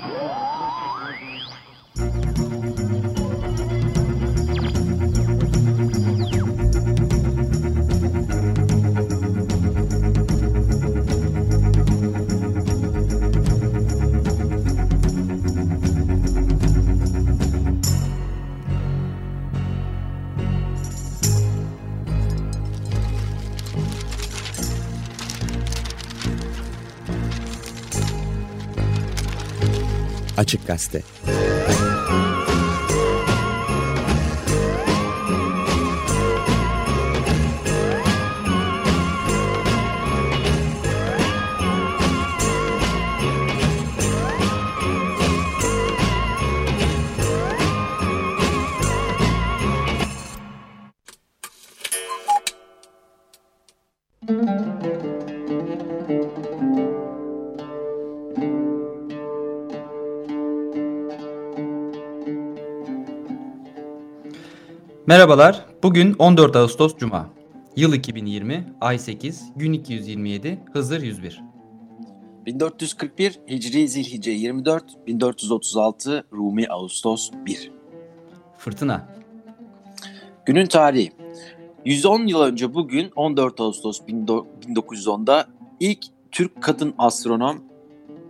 Gol! Açık Gazete. Merhabalar. Bugün 14 Ağustos Cuma. Yıl 2020, ay 8, gün 227, Hızır 101. 1441 Hicri Zilhice 24, 1436 Rumi Ağustos 1. Fırtına. Günün tarihi. 110 yıl önce bugün 14 Ağustos 1910'da ilk Türk kadın astronom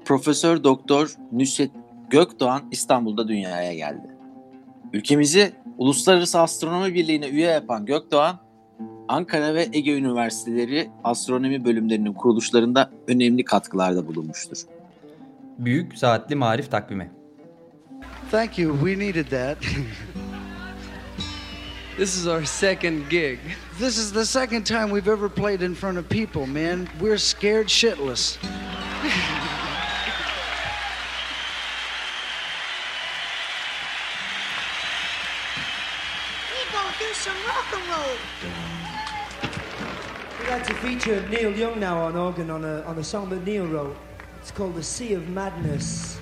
Profesör Doktor Nusret Gökdoğan İstanbul'da dünyaya geldi. Ülkemizi Uluslararası Astronomi Birliği'ne üye yapan Gökdoğan, Ankara ve Ege Üniversiteleri astronomi bölümlerinin kuruluşlarında önemli katkılarda bulunmuştur. Büyük Saatli Marif Takvimi. Thank you. We needed that. This is our second gig. This is the second time we've ever played in front of people, man. We're scared shitless. Like to feature Neil Young now on organ on a, on a song that Neil wrote. It's called The Sea of Madness.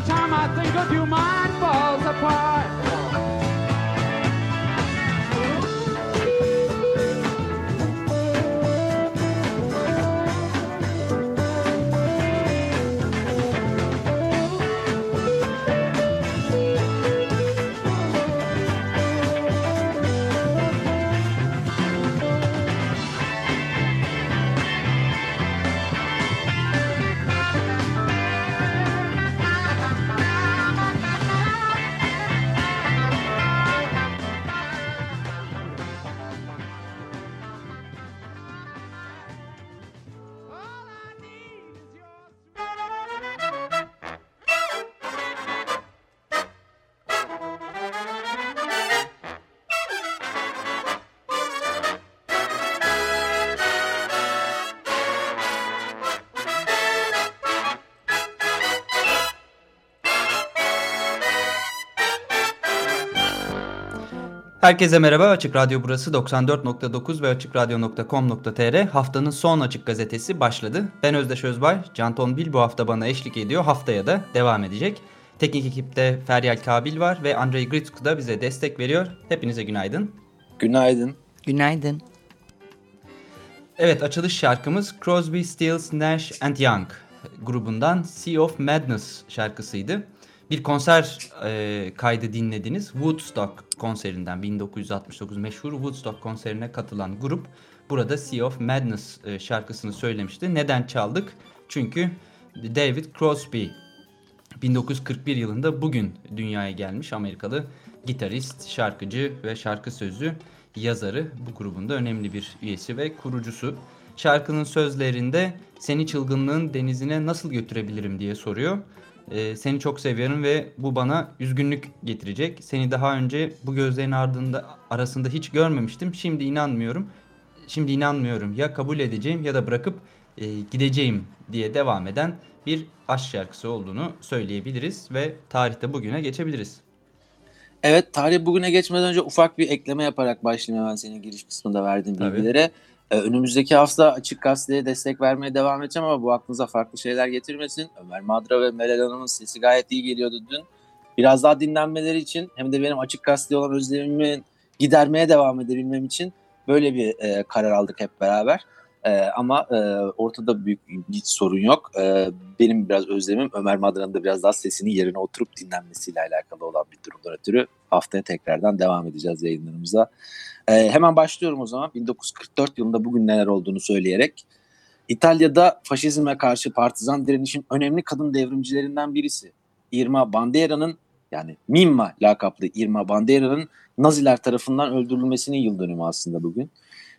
time I think of you, mine falls apart. Herkese merhaba. Açık Radyo burası 94.9 ve açıkradyo.com.tr haftanın son Açık Gazetesi başladı. Ben Özdeş Özbay, Can Tonbil bu hafta bana eşlik ediyor. Haftaya da devam edecek. Teknik ekipte Feryal Kabil var ve Andrei Gritsk da bize destek veriyor. Hepinize günaydın. Günaydın. Günaydın. Evet açılış şarkımız Crosby, Stills, Nash and Young grubundan Sea of Madness şarkısıydı. Bir konser e, kaydı dinlediniz. Woodstock konserinden 1969 meşhur Woodstock konserine katılan grup burada Sea of Madness e, şarkısını söylemişti. Neden çaldık? Çünkü David Crosby 1941 yılında bugün dünyaya gelmiş Amerikalı gitarist, şarkıcı ve şarkı sözü yazarı. Bu grubun da önemli bir üyesi ve kurucusu. Şarkının sözlerinde seni çılgınlığın denizine nasıl götürebilirim diye soruyor. Ee, seni çok seviyorum ve bu bana üzgünlük getirecek. Seni daha önce bu gözlerin ardında arasında hiç görmemiştim. Şimdi inanmıyorum. Şimdi inanmıyorum. Ya kabul edeceğim ya da bırakıp e, gideceğim diye devam eden bir aşk şarkısı olduğunu söyleyebiliriz ve tarihte bugüne geçebiliriz. Evet tarih bugüne geçmeden önce ufak bir ekleme yaparak başlayayım hemen senin giriş kısmında verdiğin Tabii. bilgilere. Ee, önümüzdeki hafta Açık Gazete'ye destek vermeye devam edeceğim ama bu aklınıza farklı şeyler getirmesin. Ömer Madra ve Meral Hanım'ın sesi gayet iyi geliyordu dün. Biraz daha dinlenmeleri için hem de benim Açık Gazete'ye olan özlemimi gidermeye devam edebilmem için böyle bir e, karar aldık hep beraber. E, ama e, ortada büyük bir sorun yok. E, benim biraz özlemim Ömer Madra'nın da biraz daha sesinin yerine oturup dinlenmesiyle alakalı olan bir durumdan ötürü haftaya tekrardan devam edeceğiz yayınlarımıza. E, hemen başlıyorum o zaman. 1944 yılında bugün neler olduğunu söyleyerek. İtalya'da faşizme karşı partizan direnişin önemli kadın devrimcilerinden birisi. Irma Bandera'nın yani Mimma lakaplı Irma Bandera'nın Naziler tarafından öldürülmesinin yıl dönümü aslında bugün.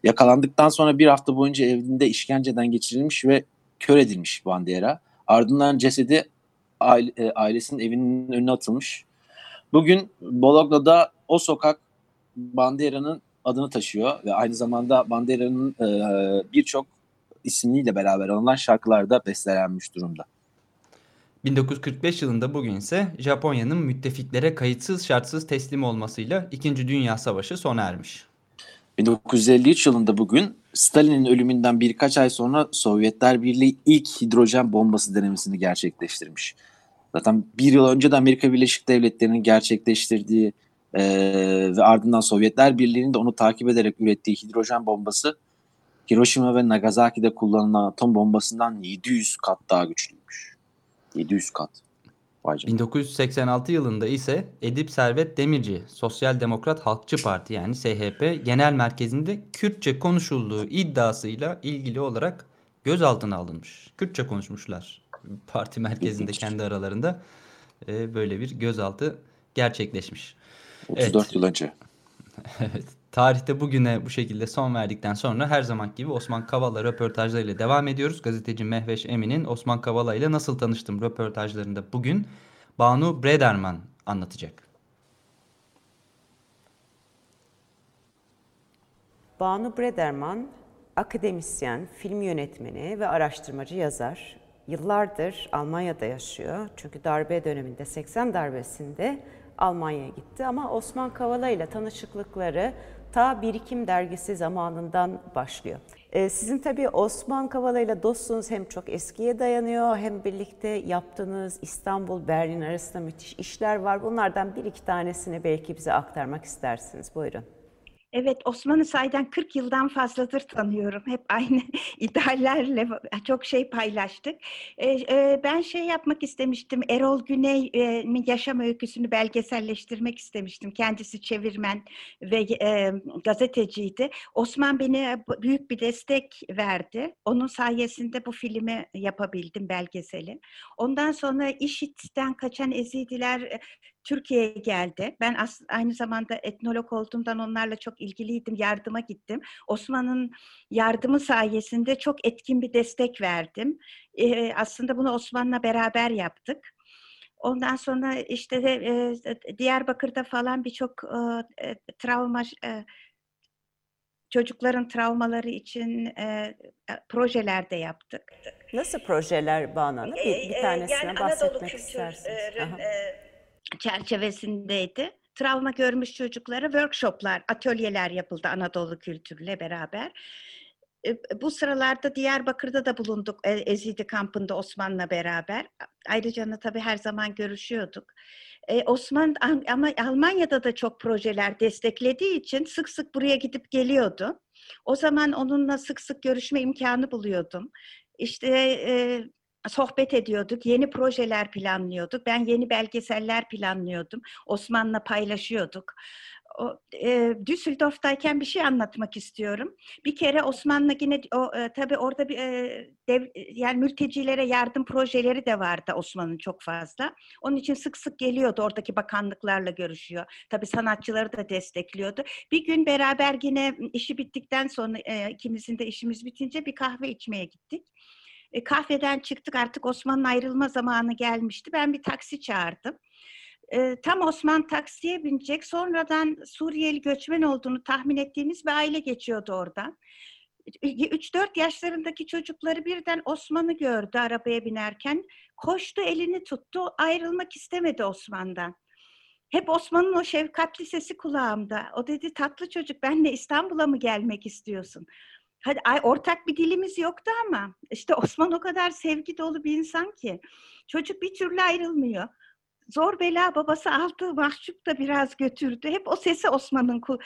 Yakalandıktan sonra bir hafta boyunca evinde işkenceden geçirilmiş ve kör edilmiş Bandera. Ardından cesedi aile, e, ailesinin evinin önüne atılmış. Bugün Bologna'da o sokak Bandera'nın adını taşıyor ve aynı zamanda Bandera'nın e, birçok ismiyle beraber alınan şarkılarda bestelenmiş durumda. 1945 yılında bugün ise Japonya'nın müttefiklere kayıtsız şartsız teslim olmasıyla 2. Dünya Savaşı sona ermiş. 1953 yılında bugün Stalin'in ölümünden birkaç ay sonra Sovyetler Birliği ilk hidrojen bombası denemesini gerçekleştirmiş. Zaten bir yıl önce de Amerika Birleşik Devletleri'nin gerçekleştirdiği ve ardından Sovyetler Birliği'nin de onu takip ederek ürettiği hidrojen bombası Hiroşima ve Nagasaki'de kullanılan atom bombasından 700 kat daha güçlüymüş. 700 kat. Vay canına. 1986 yılında ise Edip Servet Demirci, Sosyal Demokrat Halkçı Parti yani SHP Genel Merkezi'nde Kürtçe konuşulduğu iddiasıyla ilgili olarak gözaltına alınmış. Kürtçe konuşmuşlar parti merkezinde kendi aralarında Ee, böyle bir gözaltı gerçekleşmiş. 34 Evet. yıl önce. Evet. Tarihte bugüne bu şekilde son verdikten sonra her zaman gibi Osman Kavala röportajlarıyla devam ediyoruz. Gazeteci Mehveş Emin'in Osman Kavala ile nasıl tanıştım röportajlarında bugün Banu Brederman anlatacak. Banu Brederman, akademisyen, film yönetmeni ve araştırmacı yazar. Yıllardır Almanya'da yaşıyor. Çünkü darbe döneminde, 80 darbesinde Almanya'ya gitti. Ama Osman Kavala ile tanışıklıkları ta Birikim dergisi zamanından başlıyor. Ee, sizin tabii Osman Kavala ile dostluğunuz hem çok eskiye dayanıyor hem birlikte yaptığınız İstanbul, Berlin arasında müthiş işler var. Bunlardan bir iki tanesini belki bize aktarmak istersiniz. Buyurun. Evet, Osman'ı sayeden 40 yıldan fazladır tanıyorum. Hep aynı ideallerle çok şey paylaştık. Ee, e, ben şey yapmak istemiştim, Erol Güney'in yaşam öyküsünü belgeselleştirmek istemiştim. Kendisi çevirmen ve e, gazeteciydi. Osman beni büyük bir destek verdi. Onun sayesinde bu filmi yapabildim, belgeseli. Ondan sonra IŞİD'den kaçan Ezidiler e, Türkiye'ye geldi. Ben as- aynı zamanda etnolog olduğumdan onlarla çok ilgiliydim, yardıma gittim. Osman'ın yardımı sayesinde çok etkin bir destek verdim. Ee, aslında bunu Osman'la beraber yaptık. Ondan sonra işte de, e, Diyarbakır'da falan birçok e, e, travma e, çocukların travmaları için e, e, projeler de yaptık. Nasıl projeler Banu Hanım? Bir, bir tanesine yani bahsetmek Anadolu Aha. e, çerçevesindeydi. travma görmüş çocuklara workshoplar, atölyeler yapıldı Anadolu Kültür'le beraber. E, Bu sıralarda Diyarbakır'da da bulunduk e, Ezidi kampında Osman'la beraber. Ayrıca tabii her zaman görüşüyorduk. E, Osman An- ama Almanya'da da çok projeler desteklediği için sık sık buraya gidip geliyordu. O zaman onunla sık sık görüşme imkanı buluyordum. İşte e, sohbet ediyorduk, yeni projeler planlıyorduk. Ben yeni belgeseller planlıyordum. Osman'la paylaşıyorduk. O, e, Düsseldorf'tayken bir şey anlatmak istiyorum. Bir kere Osman'la yine o e, tabii orada bir e, dev, yani mültecilere yardım projeleri de vardı Osman'ın çok fazla. Onun için sık sık geliyordu oradaki bakanlıklarla görüşüyor. Tabii sanatçıları da destekliyordu. Bir gün beraber yine işi bittikten sonra e, ikimizin de işimiz bitince bir kahve içmeye gittik. E, kahveden çıktık artık Osman'ın ayrılma zamanı gelmişti. Ben bir taksi çağırdım. E, tam Osman taksiye binecek. Sonradan Suriyeli göçmen olduğunu tahmin ettiğimiz bir aile geçiyordu oradan. 3-4 yaşlarındaki çocukları birden Osman'ı gördü arabaya binerken. Koştu elini tuttu. Ayrılmak istemedi Osman'dan. Hep Osman'ın o şefkatli sesi kulağımda. O dedi tatlı çocuk benle İstanbul'a mı gelmek istiyorsun? Hadi ay, ortak bir dilimiz yoktu ama işte Osman o kadar sevgi dolu bir insan ki çocuk bir türlü ayrılmıyor. Zor bela babası aldığı mahcup da biraz götürdü. Hep o sesi Osman'ın ku,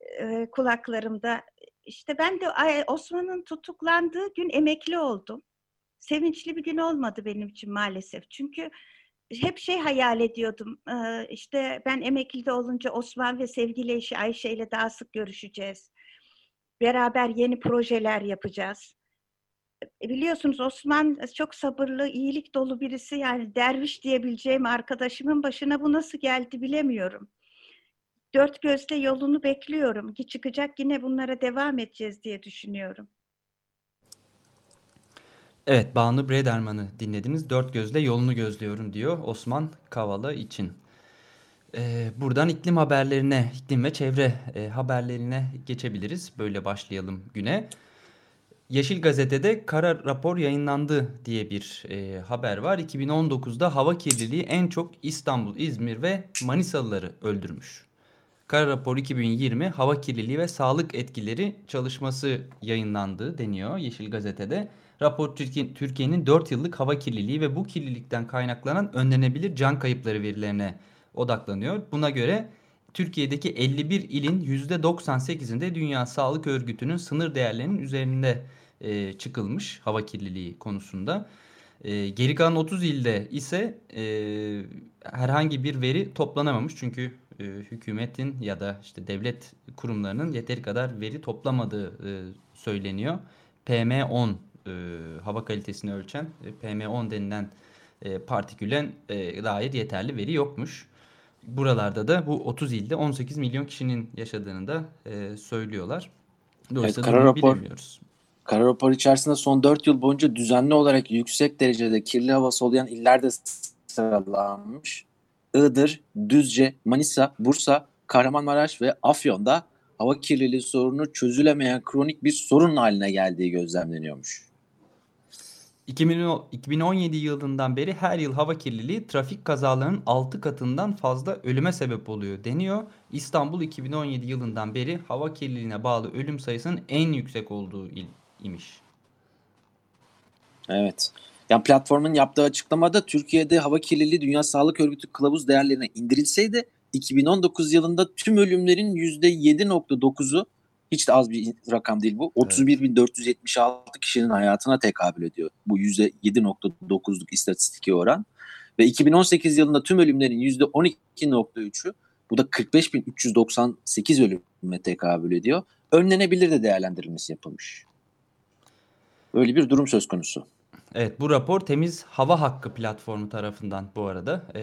e, kulaklarımda. İşte ben de ay, Osman'ın tutuklandığı gün emekli oldum. Sevinçli bir gün olmadı benim için maalesef. Çünkü hep şey hayal ediyordum. E, işte ben emeklide olunca Osman ve sevgili eşi Ayşe ile daha sık görüşeceğiz. Beraber yeni projeler yapacağız. E, Biliyorsunuz Osman çok sabırlı, iyilik dolu birisi. Yani derviş diyebileceğim arkadaşımın başına bu nasıl geldi bilemiyorum. Dört gözle yolunu bekliyorum. Ki çıkacak yine bunlara devam edeceğiz diye düşünüyorum. Evet, Banu Brederman'ı dinlediniz. Dört gözle yolunu gözlüyorum diyor Osman Kavala için. Ee, buradan iklim haberlerine, iklim ve çevre e, haberlerine geçebiliriz. Böyle başlayalım güne. Yeşil Gazete'de kara rapor yayınlandı diye bir e, haber var. 2019'da hava kirliliği en çok İstanbul, İzmir ve Manisalıları öldürmüş. Kara rapor 2020 hava kirliliği ve sağlık etkileri çalışması yayınlandı deniyor Yeşil Gazete'de. Rapor Türkiye- Türkiye'nin 4 yıllık hava kirliliği ve bu kirlilikten kaynaklanan önlenebilir can kayıpları verilerine odaklanıyor. Buna göre Türkiye'deki 51 ilin %98'inde Dünya Sağlık Örgütü'nün sınır değerlerinin üzerinde e, çıkılmış hava kirliliği konusunda. E, geri kalan 30 ilde ise e, herhangi bir veri toplanamamış. Çünkü e, hükümetin ya da işte devlet kurumlarının yeteri kadar veri toplamadığı e, söyleniyor. PM10 e, hava kalitesini ölçen e, PM10 denilen e, partikülen e, dair yeterli veri yokmuş. Buralarda da bu 30 ilde 18 milyon kişinin yaşadığını da e, söylüyorlar. Dolayısıyla kara durumu rapor- bilemiyoruz. Kara rapor içerisinde son 4 yıl boyunca düzenli olarak yüksek derecede kirli hava soluyan illerde sıralanmış. Iğdır, Düzce, Manisa, Bursa, Kahramanmaraş ve Afyon'da hava kirliliği sorunu çözülemeyen kronik bir sorun haline geldiği gözlemleniyormuş. 2010 2017 yılından beri her yıl hava kirliliği trafik kazalarının 6 katından fazla ölüme sebep oluyor deniyor. İstanbul 2017 yılından beri hava kirliliğine bağlı ölüm sayısının en yüksek olduğu il imiş. Evet. Yani platformun yaptığı açıklamada Türkiye'de hava kirliliği Dünya Sağlık Örgütü kılavuz değerlerine indirilseydi 2019 yılında tüm ölümlerin %7.9'u hiç de az bir rakam değil bu. 31.476 kişinin hayatına tekabül ediyor. Bu %7.9'luk istatistiki oran. Ve 2018 yılında tüm ölümlerin %12.3'ü bu da 45.398 ölüme tekabül ediyor. Önlenebilir de değerlendirilmesi yapılmış. Böyle bir durum söz konusu. Evet bu rapor Temiz Hava Hakkı platformu tarafından bu arada e,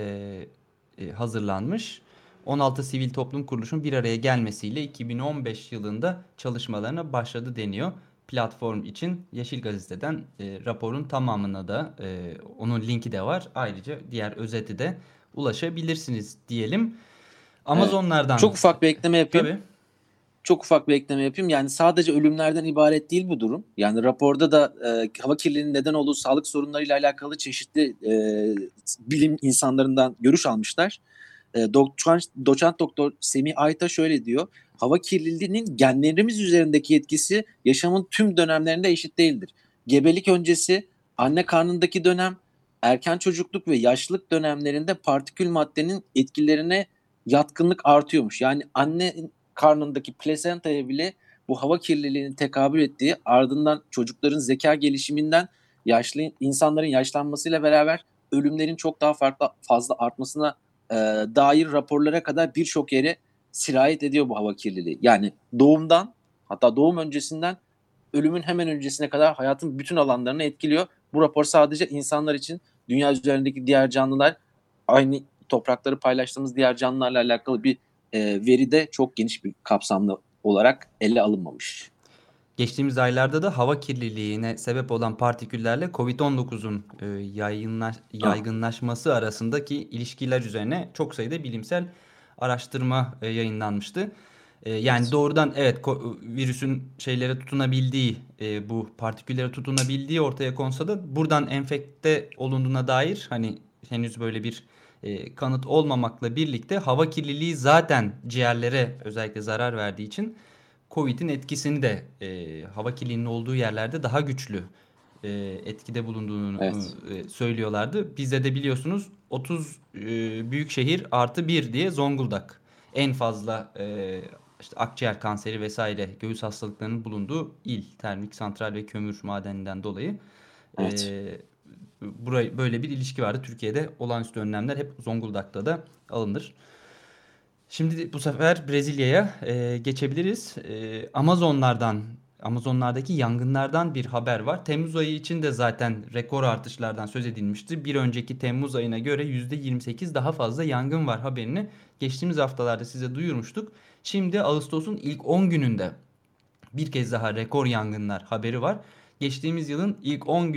e, hazırlanmış. 16 sivil toplum kuruluşun bir araya gelmesiyle 2015 yılında çalışmalarına başladı deniyor. Platform için Yeşil Gazete'den e, raporun tamamına da e, onun linki de var. Ayrıca diğer özeti de ulaşabilirsiniz diyelim. Amazonlardan Çok ufak bir ekleme yapayım. tabii. Çok ufak bir ekleme yapayım. Yani sadece ölümlerden ibaret değil bu durum. Yani raporda da e, hava kirliliğinin neden olduğu sağlık sorunlarıyla alakalı çeşitli e, bilim insanlarından görüş almışlar. E, doçent, doçent doktor Semih Ayta şöyle diyor. Hava kirliliğinin genlerimiz üzerindeki etkisi yaşamın tüm dönemlerinde eşit değildir. Gebelik öncesi, anne karnındaki dönem, erken çocukluk ve yaşlılık dönemlerinde partikül maddenin etkilerine yatkınlık artıyormuş. Yani anne karnındaki plasentaya bile bu hava kirliliğinin tekabül ettiği ardından çocukların zeka gelişiminden yaşlı insanların yaşlanmasıyla beraber ölümlerin çok daha farklı fazla artmasına e, dair raporlara kadar birçok yere sirayet ediyor bu hava kirliliği. Yani doğumdan hatta doğum öncesinden ölümün hemen öncesine kadar hayatın bütün alanlarını etkiliyor. Bu rapor sadece insanlar için dünya üzerindeki diğer canlılar aynı toprakları paylaştığımız diğer canlılarla alakalı bir e, veride çok geniş bir kapsamlı olarak ele alınmamış. Geçtiğimiz aylarda da hava kirliliğine sebep olan partiküllerle COVID-19'un e, yayınlaş, yaygınlaşması arasındaki ilişkiler üzerine çok sayıda bilimsel araştırma e, yayınlanmıştı. E, yani doğrudan evet virüsün şeylere tutunabildiği, e, bu partiküllere tutunabildiği ortaya konsa da buradan enfekte olunduğuna dair hani henüz böyle bir e, kanıt olmamakla birlikte hava kirliliği zaten ciğerlere özellikle zarar verdiği için Covid'in etkisini de e, hava kirliliğinin olduğu yerlerde daha güçlü e, etkide bulunduğunu evet. e, söylüyorlardı. Bizde de biliyorsunuz 30 e, büyük şehir artı 1 diye Zonguldak en fazla e, işte akciğer kanseri vesaire göğüs hastalıklarının bulunduğu il termik santral ve kömür madeninden dolayı. Evet. E, burayı böyle bir ilişki vardı. Türkiye'de olağanüstü önlemler hep Zonguldak'ta da alınır. Şimdi bu sefer Brezilya'ya e, geçebiliriz. E, Amazonlardan, Amazonlardaki yangınlardan bir haber var. Temmuz ayı için de zaten rekor artışlardan söz edilmişti. Bir önceki Temmuz ayına göre %28 daha fazla yangın var haberini. Geçtiğimiz haftalarda size duyurmuştuk. Şimdi Ağustos'un ilk 10 gününde bir kez daha rekor yangınlar haberi var. Geçtiğimiz yılın ilk 10,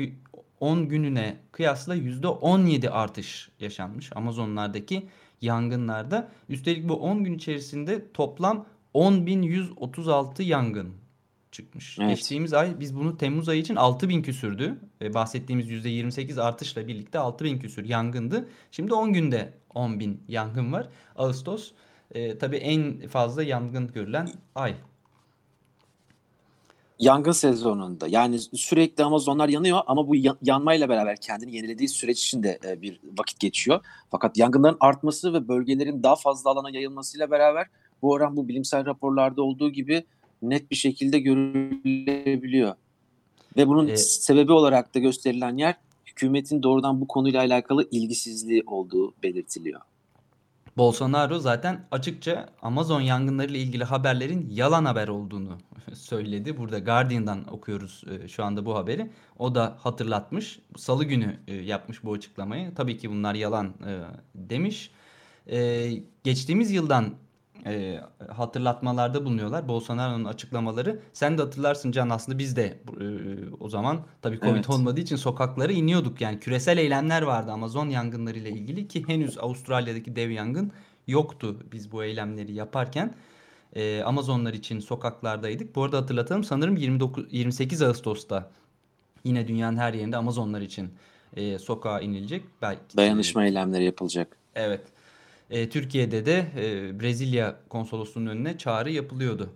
10 gününe kıyasla %17 artış yaşanmış Amazonlardaki yangınlarda. Üstelik bu 10 gün içerisinde toplam 10.136 yangın çıkmış. Evet. Geçtiğimiz ay biz bunu Temmuz ayı için 6000 küsürdü. E, bahsettiğimiz %28 artışla birlikte 6000 küsür yangındı. Şimdi 10 günde 10.000 yangın var. Ağustos e, tabii en fazla yangın görülen ay yangın sezonunda yani sürekli Amazonlar yanıyor ama bu yanmayla beraber kendini yenilediği süreç içinde e, bir vakit geçiyor. Fakat yangınların artması ve bölgelerin daha fazla alana yayılmasıyla beraber bu oran bu bilimsel raporlarda olduğu gibi net bir şekilde görülebiliyor. Ve bunun ee, sebebi olarak da gösterilen yer hükümetin doğrudan bu konuyla alakalı ilgisizliği olduğu belirtiliyor. Bolsonaro zaten açıkça Amazon yangınları ile ilgili haberlerin yalan haber olduğunu söyledi. Burada Guardian'dan okuyoruz e, şu anda bu haberi. O da hatırlatmış. Salı günü e, yapmış bu açıklamayı. Tabii ki bunlar yalan e, demiş. Geçtiğimiz yıldan hatırlatmalarda bulunuyorlar. Bolsonaro'nun açıklamaları. Sen de hatırlarsın Can aslında biz de o zaman tabii Covid evet. olmadığı için sokaklara iniyorduk. Yani küresel eylemler vardı Amazon yangınları ile ilgili ki henüz Avustralya'daki dev yangın yoktu biz bu eylemleri yaparken e, Amazonlar için sokaklardaydık. Bu arada hatırlatalım sanırım 29 28 Ağustos'ta yine dünyanın her yerinde Amazonlar için e, sokağa inilecek. Belki dayanışma eylemleri yapılacak. Evet. E, Türkiye'de de e, Brezilya konsolosluğunun önüne çağrı yapılıyordu.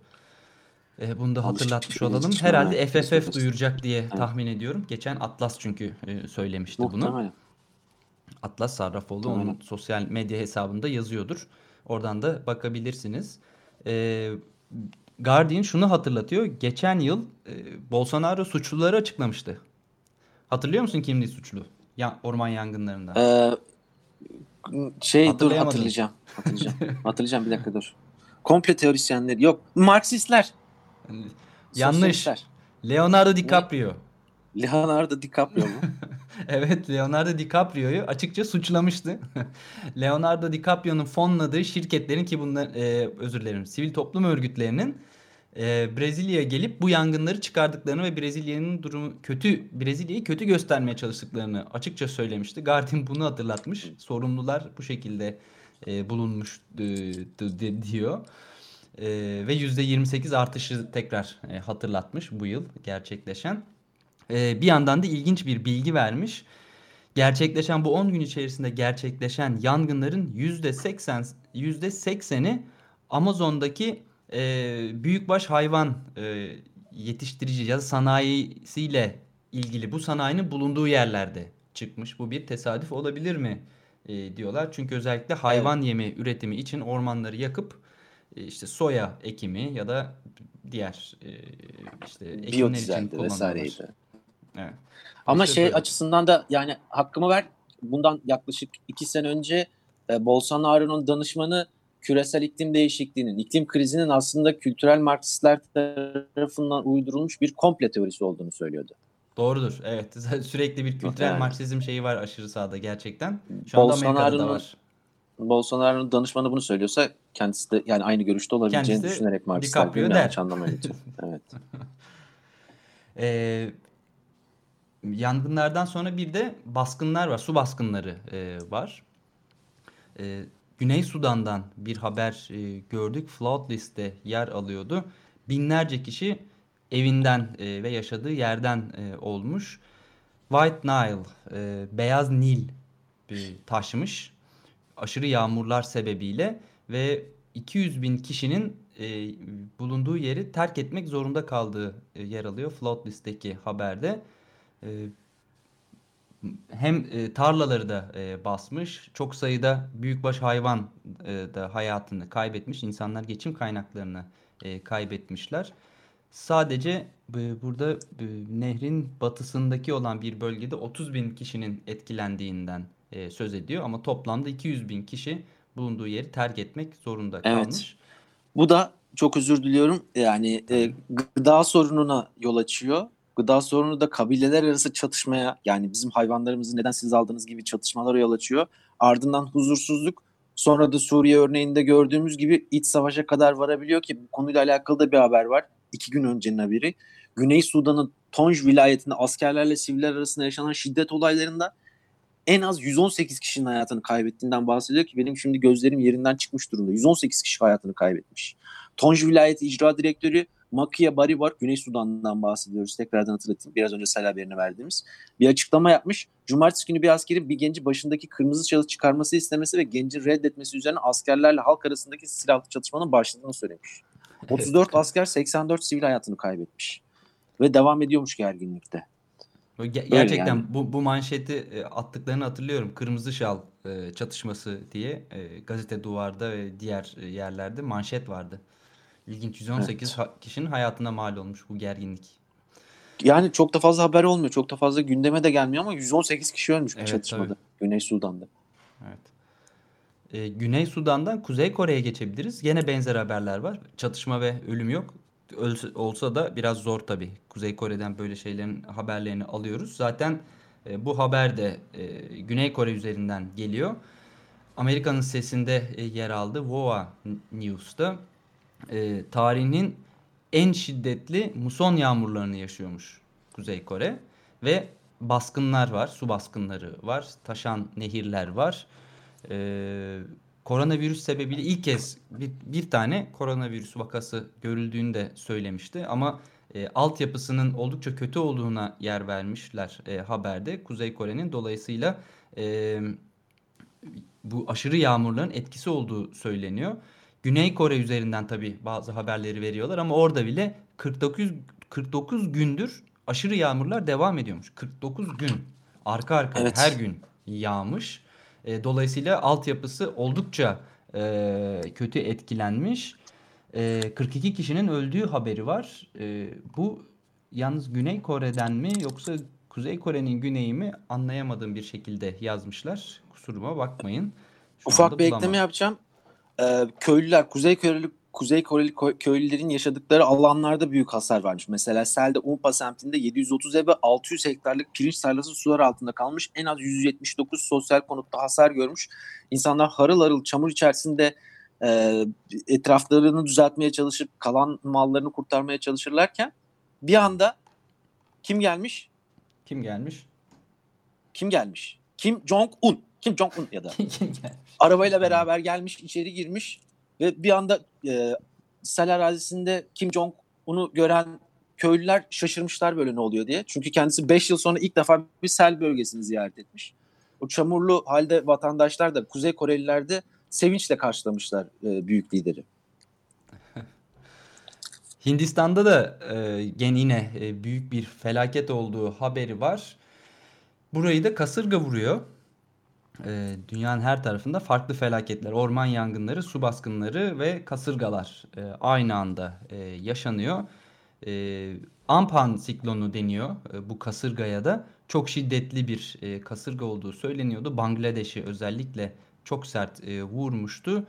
E, bunu da hatırlatmış olalım. Herhalde FFF duyuracak diye tahmin ediyorum. Geçen Atlas çünkü e, söylemişti bunu. Atlas Sarrafoğlu onun sosyal medya hesabında yazıyordur. Oradan da bakabilirsiniz e, Guardian şunu hatırlatıyor. Geçen yıl e, Bolsonaro suçluları açıklamıştı. Hatırlıyor musun kimdi suçlu? Ya, orman yangınlarında. Ee, şey dur hatırlayacağım. Hatırlayacağım. hatırlayacağım bir dakika dur. Komple teorisyenler yok. Marksistler. Yanlış. Leonardo DiCaprio. Ne? Leonardo DiCaprio mu? evet Leonardo DiCaprio'yu açıkça suçlamıştı. Leonardo DiCaprio'nun fonladığı şirketlerin ki bunlar e, özür dilerim sivil toplum örgütlerinin e, Brezilya'ya gelip bu yangınları çıkardıklarını ve Brezilya'nın durumu kötü Brezilya'yı kötü göstermeye çalıştıklarını açıkça söylemişti. Guardian bunu hatırlatmış. Sorumlular bu şekilde e, bulunmuş diyor. E, ve %28 artışı tekrar e, hatırlatmış bu yıl gerçekleşen. Bir yandan da ilginç bir bilgi vermiş. gerçekleşen bu 10 gün içerisinde gerçekleşen yangınların %80 %80'i Amazon'daki e, büyükbaş hayvan e, yetiştirici ya da sanayisiyle ilgili bu sanayinin bulunduğu yerlerde çıkmış. Bu bir tesadüf olabilir mi e, diyorlar. Çünkü özellikle hayvan evet. yemi üretimi için ormanları yakıp e, işte soya ekimi ya da diğer e, işte ekimler için vesaireydi. Evet. Ama işte şey böyle. açısından da yani hakkımı ver. Bundan yaklaşık iki sene önce e, Bolsonaro'nun danışmanı küresel iklim değişikliğinin, iklim krizinin aslında kültürel Marksistler tarafından uydurulmuş bir komple teorisi olduğunu söylüyordu. Doğrudur. Evet. Sürekli bir kültürel yani. Marksizm şeyi var aşırı sağda gerçekten. Şu anda Amerika'da da var. Bolsonaro'nun danışmanı bunu söylüyorsa kendisi de yani aynı görüşte olabileceğini kendisi düşünerek Marksistler bir yanlış anlamayın evet. ee, yangınlardan sonra bir de baskınlar var. Su baskınları e, var. E, Güney Sudan'dan bir haber e, gördük. Flood liste yer alıyordu. Binlerce kişi evinden e, ve yaşadığı yerden e, olmuş. White Nile, e, Beyaz Nil e, taşmış aşırı yağmurlar sebebiyle ve 200 bin kişinin e, bulunduğu yeri terk etmek zorunda kaldığı e, yer alıyor Flood listeki haberde. E, hem e, tarlaları da e, basmış, çok sayıda büyükbaş hayvan e, da hayatını kaybetmiş, insanlar geçim kaynaklarını e, kaybetmişler. Sadece e, burada e, nehrin batısındaki olan bir bölgede 30 bin kişinin etkilendiğinden e, söz ediyor. Ama toplamda 200 bin kişi bulunduğu yeri terk etmek zorunda kalmış. Evet. Bu da çok özür diliyorum yani e, gıda sorununa yol açıyor. Gıda sorunu da kabileler arası çatışmaya yani bizim hayvanlarımızı neden siz aldığınız gibi çatışmalara yol açıyor. Ardından huzursuzluk sonra da Suriye örneğinde gördüğümüz gibi iç savaşa kadar varabiliyor ki bu konuyla alakalı da bir haber var. iki gün öncenin haberi. Güney Sudan'ın Tonj vilayetinde askerlerle siviller arasında yaşanan şiddet olaylarında en az 118 kişinin hayatını kaybettiğinden bahsediyor ki benim şimdi gözlerim yerinden çıkmış durumda. 118 kişi hayatını kaybetmiş. Tonj vilayeti icra direktörü Makia Baribar, Güney Sudan'dan bahsediyoruz. Tekrardan hatırlatayım. Biraz önce sel haberini verdiğimiz. Bir açıklama yapmış. Cumartesi günü bir askerin bir genci başındaki kırmızı çalı çıkarması istemesi ve genci reddetmesi üzerine askerlerle halk arasındaki silahlı çatışmanın başladığını söylemiş. 34 asker 84 sivil hayatını kaybetmiş. Ve devam ediyormuş gerginlikte. Ge- gerçekten yani. bu, bu manşeti e, attıklarını hatırlıyorum. Kırmızı şal e, çatışması diye e, gazete duvarda ve diğer e, yerlerde manşet vardı. İlginç 118 evet. kişinin hayatına mal olmuş bu gerginlik. Yani çok da fazla haber olmuyor. Çok da fazla gündeme de gelmiyor ama 118 kişi ölmüş bu evet, çatışmada. Tabii. Güney Sudan'da. Evet. Ee, Güney Sudan'dan Kuzey Kore'ye geçebiliriz. Yine benzer haberler var. Çatışma ve ölüm yok. Ölse, olsa da biraz zor tabii. Kuzey Kore'den böyle şeylerin haberlerini alıyoruz. Zaten e, bu haber de e, Güney Kore üzerinden geliyor. Amerika'nın sesinde e, yer aldı. VOA News'ta e, tarihinin en şiddetli muson yağmurlarını yaşıyormuş Kuzey Kore. Ve baskınlar var, su baskınları var, taşan nehirler var. E, koronavirüs sebebiyle ilk kez bir, bir tane koronavirüs vakası görüldüğünü de söylemişti. Ama e, altyapısının oldukça kötü olduğuna yer vermişler e, haberde Kuzey Kore'nin. Dolayısıyla e, bu aşırı yağmurların etkisi olduğu söyleniyor. Güney Kore üzerinden tabi bazı haberleri veriyorlar ama orada bile 49 49 gündür aşırı yağmurlar devam ediyormuş. 49 gün arka arkaya evet. her gün yağmış. E, dolayısıyla altyapısı oldukça e, kötü etkilenmiş. E, 42 kişinin öldüğü haberi var. E, bu yalnız Güney Kore'den mi yoksa Kuzey Kore'nin güneyi mi anlayamadığım bir şekilde yazmışlar. Kusuruma bakmayın. Şu Ufak bir ekleme yapacağım. Ee, köylüler, Kuzey Koreli Kuzey Koreli köylülerin yaşadıkları alanlarda büyük hasar varmış. Mesela Sel'de Umpa semtinde 730 ev ve 600 hektarlık pirinç tarlası sular altında kalmış. En az 179 sosyal konutta hasar görmüş. İnsanlar harıl harıl çamur içerisinde e, etraflarını düzeltmeye çalışıp kalan mallarını kurtarmaya çalışırlarken bir anda kim gelmiş? Kim gelmiş? Kim gelmiş? Kim Jong-un. Kim Jong-un ya da. Arabayla beraber gelmiş, içeri girmiş ve bir anda e, sel arazisinde Kim Jong-un'u gören köylüler şaşırmışlar böyle ne oluyor diye. Çünkü kendisi 5 yıl sonra ilk defa bir sel bölgesini ziyaret etmiş. bu çamurlu halde vatandaşlar da Kuzey Koreliler de sevinçle karşılamışlar e, büyük lideri. Hindistan'da da e, gene yine e, büyük bir felaket olduğu haberi var. Burayı da kasırga vuruyor. E, dünyanın her tarafında farklı felaketler, orman yangınları, su baskınları ve kasırgalar e, aynı anda e, yaşanıyor. E, Ampan siklonu deniyor e, bu kasırgaya da. Çok şiddetli bir e, kasırga olduğu söyleniyordu. Bangladeş'i özellikle çok sert e, vurmuştu.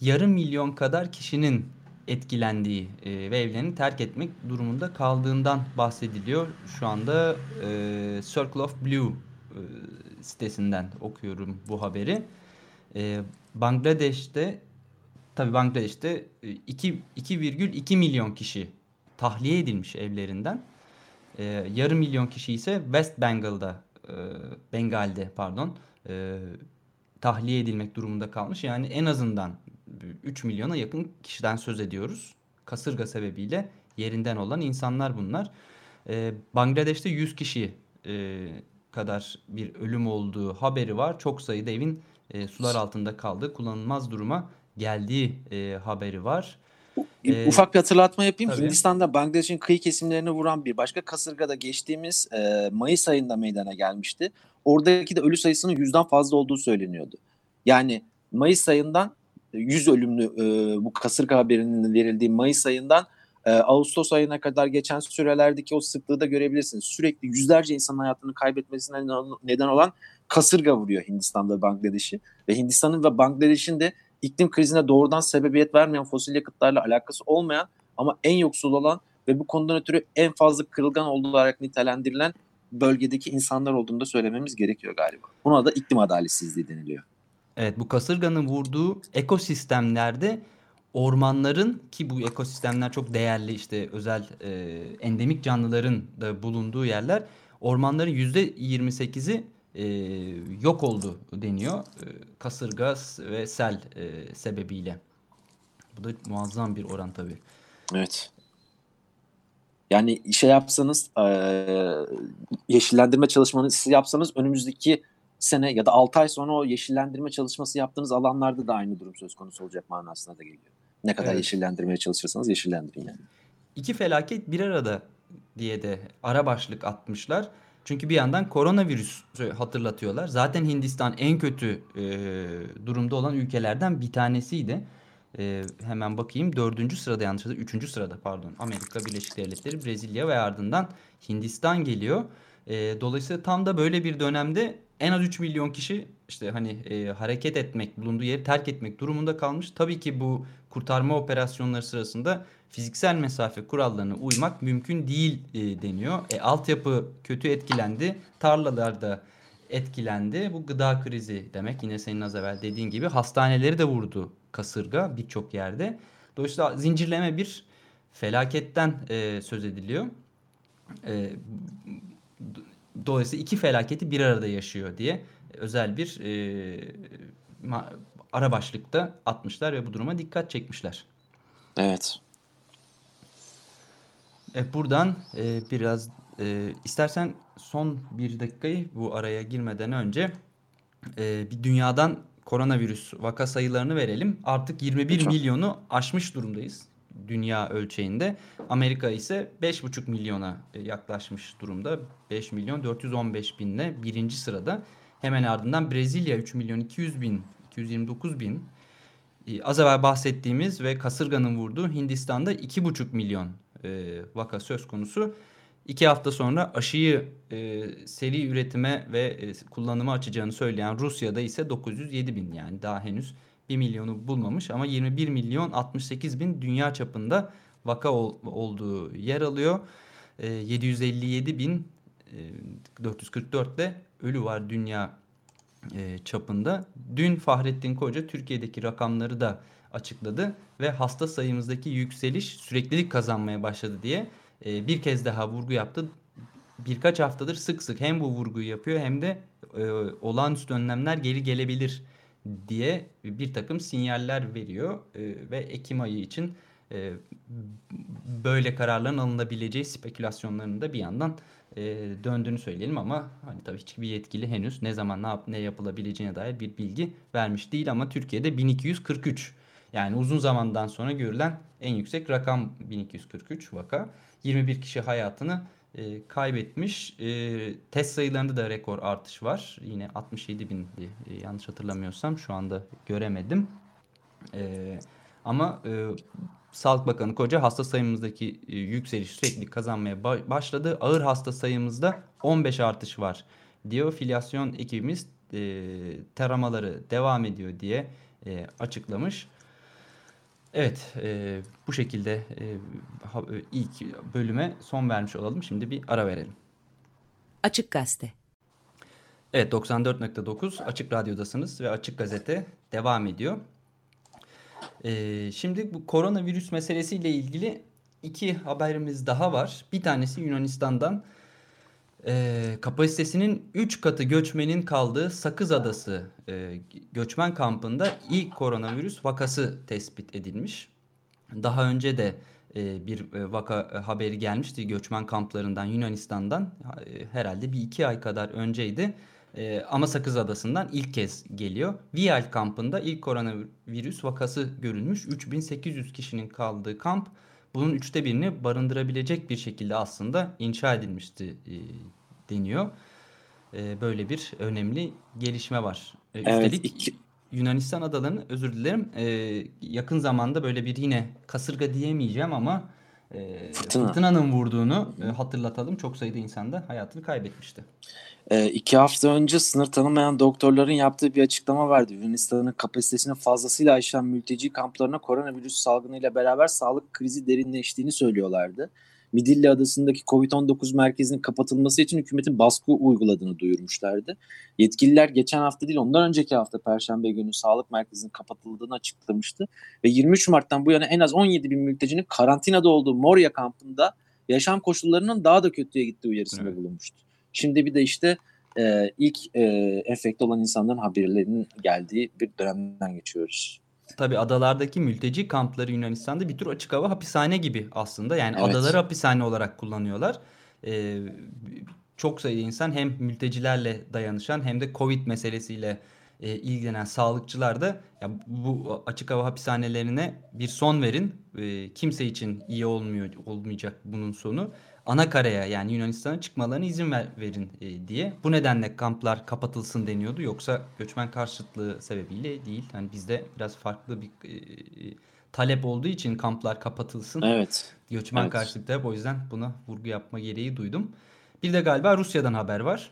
Yarım milyon kadar kişinin etkilendiği e, ve evlerini terk etmek durumunda kaldığından bahsediliyor. Şu anda e, Circle of Blue e, sitesinden okuyorum bu haberi. E, Bangladeş'te tabi Bangladeş'te 2,2 milyon kişi tahliye edilmiş evlerinden. E, yarım milyon kişi ise West Bengal'da e, Bengal'de pardon e, tahliye edilmek durumunda kalmış. Yani en azından 3 milyona yakın kişiden söz ediyoruz. Kasırga sebebiyle yerinden olan insanlar bunlar. Ee, Bangladeş'te 100 kişi e, kadar bir ölüm olduğu haberi var. Çok sayıda evin e, sular altında kaldığı, kullanılmaz duruma geldiği e, haberi var. Ee, Ufak bir hatırlatma yapayım. Tabii. Hindistan'da Bangladeş'in kıyı kesimlerini vuran bir başka kasırgada geçtiğimiz e, Mayıs ayında meydana gelmişti. Oradaki de ölü sayısının yüzden fazla olduğu söyleniyordu. Yani Mayıs ayından 100 ölümlü e, bu kasırga haberinin verildiği Mayıs ayından e, Ağustos ayına kadar geçen sürelerdeki o sıklığı da görebilirsiniz. Sürekli yüzlerce insan hayatını kaybetmesine neden olan kasırga vuruyor Hindistan'da Bangladeş'i. Ve Hindistan'ın ve Bangladeş'in de iklim krizine doğrudan sebebiyet vermeyen fosil yakıtlarla alakası olmayan ama en yoksul olan ve bu konudan ötürü en fazla kırılgan olarak nitelendirilen bölgedeki insanlar olduğunu da söylememiz gerekiyor galiba. Buna da iklim adaletsizliği deniliyor. Evet bu kasırganın vurduğu ekosistemlerde ormanların ki bu ekosistemler çok değerli işte özel e, endemik canlıların da bulunduğu yerler ormanların yüzde 28'i e, yok oldu deniyor e, kasırga ve sel e, sebebiyle. Bu da muazzam bir oran tabii. Evet. Yani şey yapsanız e, yeşillendirme çalışmanızı yapsanız önümüzdeki sene ya da 6 ay sonra o yeşillendirme çalışması yaptığınız alanlarda da aynı durum söz konusu olacak manasına da geliyor. Ne kadar evet. yeşillendirmeye çalışırsanız yeşillendirin yani. İki felaket bir arada diye de ara başlık atmışlar. Çünkü bir yandan koronavirüs hatırlatıyorlar. Zaten Hindistan en kötü e, durumda olan ülkelerden bir tanesiydi. E, hemen bakayım dördüncü sırada yanlış üçüncü sırada pardon Amerika Birleşik Devletleri, Brezilya ve ardından Hindistan geliyor. E, dolayısıyla tam da böyle bir dönemde en az 3 milyon kişi işte hani e, hareket etmek, bulunduğu yeri terk etmek durumunda kalmış. Tabii ki bu kurtarma operasyonları sırasında fiziksel mesafe kurallarına uymak mümkün değil e, deniyor. E, altyapı kötü etkilendi, tarlalarda etkilendi. Bu gıda krizi demek. Yine senin az evvel dediğin gibi hastaneleri de vurdu kasırga birçok yerde. Dolayısıyla zincirleme bir felaketten e, söz ediliyor. E, dolayısıyla iki felaketi bir arada yaşıyor diye özel bir e, ara başlıkta atmışlar ve bu duruma dikkat çekmişler. Evet. E, buradan e, biraz e, istersen son bir dakikayı bu araya girmeden önce e, bir dünyadan koronavirüs vaka sayılarını verelim. Artık 21 Lütfen. milyonu aşmış durumdayız dünya ölçeğinde. Amerika ise 5,5 milyona e, yaklaşmış durumda. 5 milyon 415 binle birinci sırada. Hemen ardından Brezilya 3 milyon 200 bin, 229 bin. E, az evvel bahsettiğimiz ve kasırganın vurduğu Hindistan'da 2,5 milyon e, vaka söz konusu. İki hafta sonra aşıyı e, seri üretime ve kullanıma açacağını söyleyen Rusya'da ise 907 bin yani daha henüz 1 milyonu bulmamış ama 21 milyon 68 bin dünya çapında vaka ol, olduğu yer alıyor. E, 757 bin e, 444 de ölü var dünya e, çapında. Dün Fahrettin Koca Türkiye'deki rakamları da açıkladı ve hasta sayımızdaki yükseliş süreklilik kazanmaya başladı diye e, bir kez daha vurgu yaptı. Birkaç haftadır sık sık hem bu vurguyu yapıyor hem de e, olağanüstü önlemler geri gelebilir diye bir takım sinyaller veriyor e, ve Ekim ayı için e, böyle kararların alınabileceği spekülasyonlarının da bir yandan e, döndüğünü söyleyelim ama hani tabii hiçbir yetkili henüz ne zaman ne, yap, ne yapılabileceğine dair bir bilgi vermiş değil ama Türkiye'de 1243 yani uzun zamandan sonra görülen en yüksek rakam 1243 vaka. 21 kişi hayatını e, kaybetmiş. E, test sayılarında da rekor artış var. Yine 67 bin e, yanlış hatırlamıyorsam şu anda göremedim. E, ama e, Sağlık Bakanı Koca hasta sayımızdaki e, yükseliş sürekli kazanmaya başladı. Ağır hasta sayımızda 15 artış var diyor. Filyasyon ekibimiz e, taramaları devam ediyor diye e, açıklamış. Evet, e, bu şekilde e, e, ilk bölüme son vermiş olalım. Şimdi bir ara verelim. Açık Gazete. Evet, 94.9 Açık Radyo'dasınız ve Açık Gazete devam ediyor. E, şimdi bu koronavirüs meselesiyle ilgili iki haberimiz daha var. Bir tanesi Yunanistan'dan e, kapasitesinin 3 katı göçmenin kaldığı Sakız Adası e, göçmen kampında ilk koronavirüs vakası tespit edilmiş. Daha önce de e, bir e, vaka e, haberi gelmişti göçmen kamplarından Yunanistan'dan. E, herhalde bir iki ay kadar önceydi. E, ama Sakız Adası'ndan ilk kez geliyor. Vial kampında ilk koronavirüs vakası görülmüş. 3800 kişinin kaldığı kamp bunun üçte birini barındırabilecek bir şekilde aslında inşa edilmişti e, deniyor. E, böyle bir önemli gelişme var. E, evet, üstelik iki... Yunanistan adalarını özür dilerim e, yakın zamanda böyle bir yine kasırga diyemeyeceğim ama e, Fırtına. fırtınanın vurduğunu e, hatırlatalım. Çok sayıda insan da hayatını kaybetmişti. E, iki hafta önce sınır tanımayan doktorların yaptığı bir açıklama vardı. Yunanistan'ın kapasitesini fazlasıyla aşan mülteci kamplarına koronavirüs salgınıyla beraber sağlık krizi derinleştiğini söylüyorlardı. Midilli Adası'ndaki Covid-19 merkezinin kapatılması için hükümetin baskı uyguladığını duyurmuşlardı. Yetkililer geçen hafta değil ondan önceki hafta Perşembe günü sağlık merkezinin kapatıldığını açıklamıştı. Ve 23 Mart'tan bu yana en az 17 bin mültecinin karantinada olduğu Moria kampında yaşam koşullarının daha da kötüye gittiği uyarısında evet. bulunmuştu. Şimdi bir de işte e, ilk e, enfekte olan insanların haberlerinin geldiği bir dönemden geçiyoruz. Tabi adalardaki mülteci kampları Yunanistan'da bir tür açık hava hapishane gibi aslında. Yani evet. adaları hapishane olarak kullanıyorlar. Ee, çok sayıda insan hem mültecilerle dayanışan hem de Covid meselesiyle e, ilgilenen sağlıkçılar da ya bu açık hava hapishanelerine bir son verin. E, kimse için iyi olmuyor olmayacak bunun sonu ana karaya yani Yunanistan'a çıkmalarına izin ver, verin e, diye. Bu nedenle kamplar kapatılsın deniyordu. Yoksa göçmen karşıtlığı sebebiyle değil. Yani bizde biraz farklı bir e, talep olduğu için kamplar kapatılsın. Evet. Göçmen evet. karşıtlığı hep o yüzden buna vurgu yapma gereği duydum. Bir de galiba Rusya'dan haber var.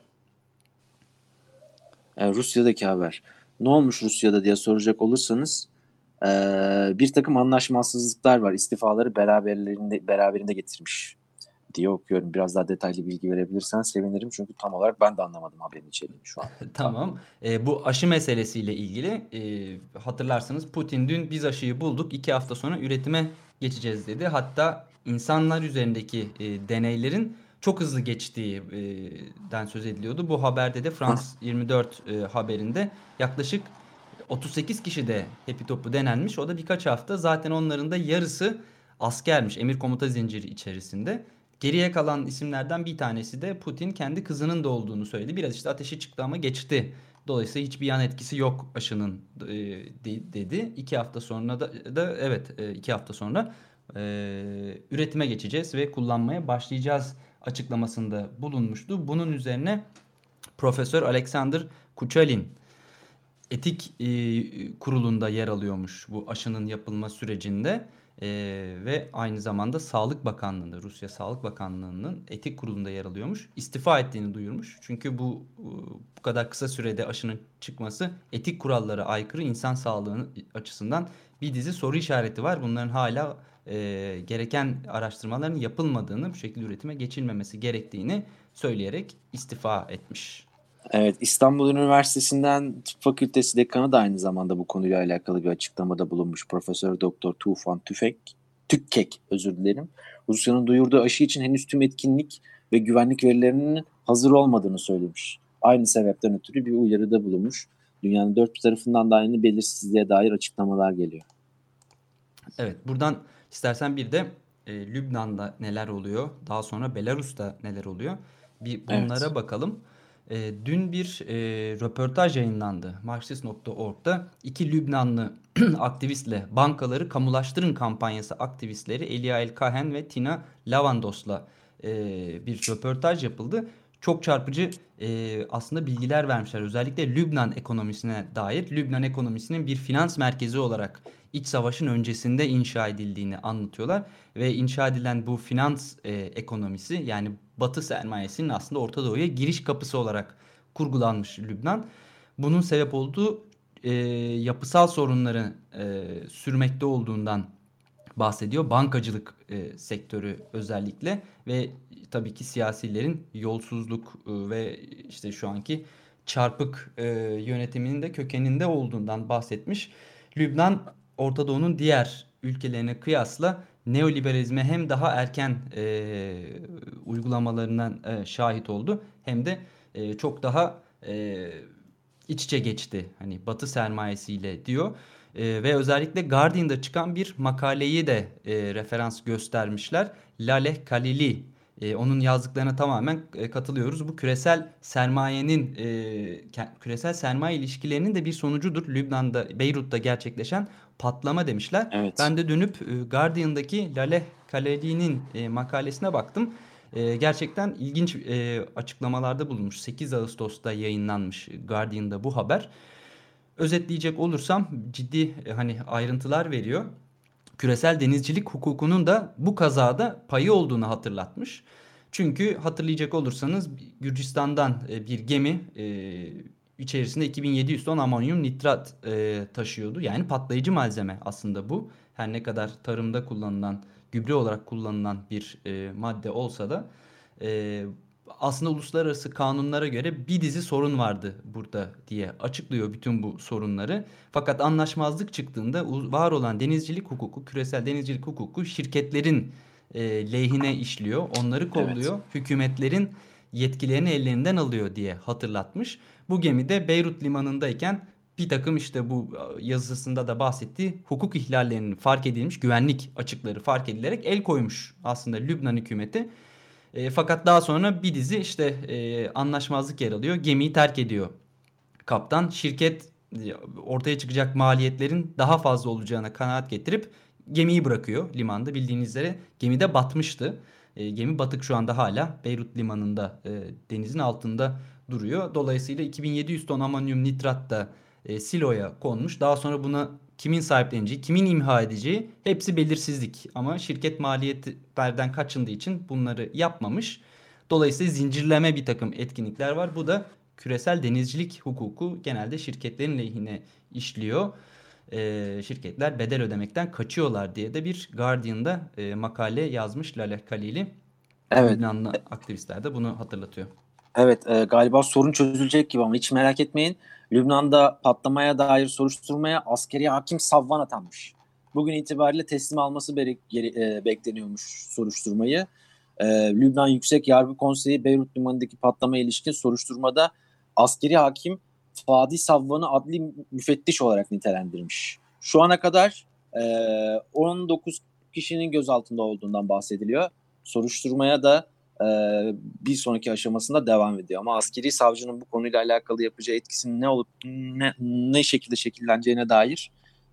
E, Rusya'daki haber. Ne olmuş Rusya'da diye soracak olursanız e, bir takım anlaşmazsızlıklar var. İstifaları beraberlerinde beraberinde getirmiş diye okuyorum. Biraz daha detaylı bilgi verebilirsen sevinirim. Çünkü tam olarak ben de anlamadım haberin içeriğini şu an. tamam. E, bu aşı meselesiyle ilgili e, hatırlarsanız Putin dün biz aşıyı bulduk. iki hafta sonra üretime geçeceğiz dedi. Hatta insanlar üzerindeki e, deneylerin çok hızlı geçtiğinden söz ediliyordu. Bu haberde de Frans 24 e, haberinde yaklaşık 38 kişi de hepi topu denenmiş. O da birkaç hafta. Zaten onların da yarısı askermiş. Emir komuta zinciri içerisinde. Geriye kalan isimlerden bir tanesi de Putin kendi kızının da olduğunu söyledi. Biraz işte ateşi çıktı ama geçti. Dolayısıyla hiçbir yan etkisi yok aşının e, dedi. İki hafta sonra da, da evet e, iki hafta sonra e, üretime geçeceğiz ve kullanmaya başlayacağız açıklamasında bulunmuştu. Bunun üzerine Profesör Alexander Kuchalin etik e, kurulunda yer alıyormuş bu aşının yapılma sürecinde e, ve aynı zamanda Sağlık Bakanlığı'nda Rusya Sağlık Bakanlığı'nın etik kurulunda yer alıyormuş. İstifa ettiğini duyurmuş. Çünkü bu bu kadar kısa sürede aşının çıkması etik kurallara aykırı insan sağlığı açısından bir dizi soru işareti var. Bunların hala e, gereken araştırmaların yapılmadığını, bu şekilde üretime geçilmemesi gerektiğini söyleyerek istifa etmiş. Evet, İstanbul Üniversitesi'nden Tıp Fakültesi Dekanı da aynı zamanda bu konuyla alakalı bir açıklamada bulunmuş. Profesör Doktor Tufan Tüfek, Tükkek özür dilerim. Rusya'nın duyurduğu aşı için henüz tüm etkinlik ve güvenlik verilerinin hazır olmadığını söylemiş. Aynı sebepten ötürü bir uyarıda bulunmuş. Dünyanın dört bir tarafından da aynı belirsizliğe dair açıklamalar geliyor. Evet, buradan İstersen bir de e, Lübnan'da neler oluyor, daha sonra Belarus'ta neler oluyor bir bunlara Evet. bakalım. E, dün bir e, röportaj yayınlandı Marxist.org'da. iki Lübnanlı aktivistle bankaları kamulaştırın kampanyası aktivistleri Elia El Kahen ve Tina Lavandos'la e, bir röportaj yapıldı. Çok çarpıcı e, aslında bilgiler vermişler. Özellikle Lübnan ekonomisine dair. Lübnan ekonomisinin bir finans merkezi olarak iç savaşın öncesinde inşa edildiğini anlatıyorlar. Ve inşa edilen bu finans e, ekonomisi yani batı sermayesinin aslında Orta Doğu'ya giriş kapısı olarak kurgulanmış Lübnan. Bunun sebep olduğu e, yapısal sorunları e, sürmekte olduğundan bahsediyor. Bankacılık e, sektörü özellikle ve tabii ki siyasilerin yolsuzluk e, ve işte şu anki çarpık e, yönetiminin de kökeninde olduğundan bahsetmiş. Lübnan Orta Doğu'nun diğer ülkelerine kıyasla neoliberalizme hem daha erken e, uygulamalarından e, şahit oldu hem de e, çok daha e, iç içe geçti hani Batı sermayesiyle diyor. E, ve özellikle Guardian'da çıkan bir makaleyi de e, referans göstermişler. Laleh Kalili e, onun yazdıklarına tamamen e, katılıyoruz. Bu küresel sermayenin e, küresel sermaye ilişkilerinin de bir sonucudur. Lübnan'da Beyrut'ta gerçekleşen patlama demişler. Evet. Ben de dönüp e, Guardian'daki Laleh Kaleli'nin e, makalesine baktım. E, gerçekten ilginç açıklamalarda bulunmuş. 8 Ağustos'ta yayınlanmış Guardian'da bu haber. Özetleyecek olursam ciddi hani ayrıntılar veriyor. Küresel denizcilik hukukunun da bu kazada payı olduğunu hatırlatmış. Çünkü hatırlayacak olursanız Gürcistan'dan bir gemi içerisinde 2700 ton amonyum nitrat e, taşıyordu. Yani patlayıcı malzeme aslında bu. Her ne kadar tarımda kullanılan, gübre olarak kullanılan bir e, madde olsa da e, aslında uluslararası kanunlara göre bir dizi sorun vardı burada diye açıklıyor bütün bu sorunları. Fakat anlaşmazlık çıktığında var olan denizcilik hukuku, küresel denizcilik hukuku şirketlerin e, lehine işliyor. Onları kolluyor. Hükümetlerin yetkilerini ellerinden alıyor diye hatırlatmış. Bu gemi de Beyrut limanındayken bir takım işte bu e, yazısında da bahsettiği hukuk ihlallerinin fark edilmiş, güvenlik açıkları fark edilerek el koymuş aslında Lübnan hükümeti. E, fakat daha sonra bir dizi işte e, anlaşmazlık yer alıyor. Gemiyi terk ediyor kaptan. Şirket e, ortaya çıkacak maliyetlerin daha fazla olacağına kanaat getirip gemiyi bırakıyor limanda. Bildiğiniz üzere gemi de batmıştı. E, gemi batık şu anda hala Beyrut limanında e, denizin altında duruyor. Dolayısıyla 2700 ton amonyum nitrat da e, siloya konmuş. Daha sonra buna kimin sahipleneceği, kimin imha edeceği hepsi belirsizlik. Ama şirket maliyetlerden kaçındığı için bunları yapmamış. Dolayısıyla zincirleme bir takım etkinlikler var. Bu da küresel denizcilik hukuku genelde şirketlerin lehine işliyor. Ee, şirketler bedel ödemekten kaçıyorlar diye de bir Guardian'da e, makale yazmış Laleh Kalili. Evet. Lübnanlı aktivistler de bunu hatırlatıyor. Evet e, galiba sorun çözülecek gibi ama hiç merak etmeyin. Lübnan'da patlamaya dair soruşturmaya askeri hakim Savvan atanmış. Bugün itibariyle teslim alması bere- geri- e, bekleniyormuş soruşturmayı. E, Lübnan Yüksek Yargı Konseyi Beyrut Limanı'ndaki patlamaya ilişkin soruşturmada askeri hakim Fadi Savvan'ı adli müfettiş olarak nitelendirmiş. Şu ana kadar e, 19 kişinin gözaltında olduğundan bahsediliyor. Soruşturmaya da e, bir sonraki aşamasında devam ediyor. Ama askeri savcının bu konuyla alakalı yapacağı etkisinin ne olup ne, ne şekilde şekilleneceğine dair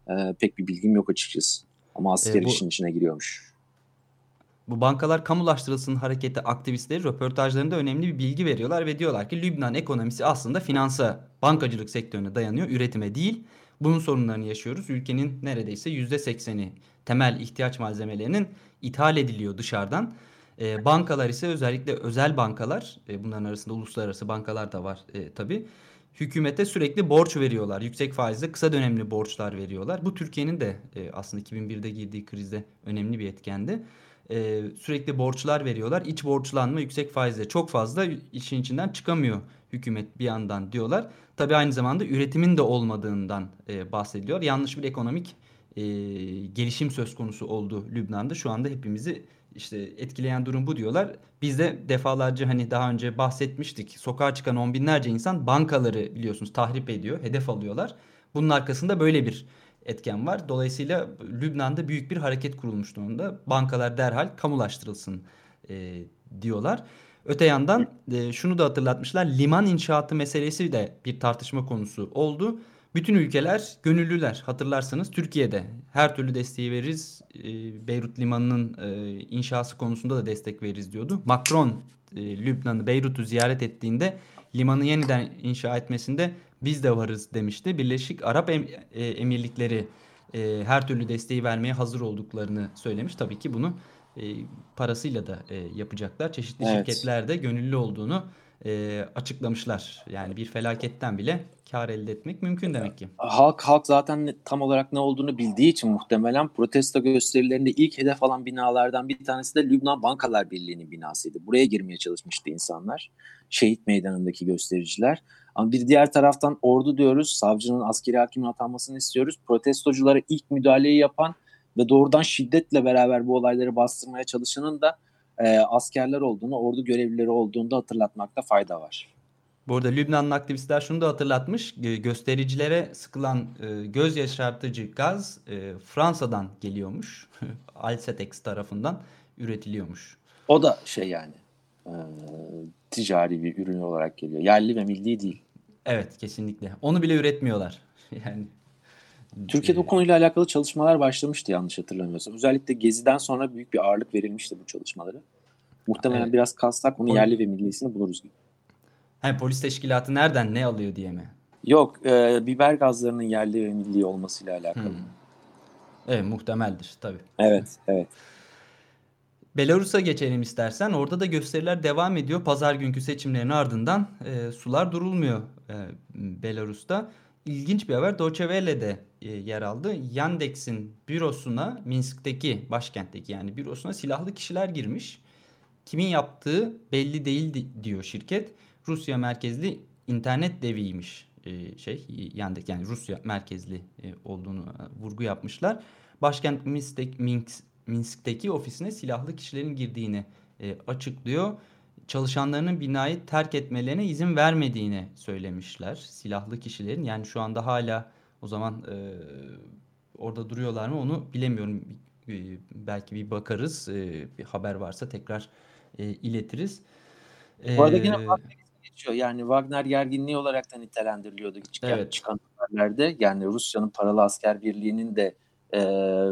e, pek bir bilgim yok açıkçası. Ama asker E, bu- işin içine giriyormuş. Bu bankalar kamulaştırılsın hareketi aktivistleri röportajlarında önemli bir bilgi veriyorlar ve diyorlar ki Lübnan ekonomisi aslında finansa, bankacılık sektörüne dayanıyor, üretime değil. Bunun sorunlarını yaşıyoruz. Ülkenin neredeyse %80'i temel ihtiyaç malzemelerinin ithal ediliyor dışarıdan. E, bankalar ise özellikle özel bankalar, e, bunların arasında uluslararası bankalar da var e, tabii. Hükümete sürekli borç veriyorlar. Yüksek faizle kısa dönemli borçlar veriyorlar. Bu Türkiye'nin de e, aslında 2001'de girdiği krizde önemli bir etkendi. E, sürekli borçlar veriyorlar. İç borçlanma yüksek faizle çok fazla işin içinden çıkamıyor hükümet bir yandan diyorlar. Tabii aynı zamanda üretimin de olmadığından e, bahsediliyor. Yanlış bir ekonomik e, gelişim söz konusu oldu Lübnan'da. Şu anda hepimizi işte etkileyen durum bu diyorlar. Biz de defalarca hani daha önce bahsetmiştik. Sokağa çıkan on binlerce insan bankaları biliyorsunuz tahrip ediyor, hedef alıyorlar. Bunun arkasında böyle bir etken var. Dolayısıyla Lübnan'da büyük bir hareket kurulmuş durumda. Bankalar derhal kamulaştırılsın e, diyorlar. Öte yandan e, şunu da hatırlatmışlar. Liman inşaatı meselesi de bir tartışma konusu oldu. Bütün ülkeler gönüllüler. Hatırlarsanız Türkiye'de her türlü desteği veririz. E, Beyrut Limanı'nın e, inşası konusunda da destek veririz diyordu. Macron e, Lübnan'ı, Beyrut'u ziyaret ettiğinde limanı yeniden inşa etmesinde biz de varız demişti. Birleşik Arap em, e, Emirlikleri e, her türlü desteği vermeye hazır olduklarını söylemiş. Tabii ki bunu e, parasıyla da e, yapacaklar. Çeşitli Evet. şirketler de gönüllü olduğunu e, açıklamışlar. Yani bir felaketten bile kar elde etmek mümkün demek ki. Halk halk zaten tam olarak ne olduğunu bildiği için muhtemelen protesto gösterilerinde ilk hedef alan binalardan bir tanesi de Lübnan Bankalar Birliği'nin binasıydı. Buraya girmeye çalışmıştı insanlar. Şehit meydanındaki göstericiler. Ama bir diğer taraftan ordu diyoruz. Savcının askeri hakimin atanmasını istiyoruz. Protestoculara ilk müdahaleyi yapan ve doğrudan şiddetle beraber bu olayları bastırmaya çalışanın da e, askerler olduğunu, ordu görevlileri olduğunu da hatırlatmakta fayda var. Bu arada Lübnanlı aktivistler şunu da hatırlatmış. Gö- Göstericilere sıkılan e, göz yaşartıcı gaz e, Fransa'dan geliyormuş. Alcetex tarafından üretiliyormuş. O da şey yani e, ticari bir ürün olarak geliyor. Yerli ve milli değil. Evet kesinlikle. Onu bile üretmiyorlar. Yani Türkiye'de bu konuyla alakalı çalışmalar başlamıştı yanlış hatırlamıyorsam. Özellikle Gezi'den sonra büyük bir ağırlık verilmişti bu çalışmalara. Muhtemelen Evet. biraz kastak onu yerli ve millisini buluruz gibi. Hani polis teşkilatı nereden ne alıyor diye mi? Yok, e, biber gazlarının yerli ve milli olmasıyla alakalı. Hmm. Evet muhtemeldir tabii. Evet, evet. Belarus'a geçelim istersen. Orada da gösteriler devam ediyor. Pazar günkü seçimlerin ardından e, sular durulmuyor e, Belarus'ta. İlginç bir haber Deutsche Welle'de e, yer aldı. Yandex'in bürosuna Minsk'teki başkentteki yani bürosuna silahlı kişiler girmiş. Kimin yaptığı belli değil di- diyor şirket. Rusya merkezli internet deviymiş e, şey Yandex yani Rusya merkezli e, olduğunu e, vurgu yapmışlar. Başkent Minsk'teki, Minsk, Minsk'teki ofisine silahlı kişilerin girdiğini e, açıklıyor. Çalışanlarının binayı terk etmelerine izin vermediğini söylemişler. Silahlı kişilerin yani şu anda hala o zaman e, orada duruyorlar mı onu bilemiyorum. E, belki bir bakarız. E, bir haber varsa tekrar e, iletiriz. Bu arada E, yine ismi geçiyor. Yani Wagner gerginliği olarak da nitelendiriliyordu çıkan, Evet. çıkan haberlerde. Yani Rusya'nın paralı asker birliğinin de e,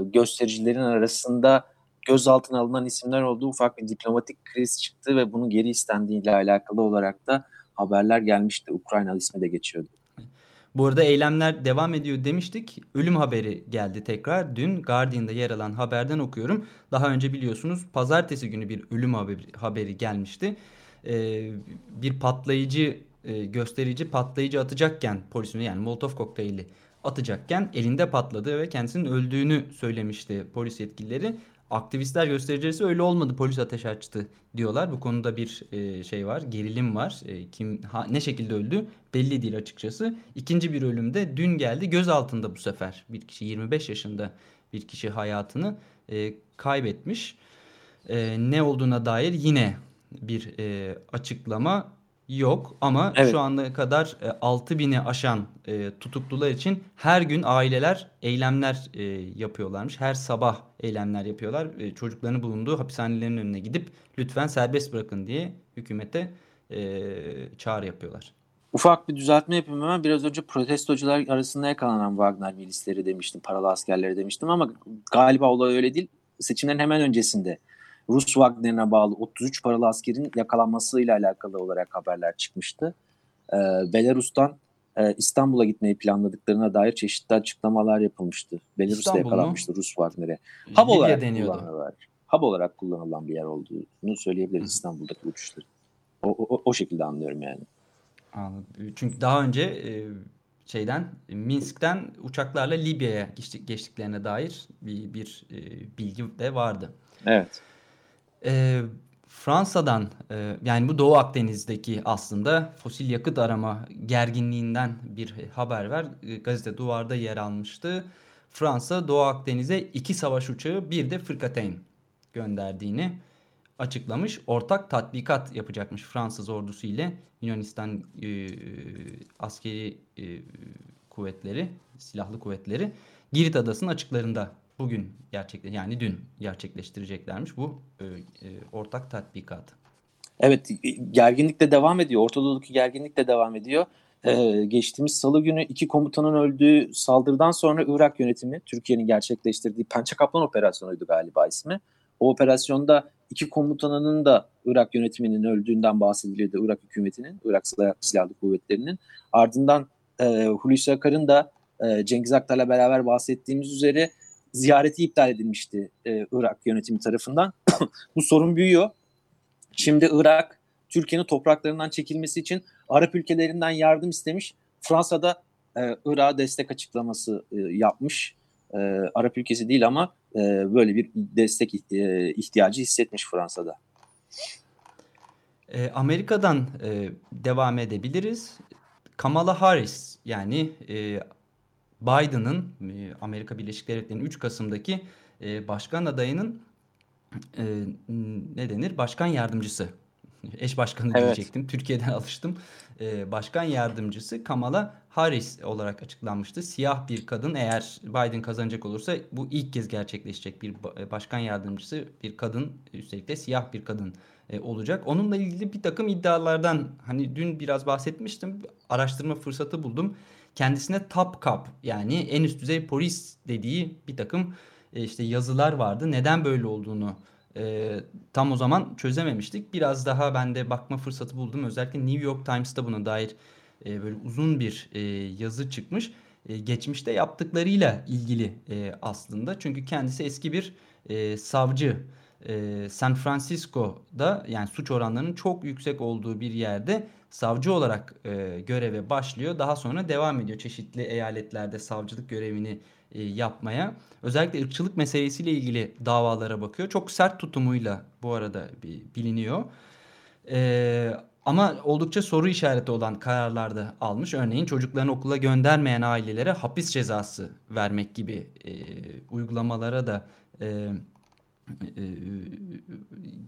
göstericilerin arasında gözaltına alınan isimler olduğu ufak bir diplomatik kriz çıktı ve bunun geri istendiğiyle alakalı olarak da haberler gelmişti. Ukrayna ismi de geçiyordu. Bu arada eylemler devam ediyor demiştik. Ölüm haberi geldi tekrar. Dün Guardian'da yer alan haberden okuyorum. Daha önce biliyorsunuz pazartesi günü bir ölüm haberi, haberi gelmişti. Ee, bir patlayıcı e, gösterici patlayıcı atacakken polisine yani Molotov kokteyli atacakken elinde patladı ve kendisinin öldüğünü söylemişti polis yetkilileri. Aktivistler göstericiler ise öyle olmadı polis ateş açtı diyorlar. Bu konuda bir e, şey var gerilim var. E, kim ha, ne şekilde öldü belli değil açıkçası. İkinci bir ölüm de dün geldi gözaltında bu sefer. Bir kişi 25 yaşında bir kişi hayatını e, kaybetmiş. E, ne olduğuna dair yine bir e, açıklama yok ama Evet. şu ana kadar e, 6000'i aşan e, tutuklular için her gün aileler eylemler e, yapıyorlarmış. Her sabah eylemler yapıyorlar. E, çocuklarını bulunduğu hapishanelerin önüne gidip lütfen serbest bırakın diye hükümete e, çağrı yapıyorlar. Ufak bir düzeltme yapayım hemen. Biraz önce protestocular arasında yakalanan Wagner milisleri demiştim, paralı askerleri demiştim ama galiba olay öyle değil. Seçimlerin hemen öncesinde Rus Wagner'ine bağlı 33 paralı askerin yakalanmasıyla alakalı olarak haberler çıkmıştı. Ee, Belarus'tan e, İstanbul'a gitmeyi planladıklarına dair çeşitli açıklamalar yapılmıştı. Belarus'ta yakalanmıştı Rus Wagner'e. Hub Libya olarak deniyordu. kullanıyorlar. Hub olarak kullanılan bir yer olduğunu söyleyebiliriz İstanbul'daki uçuşları. O, o, o şekilde anlıyorum yani. Anladım. Çünkü daha önce e, şeyden Minsk'ten uçaklarla Libya'ya geçtik, geçtiklerine dair bir, bir e, bilgi de vardı. Evet. E, Fransa'dan e, yani bu Doğu Akdeniz'deki aslında fosil yakıt arama gerginliğinden bir haber var. E, gazete Duvar'da yer almıştı. Fransa Doğu Akdeniz'e iki savaş uçağı bir de fırkateyn gönderdiğini açıklamış. Ortak tatbikat yapacakmış Fransız ordusu ile Yunanistan e, askeri e, kuvvetleri, silahlı kuvvetleri. Girit Adası'nın açıklarında bugün gerçekten yani dün gerçekleştireceklermiş bu e, e, ortak tatbikatı. Evet gerginlik de devam ediyor. Orta Doğu'daki gerginlik de devam ediyor. Ee, geçtiğimiz salı günü iki komutanın öldüğü saldırıdan sonra Irak yönetimi Türkiye'nin gerçekleştirdiği Pençe Kaplan operasyonuydu galiba ismi. O operasyonda iki komutanının da Irak yönetiminin öldüğünden bahsediliyordu. Irak hükümetinin, Irak Silahlı Kuvvetleri'nin. Ardından e, Hulusi Akar'ın da e, Cengiz Aktar'la beraber bahsettiğimiz üzere ziyareti iptal edilmişti e, Irak yönetimi tarafından. Bu sorun büyüyor. Şimdi Irak Türkiye'nin topraklarından çekilmesi için Arap ülkelerinden yardım istemiş. Fransa'da e, Irak'a destek açıklaması e, yapmış. E, Arap ülkesi değil ama e, böyle bir destek e, ihtiyacı hissetmiş Fransa'da. E, Amerika'dan e, devam edebiliriz. Kamala Harris yani e, Biden'ın e, Amerika Birleşik Devletleri'nin 3 Kasım'daki e, başkan adayının e, ne denir? Başkan yardımcısı. Eş başkanı evet. diyecektim. Türkiye'den alıştım. Başkan yardımcısı Kamala Harris olarak açıklanmıştı. Siyah bir kadın eğer Biden kazanacak olursa bu ilk kez gerçekleşecek bir başkan yardımcısı bir kadın üstelik de siyah bir kadın olacak. Onunla ilgili bir takım iddialardan hani dün biraz bahsetmiştim. Araştırma fırsatı buldum. Kendisine top cop yani en üst düzey polis dediği bir takım e, işte yazılar vardı. Neden böyle olduğunu e, tam o zaman çözememiştik. Biraz daha ben de bakma fırsatı buldum. Özellikle New York Times'ta buna dair e, böyle uzun bir e, yazı çıkmış. E, geçmişte yaptıklarıyla ilgili e, aslında. Çünkü kendisi eski bir e, savcı. E, San Francisco'da yani suç oranlarının çok yüksek olduğu bir yerde savcı olarak e, göreve başlıyor. Daha sonra devam ediyor çeşitli eyaletlerde savcılık görevini e, yapmaya. Özellikle ırkçılık meselesiyle ilgili davalara bakıyor. Çok sert tutumuyla bu arada biliniyor. E, ama oldukça soru işareti olan kararlar da almış. Örneğin çocuklarını okula göndermeyen ailelere hapis cezası vermek gibi e, uygulamalara da e, e,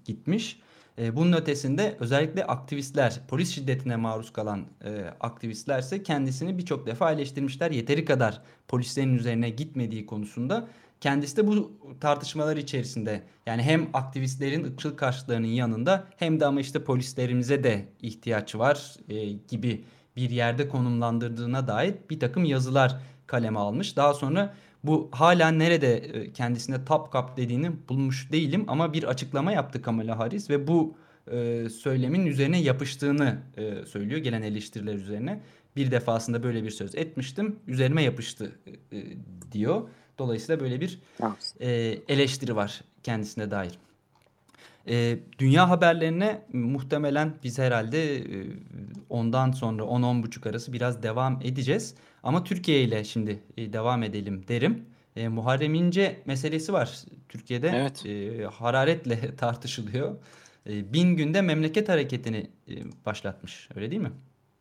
gitmiş. E, bunun ötesinde özellikle aktivistler, polis şiddetine maruz kalan e, aktivistler ise kendisini birçok defa eleştirmişler. Yeteri kadar polislerin üzerine gitmediği konusunda kendisi de bu tartışmalar içerisinde yani hem aktivistlerin ırkçılık karşıtlarının yanında hem de ama işte polislerimize de ihtiyaç var e, gibi bir yerde konumlandırdığına dair bir takım yazılar kaleme almış. Daha sonra bu hala nerede e, kendisine top cup dediğini bulmuş değilim ama bir açıklama yaptı Kamala Harris ve bu e, söylemin üzerine yapıştığını e, söylüyor gelen eleştiriler üzerine. Bir defasında böyle bir söz etmiştim üzerime yapıştı e, e diyor. Dolayısıyla böyle bir e, eleştiri var kendisine dair. E, dünya haberlerine muhtemelen biz herhalde e, ondan sonra 10-10.30 arası biraz devam edeceğiz. Ama Türkiye ile şimdi e, devam edelim derim. E, Muharrem İnce meselesi var Türkiye'de. Evet. E, hararetle tartışılıyor. E, bin günde memleket hareketini e, başlatmış öyle değil mi?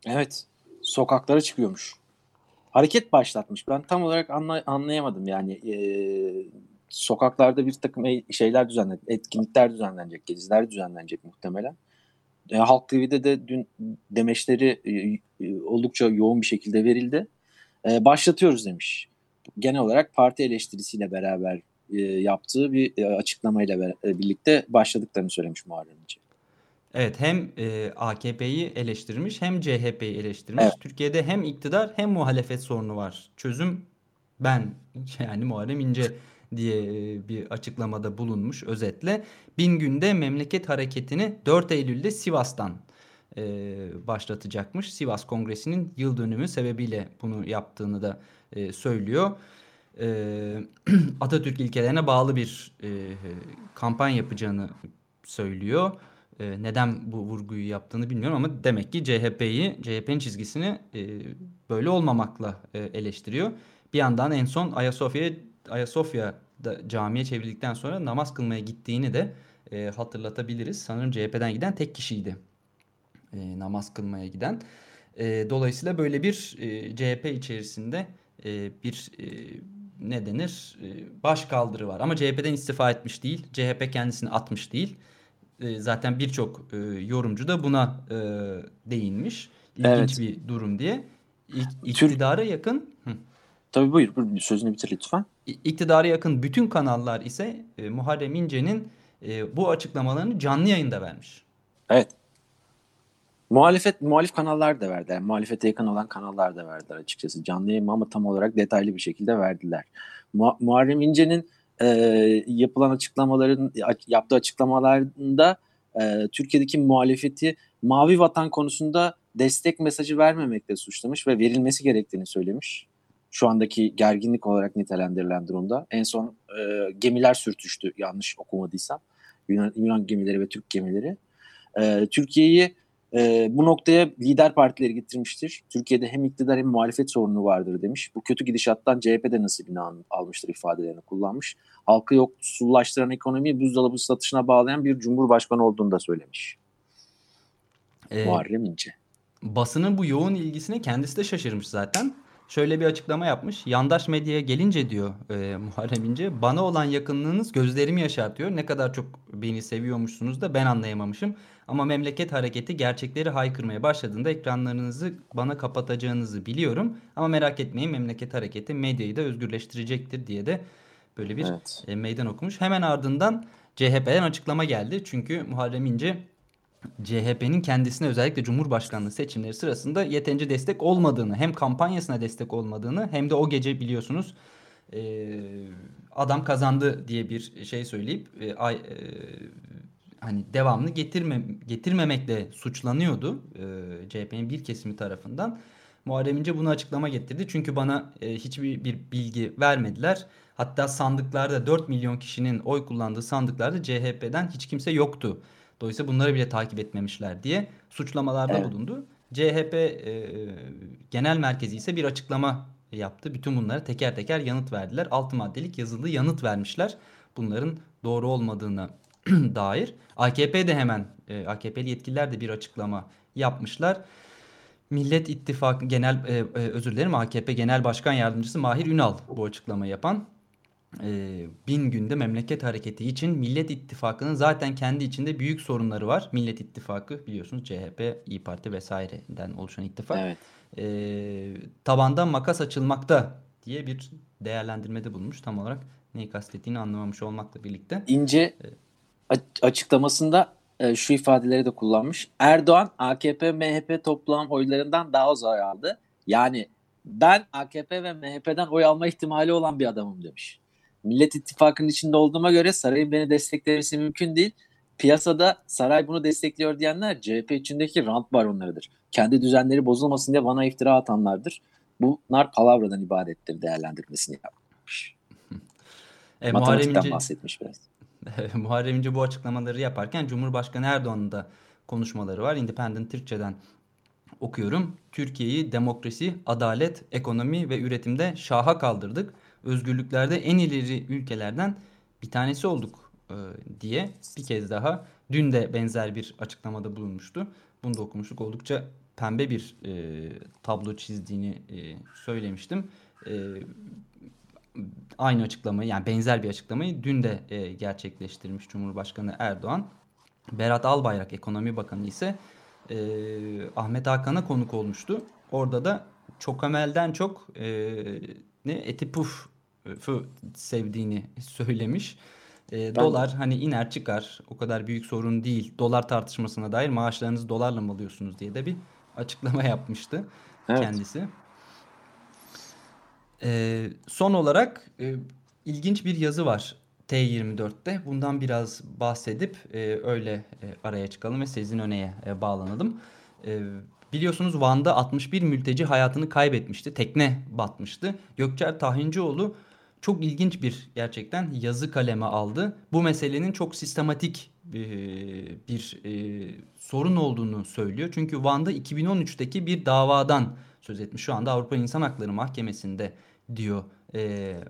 Evet. Sokaklara çıkıyormuş. Hareket başlatmış. Ben tam olarak anlay- anlayamadım yani. E, sokaklarda bir takım e, şeyler düzenlenecek, etkinlikler düzenlenecek, geziler düzenlenecek muhtemelen. E, Halk TV'de de dün demeçleri e, e, oldukça yoğun bir şekilde verildi. E, başlatıyoruz demiş. Genel olarak parti eleştirisiyle beraber e, yaptığı bir e, açıklamayla e, birlikte başladıklarını söylemiş Muharrem İnce. Evet hem e, AKP'yi eleştirmiş hem CHP'yi eleştirmiş. Evet. Türkiye'de hem iktidar hem muhalefet sorunu var. Çözüm ben yani Muharrem İnce diye bir açıklamada bulunmuş özetle. Bin günde memleket hareketini 4 Eylül'de Sivas'tan e, başlatacakmış. Sivas Kongresi'nin yıl dönümü sebebiyle bunu yaptığını da e, söylüyor. E, Atatürk ilkelerine bağlı bir e, kampanya yapacağını söylüyor. E, neden bu vurguyu yaptığını bilmiyorum ama demek ki CHP'yi, CHP'nin çizgisini e, böyle olmamakla e, eleştiriyor. Bir yandan en son Ayasofya'ya Ayasofya'da camiye çevrildikten sonra namaz kılmaya gittiğini de e, hatırlatabiliriz. Sanırım CHP'den giden tek kişiydi e, namaz kılmaya giden. E, dolayısıyla böyle bir e, CHP içerisinde e, bir e, ne denir e, baş kaldırı var. Ama CHP'den istifa etmiş değil. CHP kendisini atmış değil. E, zaten birçok e, yorumcu da buna e, değinmiş. İlginç evet. bir durum diye. İk, iktidara yakın. Hı. Tabii buyur, buyur sözünü bitir lütfen. İktidara yakın bütün kanallar ise e, Muharrem İnce'nin e, bu açıklamalarını canlı yayında vermiş. Evet. Muhalefet, muhalif kanallar da verdiler. Muhalefete yakın olan kanallar da verdiler açıkçası. Canlı yayın ama tam olarak detaylı bir şekilde verdiler. Mu Muharrem İnce'nin e, yapılan açıklamaların yaptığı açıklamalarında e, Türkiye'deki muhalefeti mavi vatan konusunda destek mesajı vermemekle suçlamış ve verilmesi gerektiğini söylemiş. Şu andaki gerginlik olarak nitelendirilen durumda. En son e, gemiler sürtüştü yanlış okumadıysam. Yunan, Yunan gemileri ve Türk gemileri. E, Türkiye'yi e, bu noktaya lider partileri getirmiştir. Türkiye'de hem iktidar hem muhalefet sorunu vardır demiş. Bu kötü gidişattan CHP de nasibini almıştır ifadelerini kullanmış. Halkı yoksullaştıran ekonomiyi buzdolabı satışına bağlayan bir cumhurbaşkanı olduğunu da söylemiş. Ee, Muharrem İnce. Basının bu yoğun ilgisine kendisi de şaşırmış zaten. Şöyle bir açıklama yapmış. Yandaş medyaya gelince diyor e, Muharrem İnce, bana olan yakınlığınız gözlerimi yaşartıyor. Ne kadar çok beni seviyormuşsunuz da ben anlayamamışım. Ama memleket hareketi gerçekleri haykırmaya başladığında ekranlarınızı bana kapatacağınızı biliyorum. Ama merak etmeyin memleket hareketi medyayı da özgürleştirecektir diye de böyle bir evet. e, meydan okumuş. Hemen ardından CHP'den açıklama geldi. Çünkü Muharrem İnce CHP'nin kendisine özellikle Cumhurbaşkanlığı seçimleri sırasında yeterince destek olmadığını hem kampanyasına destek olmadığını hem de o gece biliyorsunuz e, adam kazandı diye bir şey söyleyip e, ay, e, hani devamlı getirme, getirmemekle suçlanıyordu e, CHP'nin bir kesimi tarafından. Muharrem İnce bunu açıklama getirdi. Çünkü bana e, hiçbir bir bilgi vermediler. Hatta sandıklarda 4 milyon kişinin oy kullandığı sandıklarda CHP'den hiç kimse yoktu. Dolayısıyla bunları bile takip etmemişler diye suçlamalarda evet. bulundu. CHP e, genel merkezi ise bir açıklama yaptı. Bütün bunlara teker teker yanıt verdiler. Altı maddelik yazılı yanıt vermişler. Bunların doğru olmadığını dair. AKP de hemen e, AKP'li yetkililer de bir açıklama yapmışlar. Millet İttifakı Genel e, e, özür dilerim AKP Genel Başkan Yardımcısı Mahir Ünal bu açıklamayı yapan e, bin günde memleket hareketi için Millet İttifakı'nın zaten kendi içinde büyük sorunları var. Millet İttifakı biliyorsunuz CHP, İyi Parti vesaireden oluşan ittifak. Evet. E, tabandan makas açılmakta diye bir değerlendirmede bulunmuş. Tam olarak neyi kastettiğini anlamamış olmakla birlikte. İnce açıklamasında e, şu ifadeleri de kullanmış. Erdoğan AKP MHP toplam oylarından daha az oy aldı. Yani ben AKP ve MHP'den oy alma ihtimali olan bir adamım demiş. Millet İttifakı'nın içinde olduğuma göre sarayın beni desteklemesi mümkün değil. Piyasada saray bunu destekliyor diyenler CHP içindeki rant baronlarıdır. Kendi düzenleri bozulmasın diye bana iftira atanlardır. Bunlar palavradan ibadettir değerlendirmesini yapmış. E, Matematikten bahsetmiş biraz. Muharrem İnce bu açıklamaları yaparken Cumhurbaşkanı Erdoğan'ın da konuşmaları var. Independent Türkçe'den okuyorum. Türkiye'yi demokrasi, adalet, ekonomi ve üretimde şaha kaldırdık. Özgürlüklerde en ileri ülkelerden bir tanesi olduk e, diye bir kez daha dün de benzer bir açıklamada bulunmuştu. Bunu da okumuştuk. Oldukça pembe bir e, tablo çizdiğini e, söylemiştim. E, aynı açıklamayı yani benzer bir açıklamayı dün de e, gerçekleştirmiş Cumhurbaşkanı Erdoğan. Berat Albayrak Ekonomi Bakanı ise e, Ahmet Hakan'a konuk olmuştu. Orada da çok amelden çok e, ne eti puf sevdiğini söylemiş. E, dolar hani iner çıkar o kadar büyük sorun değil. Dolar tartışmasına dair maaşlarınızı dolarla mı alıyorsunuz diye de bir açıklama yapmıştı evet. kendisi. E, son olarak e, ilginç bir yazı var T24'te. Bundan biraz bahsedip e, öyle e, araya çıkalım ve sizin öneye e, bağlanalım. E, biliyorsunuz Van'da 61 mülteci hayatını kaybetmişti. Tekne batmıştı. Gökçer Tahincioğlu çok ilginç bir gerçekten yazı kaleme aldı. Bu meselenin çok sistematik e, bir e, sorun olduğunu söylüyor. Çünkü Van'da 2013'teki bir davadan söz etmiş. Şu anda Avrupa İnsan Hakları Mahkemesi'nde diyor e, e,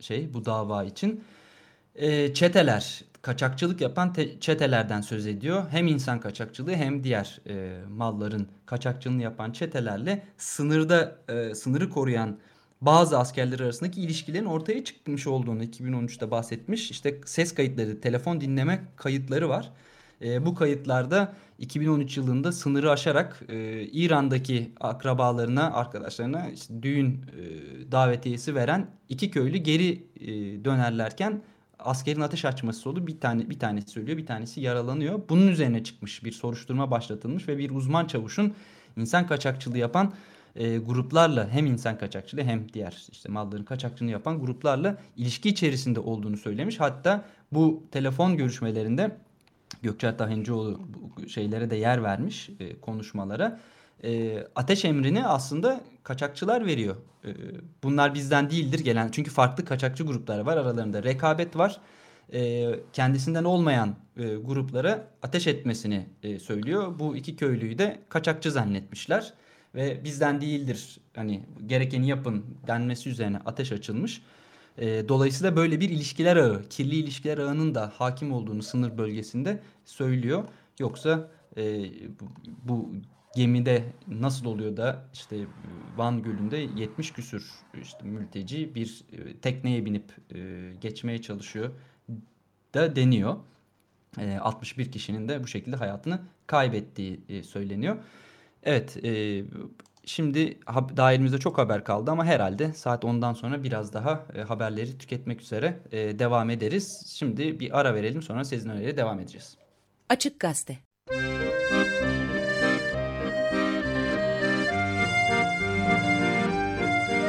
şey bu dava için. E, çeteler, kaçakçılık yapan te, çetelerden söz ediyor. Hem insan kaçakçılığı hem diğer e, malların kaçakçılığını yapan çetelerle sınırda e, sınırı koruyan bazı askerler arasındaki ilişkilerin ortaya çıkmış olduğunu 2013'te bahsetmiş. İşte ses kayıtları, telefon dinleme kayıtları var. E, bu kayıtlarda 2013 yılında sınırı aşarak e, İran'daki akrabalarına, arkadaşlarına işte düğün e, davetiyesi veren iki köylü geri e, dönerlerken askerin ateş açması oldu. Bir tane bir tanesi söylüyor, bir tanesi yaralanıyor. Bunun üzerine çıkmış bir soruşturma başlatılmış ve bir uzman çavuşun insan kaçakçılığı yapan e, gruplarla hem insan kaçakçılığı hem diğer işte malların kaçakçılığını yapan gruplarla ilişki içerisinde olduğunu söylemiş. Hatta bu telefon görüşmelerinde Gökçe Tahincioğlu şeylere de yer vermiş e, konuşmalara. E, ateş emrini aslında kaçakçılar veriyor. E, bunlar bizden değildir gelen çünkü farklı kaçakçı gruplar var aralarında rekabet var. E, kendisinden olmayan e, gruplara ateş etmesini e, söylüyor. Bu iki köylüyü de kaçakçı zannetmişler ve bizden değildir hani gerekeni yapın denmesi üzerine ateş açılmış. E, dolayısıyla böyle bir ilişkiler ağı, kirli ilişkiler ağının da hakim olduğunu sınır bölgesinde söylüyor. Yoksa e, bu, bu gemide nasıl oluyor da işte Van Gölü'nde 70 küsür işte mülteci bir e, tekneye binip e, geçmeye çalışıyor da deniyor. E, 61 kişinin de bu şekilde hayatını kaybettiği e, söyleniyor. Evet, e, şimdi daha elimizde çok haber kaldı ama herhalde saat 10'dan sonra biraz daha e, haberleri tüketmek üzere e, devam ederiz. Şimdi bir ara verelim sonra Sezin Öneri'ye devam edeceğiz. Açık Gazete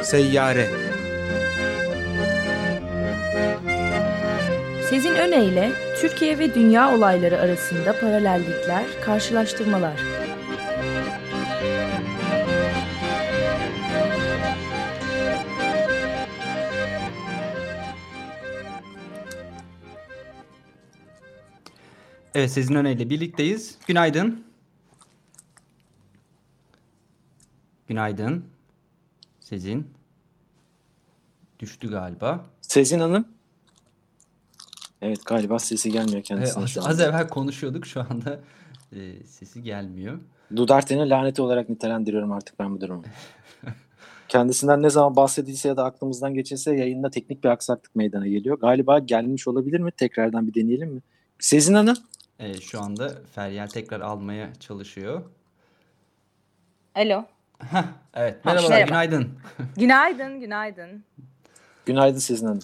Seyyare Sezin Öne Türkiye ve dünya olayları arasında paralellikler, karşılaştırmalar. Evet Sezin Öne ile birlikteyiz. Günaydın. Günaydın. Sezin. Düştü galiba. Sezin Hanım. Evet galiba sesi gelmiyor kendisine Evet, az, az evvel konuşuyorduk şu anda e, sesi gelmiyor. Dudarte'nin laneti olarak nitelendiriyorum artık ben bu durumu. Kendisinden ne zaman bahsedilse ya da aklımızdan geçirse yayında teknik bir aksaklık meydana geliyor. Galiba gelmiş olabilir mi? Tekrardan bir deneyelim mi? Sezin Hanım. E, şu anda Feryal tekrar almaya çalışıyor. Alo. Heh, evet merhabalar merhaba. günaydın. Günaydın, günaydın. Günaydın Sezin Hanım.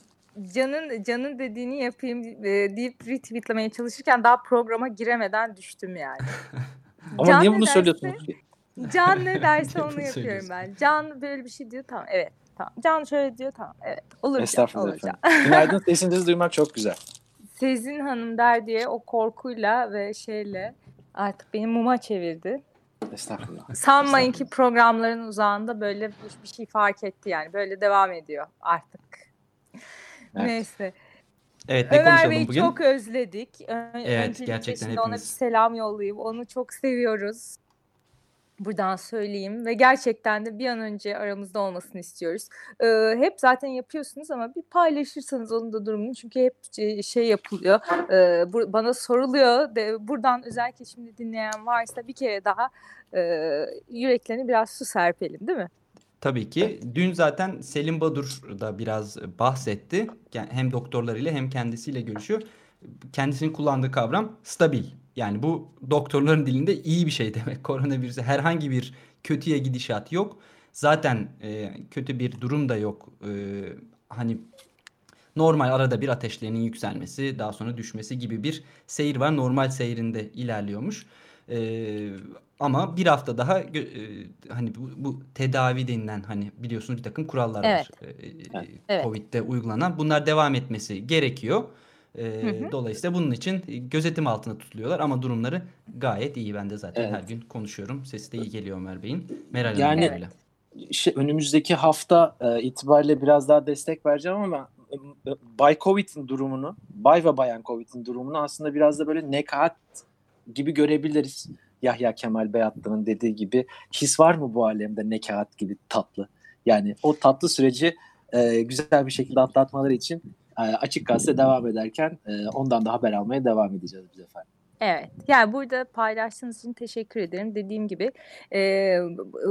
Can'ın Can'ın dediğini yapayım e, deyip retweetlemeye çalışırken daha programa giremeden düştüm yani. Ama Can niye bunu derse- söylüyorsunuz? Can ne derse onu yapıyorum ben. Can böyle bir şey diyor tamam evet tamam. Can şöyle diyor tamam evet. Olur Can, Estağfurullah olur Can. Günaydın sesinizi duymak çok güzel. Sezin Hanım der diye o korkuyla ve şeyle artık beni muma çevirdi. Estağfurullah. Sanmayın ki programların uzağında böyle bir, bir şey fark etti yani. Böyle devam ediyor artık. Evet. Neyse. Evet ne Ömer Bey'i bugün? çok özledik. Ö- Evet, öncelikle gerçekten şimdi ona bir hepimiz. selam yollayayım. Onu çok seviyoruz. Buradan söyleyeyim ve gerçekten de bir an önce aramızda olmasını istiyoruz. Ee, hep zaten yapıyorsunuz ama bir paylaşırsanız onun da durumunu çünkü hep şey- yapılıyor. Ee, bu- bana soruluyor. De, buradan özellikle şimdi dinleyen varsa bir kere daha e, yüreklerine biraz su serpelim değil mi? Tabii ki. Dün zaten Selim Badur da biraz bahsetti. Hem doktorlarıyla hem kendisiyle görüşüyor. Kendisinin kullandığı kavram stabil. Yani bu doktorların dilinde iyi bir şey demek. Koronavirüse herhangi bir kötüye gidişat yok. Zaten e, kötü bir durum da yok. E, hani normal arada bir ateşlerinin yükselmesi, daha sonra düşmesi gibi bir seyir var. Normal seyrinde ilerliyormuş. Ee, ama bir hafta daha e, hani bu, bu tedavi denilen hani biliyorsunuz bir takım kurallar Evet. var. Ee, Evet. Covid'de uygulanan. Bunlar devam etmesi gerekiyor. Ee, Hı hı. Dolayısıyla bunun için gözetim altında tutuluyorlar ama durumları gayet iyi. Ben de zaten Evet. her gün konuşuyorum. Sesi de iyi geliyor Ömer Bey'in. Meral Yani- da öyle. şey, önümüzdeki hafta e, itibariyle biraz daha destek vereceğim ama e, Bay Covid'in durumunu, Bay ve Bayan Covid'in durumunu aslında biraz da böyle nekaat gibi görebiliriz. Yahya Kemal Beyatlı'nın dediği gibi his var mı bu alemde nekaat gibi tatlı? Yani o tatlı süreci e, güzel bir şekilde atlatmaları için e, açık gazete devam ederken e, ondan da haber almaya devam edeceğiz biz efendim. Evet. Yani burada paylaştığınız için teşekkür ederim. Dediğim gibi e,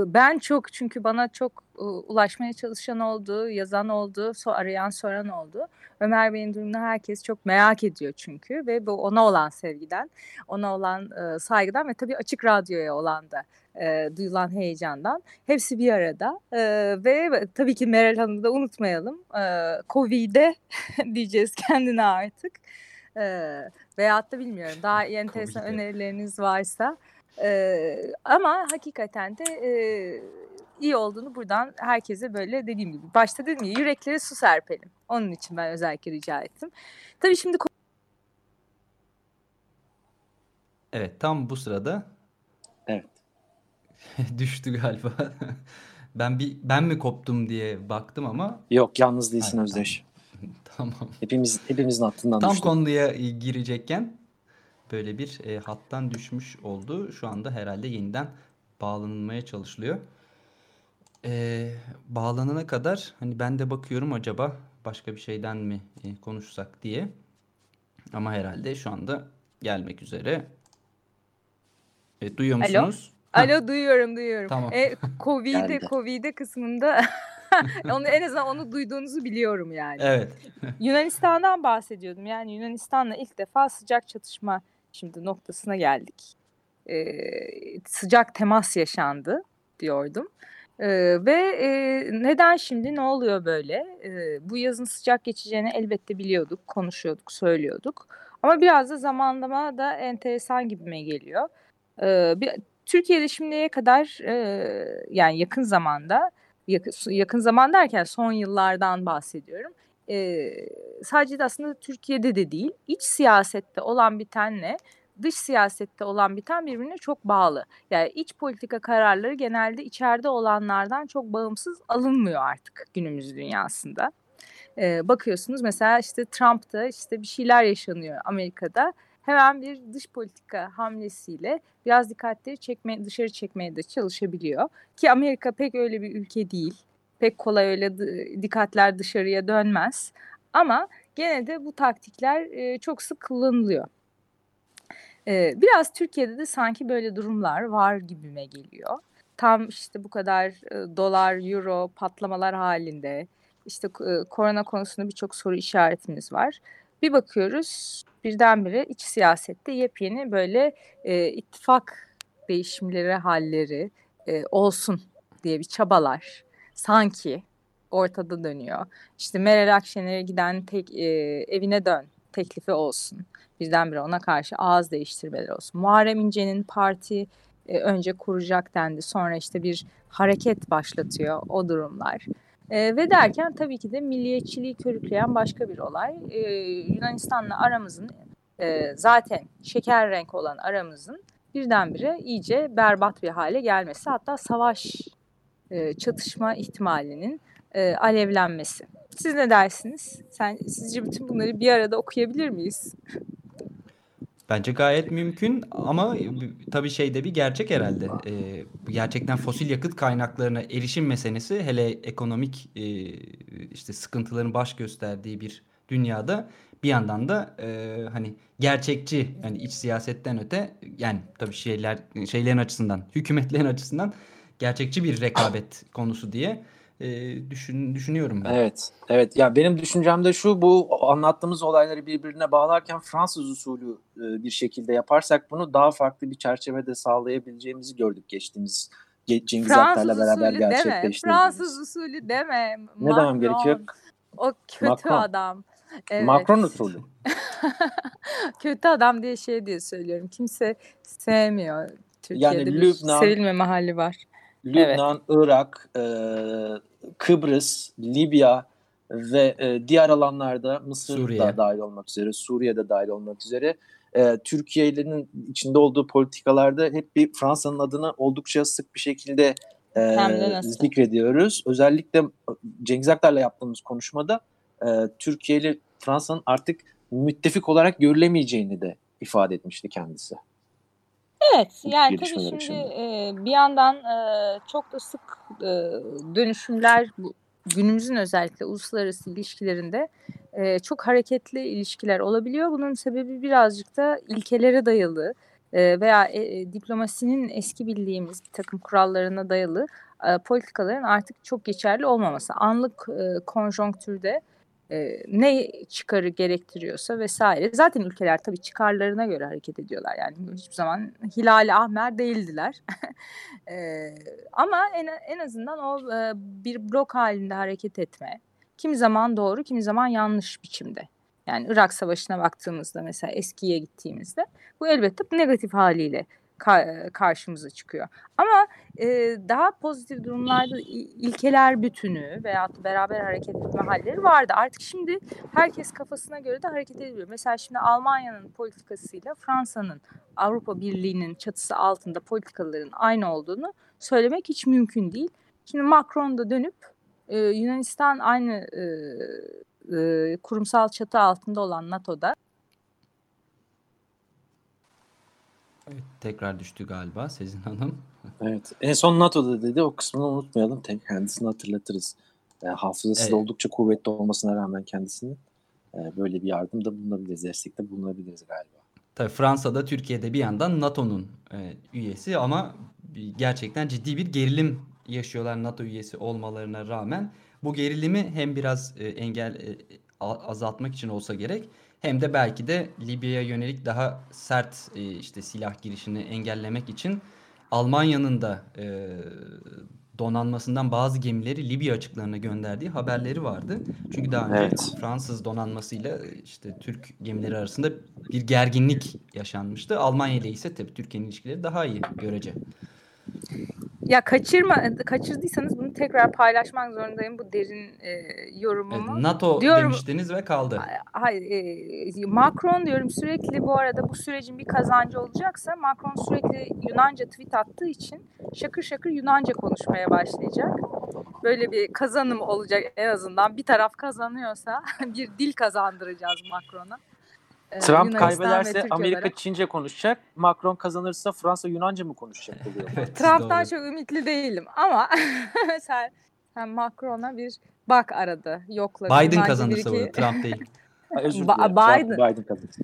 ben çok çünkü bana çok e, ulaşmaya çalışan oldu, yazan oldu, so arayan soran oldu. Ömer Bey'in durumunu herkes çok merak ediyor çünkü ve bu ona olan sevgiden, ona olan e, saygıdan ve tabii açık radyoya olan da e, duyulan heyecandan hepsi bir arada e, ve tabii ki Meral Hanım'ı da unutmayalım. E, Covid'e diyeceğiz kendine artık. E, veyahut da bilmiyorum daha enteresan önerileriniz varsa. E, ama hakikaten de e, iyi olduğunu buradan herkese böyle dediğim gibi başta dedim ya yüreklere su serpelim. Onun için ben özellikle rica ettim. Tabii şimdi Evet tam bu sırada Evet. düştü galiba. ben bir ben mi koptum diye baktım ama Yok yalnız değilsin Hayır, Özdeş. tamam. Hepimiz hepimizin aklından Tam düştü. konuya girecekken böyle bir e, hattan düşmüş oldu. Şu anda herhalde yeniden bağlanılmaya çalışılıyor. E, bağlanana kadar hani ben de bakıyorum acaba başka bir şeyden mi e, konuşsak diye. Ama herhalde şu anda gelmek üzere. E, duyuyor Alo? musunuz? Hah, Alo duyuyorum duyuyorum. Tamam. E, Covid'e. Covid'e kısmında onu en azından onu duyduğunuzu biliyorum yani. Evet. Yunanistan'dan bahsediyordum. Yani Yunanistan'la ilk defa sıcak çatışma şimdi noktasına geldik. Ee, sıcak temas yaşandı diyordum. Ee, ve e, neden şimdi ne oluyor böyle? Ee, bu yazın sıcak geçeceğini elbette biliyorduk, konuşuyorduk, söylüyorduk. Ama biraz da zamanlama da enteresan gibime geliyor. Ee, bir, Türkiye'de şimdiye kadar e, yani yakın zamanda yakın, yakın zaman derken son yıllardan bahsediyorum. E, sadece de aslında Türkiye'de de değil iç siyasette olan bitenle dış siyasette olan biten birbirine çok bağlı. Yani iç politika kararları genelde içeride olanlardan çok bağımsız alınmıyor artık günümüz dünyasında. E, bakıyorsunuz mesela işte Trump'ta işte bir şeyler yaşanıyor Amerika'da hemen bir dış politika hamlesiyle biraz dikkatleri çekme, dışarı çekmeye de çalışabiliyor. Ki Amerika pek öyle bir ülke değil. Pek kolay öyle dikkatler dışarıya dönmez. Ama gene de bu taktikler e, çok sık kullanılıyor. E, biraz Türkiye'de de sanki böyle durumlar var gibime geliyor. Tam işte bu kadar e, dolar, euro patlamalar halinde. İşte e, korona konusunda birçok soru işaretimiz var. Bir bakıyoruz birdenbire iç siyasette yepyeni böyle e, ittifak değişimleri halleri e, olsun diye bir çabalar sanki ortada dönüyor. İşte Meral Akşener'e giden tek e, evine dön teklifi olsun. Birdenbire ona karşı ağız değiştirmeler olsun. Muharrem İnce'nin parti e, önce kuracak dendi. Sonra işte bir hareket başlatıyor o durumlar. E, ve derken tabii ki de milliyetçiliği körükleyen başka bir olay. E, Yunanistan'la aramızın e, zaten şeker renk olan aramızın birdenbire iyice berbat bir hale gelmesi hatta savaş e, çatışma ihtimalinin e, alevlenmesi. Siz ne dersiniz? Sen sizce bütün bunları bir arada okuyabilir miyiz? Bence gayet mümkün ama tabii şey de bir gerçek herhalde. Ee, gerçekten fosil yakıt kaynaklarına erişim meselesi hele ekonomik e, işte sıkıntıların baş gösterdiği bir dünyada bir yandan da e, hani gerçekçi yani iç siyasetten öte yani tabii şeyler şeylerin açısından hükümetlerin açısından gerçekçi bir rekabet konusu diye e, düşün, düşünüyorum ben. Evet, evet. Ya benim düşüncem de şu, bu anlattığımız olayları birbirine bağlarken Fransız usulü e, bir şekilde yaparsak bunu daha farklı bir çerçevede sağlayabileceğimizi gördük geçtiğimiz Cengiz Aktar'la beraber gerçekleştirdiğimiz. Fransız usulü deme. Ne demem gerekiyor? O kötü Macron. adam. Evet. Macron usulü. kötü adam diye şey diye söylüyorum. Kimse sevmiyor. Türkiye'de Yani bir Lübnan- sevilmeme hali var. Lübnan, Irak, e, Kıbrıs, Libya ve e, diğer alanlarda Mısır Suriye. da dahil olmak üzere, Suriye'de dahil olmak üzere e, Türkiye'nin içinde olduğu politikalarda hep bir Fransa'nın adını oldukça sık bir şekilde e, zikrediyoruz. Özellikle Cengiz Aktar'la yaptığımız konuşmada e, Türkiye ile Fransa'nın artık müttefik olarak görülemeyeceğini de ifade etmişti kendisi. Evet yani tabii şimdi ışığında. e, bir yandan e, çok da sık e, dönüşümler bu günümüzün özellikle uluslararası ilişkilerinde e, çok hareketli ilişkiler olabiliyor. Bunun sebebi birazcık da ilkelere dayalı e, veya e, diplomasinin eski bildiğimiz bir takım kurallarına dayalı e, politikaların artık çok geçerli olmaması. Anlık e, konjonktürde ne çıkarı gerektiriyorsa vesaire. Zaten ülkeler tabii çıkarlarına göre hareket ediyorlar. Yani hiçbir zaman hilal ahmer değildiler. e, ama en, en azından o e, bir blok halinde hareket etme. Kimi zaman doğru, kimi zaman yanlış biçimde. Yani Irak Savaşı'na baktığımızda mesela eskiye gittiğimizde bu elbette negatif haliyle karşımıza çıkıyor. Ama e, daha pozitif durumlarda ilkeler bütünü veya beraber hareket etme halleri vardı. Artık şimdi herkes kafasına göre de hareket edebiliyor. Mesela şimdi Almanya'nın politikasıyla Fransa'nın Avrupa Birliği'nin çatısı altında politikaların aynı olduğunu söylemek hiç mümkün değil. Şimdi Macron da dönüp e, Yunanistan aynı e, e, kurumsal çatı altında olan NATO'da Evet, tekrar düştü galiba Sezin Hanım. Evet. En son NATO'da dedi. O kısmını unutmayalım. Tek kendisini hatırlatırız. E, hafızası evet. da oldukça kuvvetli olmasına rağmen kendisinin e, böyle bir yardım da bulunabiliriz. Destekte bulunabiliriz galiba. Tabii Fransa'da Türkiye'de bir yandan NATO'nun e, üyesi ama gerçekten ciddi bir gerilim yaşıyorlar NATO üyesi olmalarına rağmen. Bu gerilimi hem biraz e, engel e, azaltmak için olsa gerek hem de belki de Libya'ya yönelik daha sert e, işte silah girişini engellemek için Almanya'nın da e, donanmasından bazı gemileri Libya açıklarına gönderdiği haberleri vardı. Çünkü daha önce evet. Fransız donanmasıyla işte Türk gemileri arasında bir gerginlik yaşanmıştı. Almanya ile ise tabii Türkiye'nin ilişkileri daha iyi görece. Ya kaçırma kaçırdıysanız bunu tekrar paylaşmak zorundayım bu derin e, yorumumu. Evet, NATO diyorum, demiştiniz ve kaldı. Hayır, e, Macron diyorum sürekli bu arada bu sürecin bir kazancı olacaksa Macron sürekli Yunanca tweet attığı için şakır şakır Yunanca konuşmaya başlayacak. Böyle bir kazanım olacak en azından bir taraf kazanıyorsa bir dil kazandıracağız Macron'a. Ee, Trump Yunanistan kaybederse Amerika olarak. Çince konuşacak. Macron kazanırsa Fransa Yunanca mı konuşacak? Trump'tan çok ümitli değilim ama sen, sen Macron'a bir bak aradı. Yokla. Biden Yunanca kazanırsa iki... Trump değil. ba- Biden. Biden kazanırsa.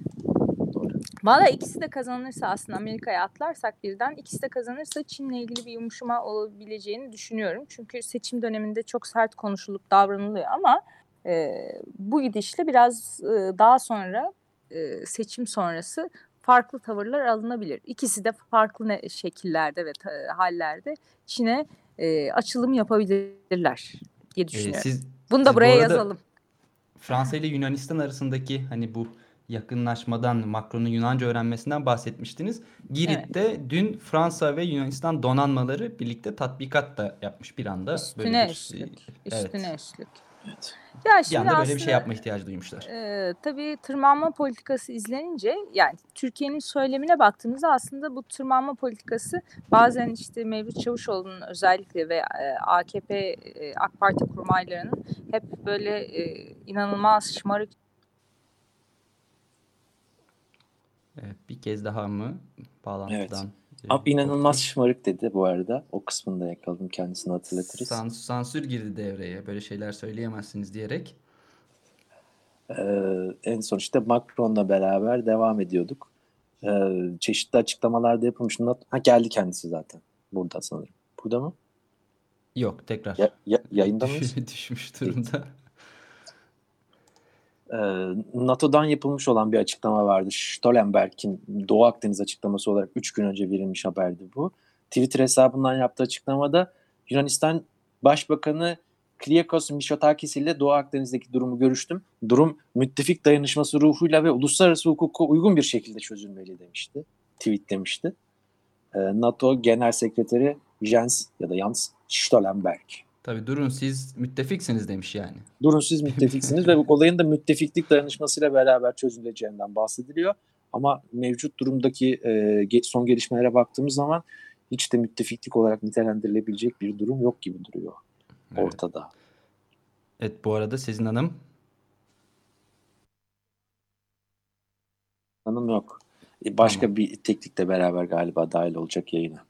Valla ikisi de kazanırsa aslında Amerika'ya atlarsak birden ikisi de kazanırsa Çin'le ilgili bir yumuşama olabileceğini düşünüyorum. Çünkü seçim döneminde çok sert konuşulup davranılıyor ama e, bu gidişle biraz e, daha sonra e, seçim sonrası farklı tavırlar alınabilir. İkisi de farklı şekillerde ve hallerde Çin'e e, açılım yapabilirler diye düşünüyorum. Ee, siz, Bunu da buraya bu yazalım. Fransa ile Yunanistan arasındaki hani bu yakınlaşmadan Macron'un Yunanca öğrenmesinden bahsetmiştiniz. Girit'te evet. dün Fransa ve Yunanistan donanmaları birlikte tatbikat da yapmış bir anda. Üstüne Böyle bir, üstlük. Evet. Üstüne üstlük. Evet. Ya şimdi bir anda böyle bir şey yapma ihtiyacı duymuşlar. E, tabii tırmanma politikası izlenince yani Türkiye'nin söylemine baktığımızda aslında bu tırmanma politikası bazen işte Mevlüt Çavuşoğlu'nun özellikle ve e, AKP e, AK Parti kurmaylarının hep böyle e, inanılmaz şımarık Evet, bir kez daha mı bağlantıdan? Evet. Abi inanılmaz şımarık dedi bu arada. O kısmını da yakaladım kendisini hatırlatırız. Sans sansür girdi devreye. Böyle şeyler söyleyemezsiniz diyerek. Ee, en son işte Macron'la beraber devam ediyorduk. Ee, çeşitli açıklamalarda yapılmış. Ha geldi kendisi zaten. Burada sanırım. Burada mı? Yok tekrar. Ya, ya, yayında mıyız? Düşmüş durumda. Ee, NATO'dan yapılmış olan bir açıklama vardı. Stoltenberg'in Doğu Akdeniz açıklaması olarak 3 gün önce verilmiş haberdi bu. Twitter hesabından yaptığı açıklamada Yunanistan Başbakanı Kyriakos Mitsotakis ile Doğu Akdeniz'deki durumu görüştüm. Durum müttefik dayanışması ruhuyla ve uluslararası hukuka uygun bir şekilde çözülmeli demişti. Tweet demişti. Ee, NATO Genel Sekreteri Jens ya da Jens Stoltenberg. Tabii durun siz müttefiksiniz demiş yani. Durun siz müttefiksiniz ve bu olayın da müttefiklik dayanışmasıyla beraber çözüleceğinden bahsediliyor. Ama mevcut durumdaki e, son gelişmelere baktığımız zaman hiç de müttefiklik olarak nitelendirilebilecek bir durum yok gibi duruyor evet. ortada. Evet bu arada Sezin Hanım. Hanım yok. E, başka tamam. bir teknikle beraber galiba dahil olacak yayına.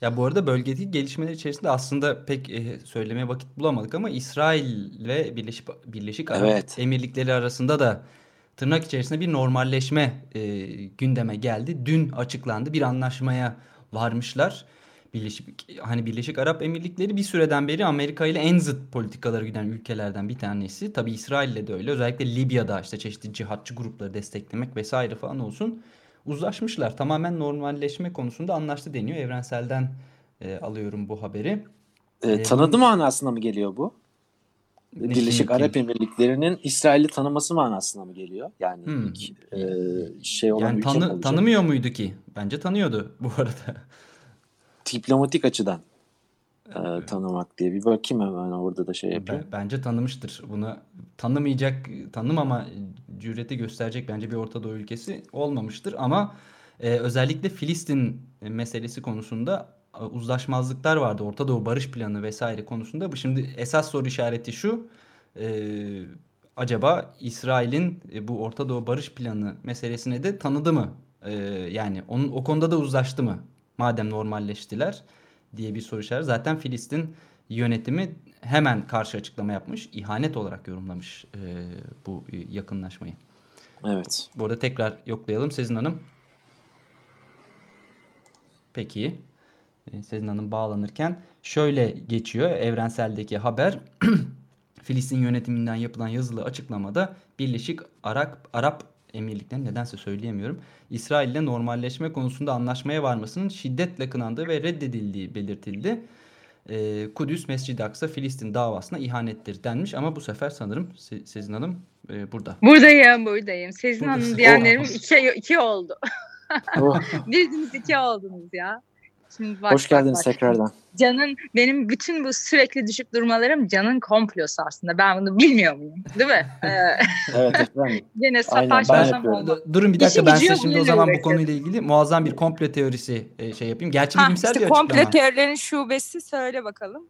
Ya bu arada bölgedeki gelişmeler içerisinde aslında pek e, söylemeye vakit bulamadık ama İsrail ve Birleşik Birleşik Arap Evet. Emirlikleri arasında da tırnak içerisinde bir normalleşme e, gündeme geldi. Dün açıklandı. Bir anlaşmaya varmışlar. Birleşik hani Birleşik Arap Emirlikleri bir süreden beri Amerika ile en zıt politikaları güden ülkelerden bir tanesi. Tabii İsrail'le de öyle. Özellikle Libya'da işte çeşitli cihatçı grupları desteklemek vesaire falan olsun. Uzlaşmışlar. Tamamen normalleşme konusunda anlaştı deniyor. Evrensel'den e, alıyorum bu haberi. E, E, tanıdı manasına mı geliyor bu? Ne Birleşik kim- Arap Emirlikleri'nin İsrail'i tanıması manasına mı geliyor? Yani Hmm. ilk e, şey olan Yani tanı, olacak? tanımıyor muydu ki? Bence tanıyordu bu arada. Diplomatik açıdan e, tanımak diye. Bir bakayım hemen orada da şey yapayım. Ben- bence tanımıştır. Bunu tanımayacak, tanımama cüreti gösterecek bence bir Orta Doğu ülkesi olmamıştır. Ama e, özellikle Filistin meselesi konusunda e, uzlaşmazlıklar vardı. Orta Doğu barış planı vesaire konusunda. Bu şimdi esas soru işareti şu. e, acaba İsrail'in e, bu Orta Doğu barış planı meselesine de tanıdı mı? E, yani onun o konuda da uzlaştı mı? Madem normalleştiler diye bir soru işareti. Zaten Filistin yönetimi hemen karşı açıklama yapmış. ihanet olarak yorumlamış e, bu e, yakınlaşmayı. Evet. Bu arada tekrar yoklayalım Sezin Hanım. Peki. E, Sezin Hanım bağlanırken şöyle geçiyor evrenseldeki haber. Filistin yönetiminden yapılan yazılı açıklamada Birleşik Arap Arap Emirlikleri nedense söyleyemiyorum. İsrail ile normalleşme konusunda anlaşmaya varmasının şiddetle kınandığı ve reddedildiği belirtildi. Ee, Kudüs Mescid-i Aksa Filistin davasına ihanettir denmiş ama bu sefer sanırım Se- Sezin Hanım e, burada. Buradayım, buradayım. Sezin Buradasın. Hanım diyenlerim Oh. iki, iki oldu. Oh, Bildiniz iki oldunuz ya. Şimdi bak, hoş bak, geldiniz bak. tekrardan. Can'ın benim bütün bu sürekli düşüp durmalarım Can'ın komplosu aslında. Ben bunu bilmiyor muyum? Değil mi? Ee, Evet efendim. gene Aynen, ben sataşmasam yapıyorum. olmaz. Du- Durun bir dakika İşi ben size şimdi o zaman bu konuyla ilgili muazzam bir komplo teorisi e, şey yapayım. Gerçi Ha, bilimsel işte bir komple açıklama. teorilerin şubesi söyle bakalım.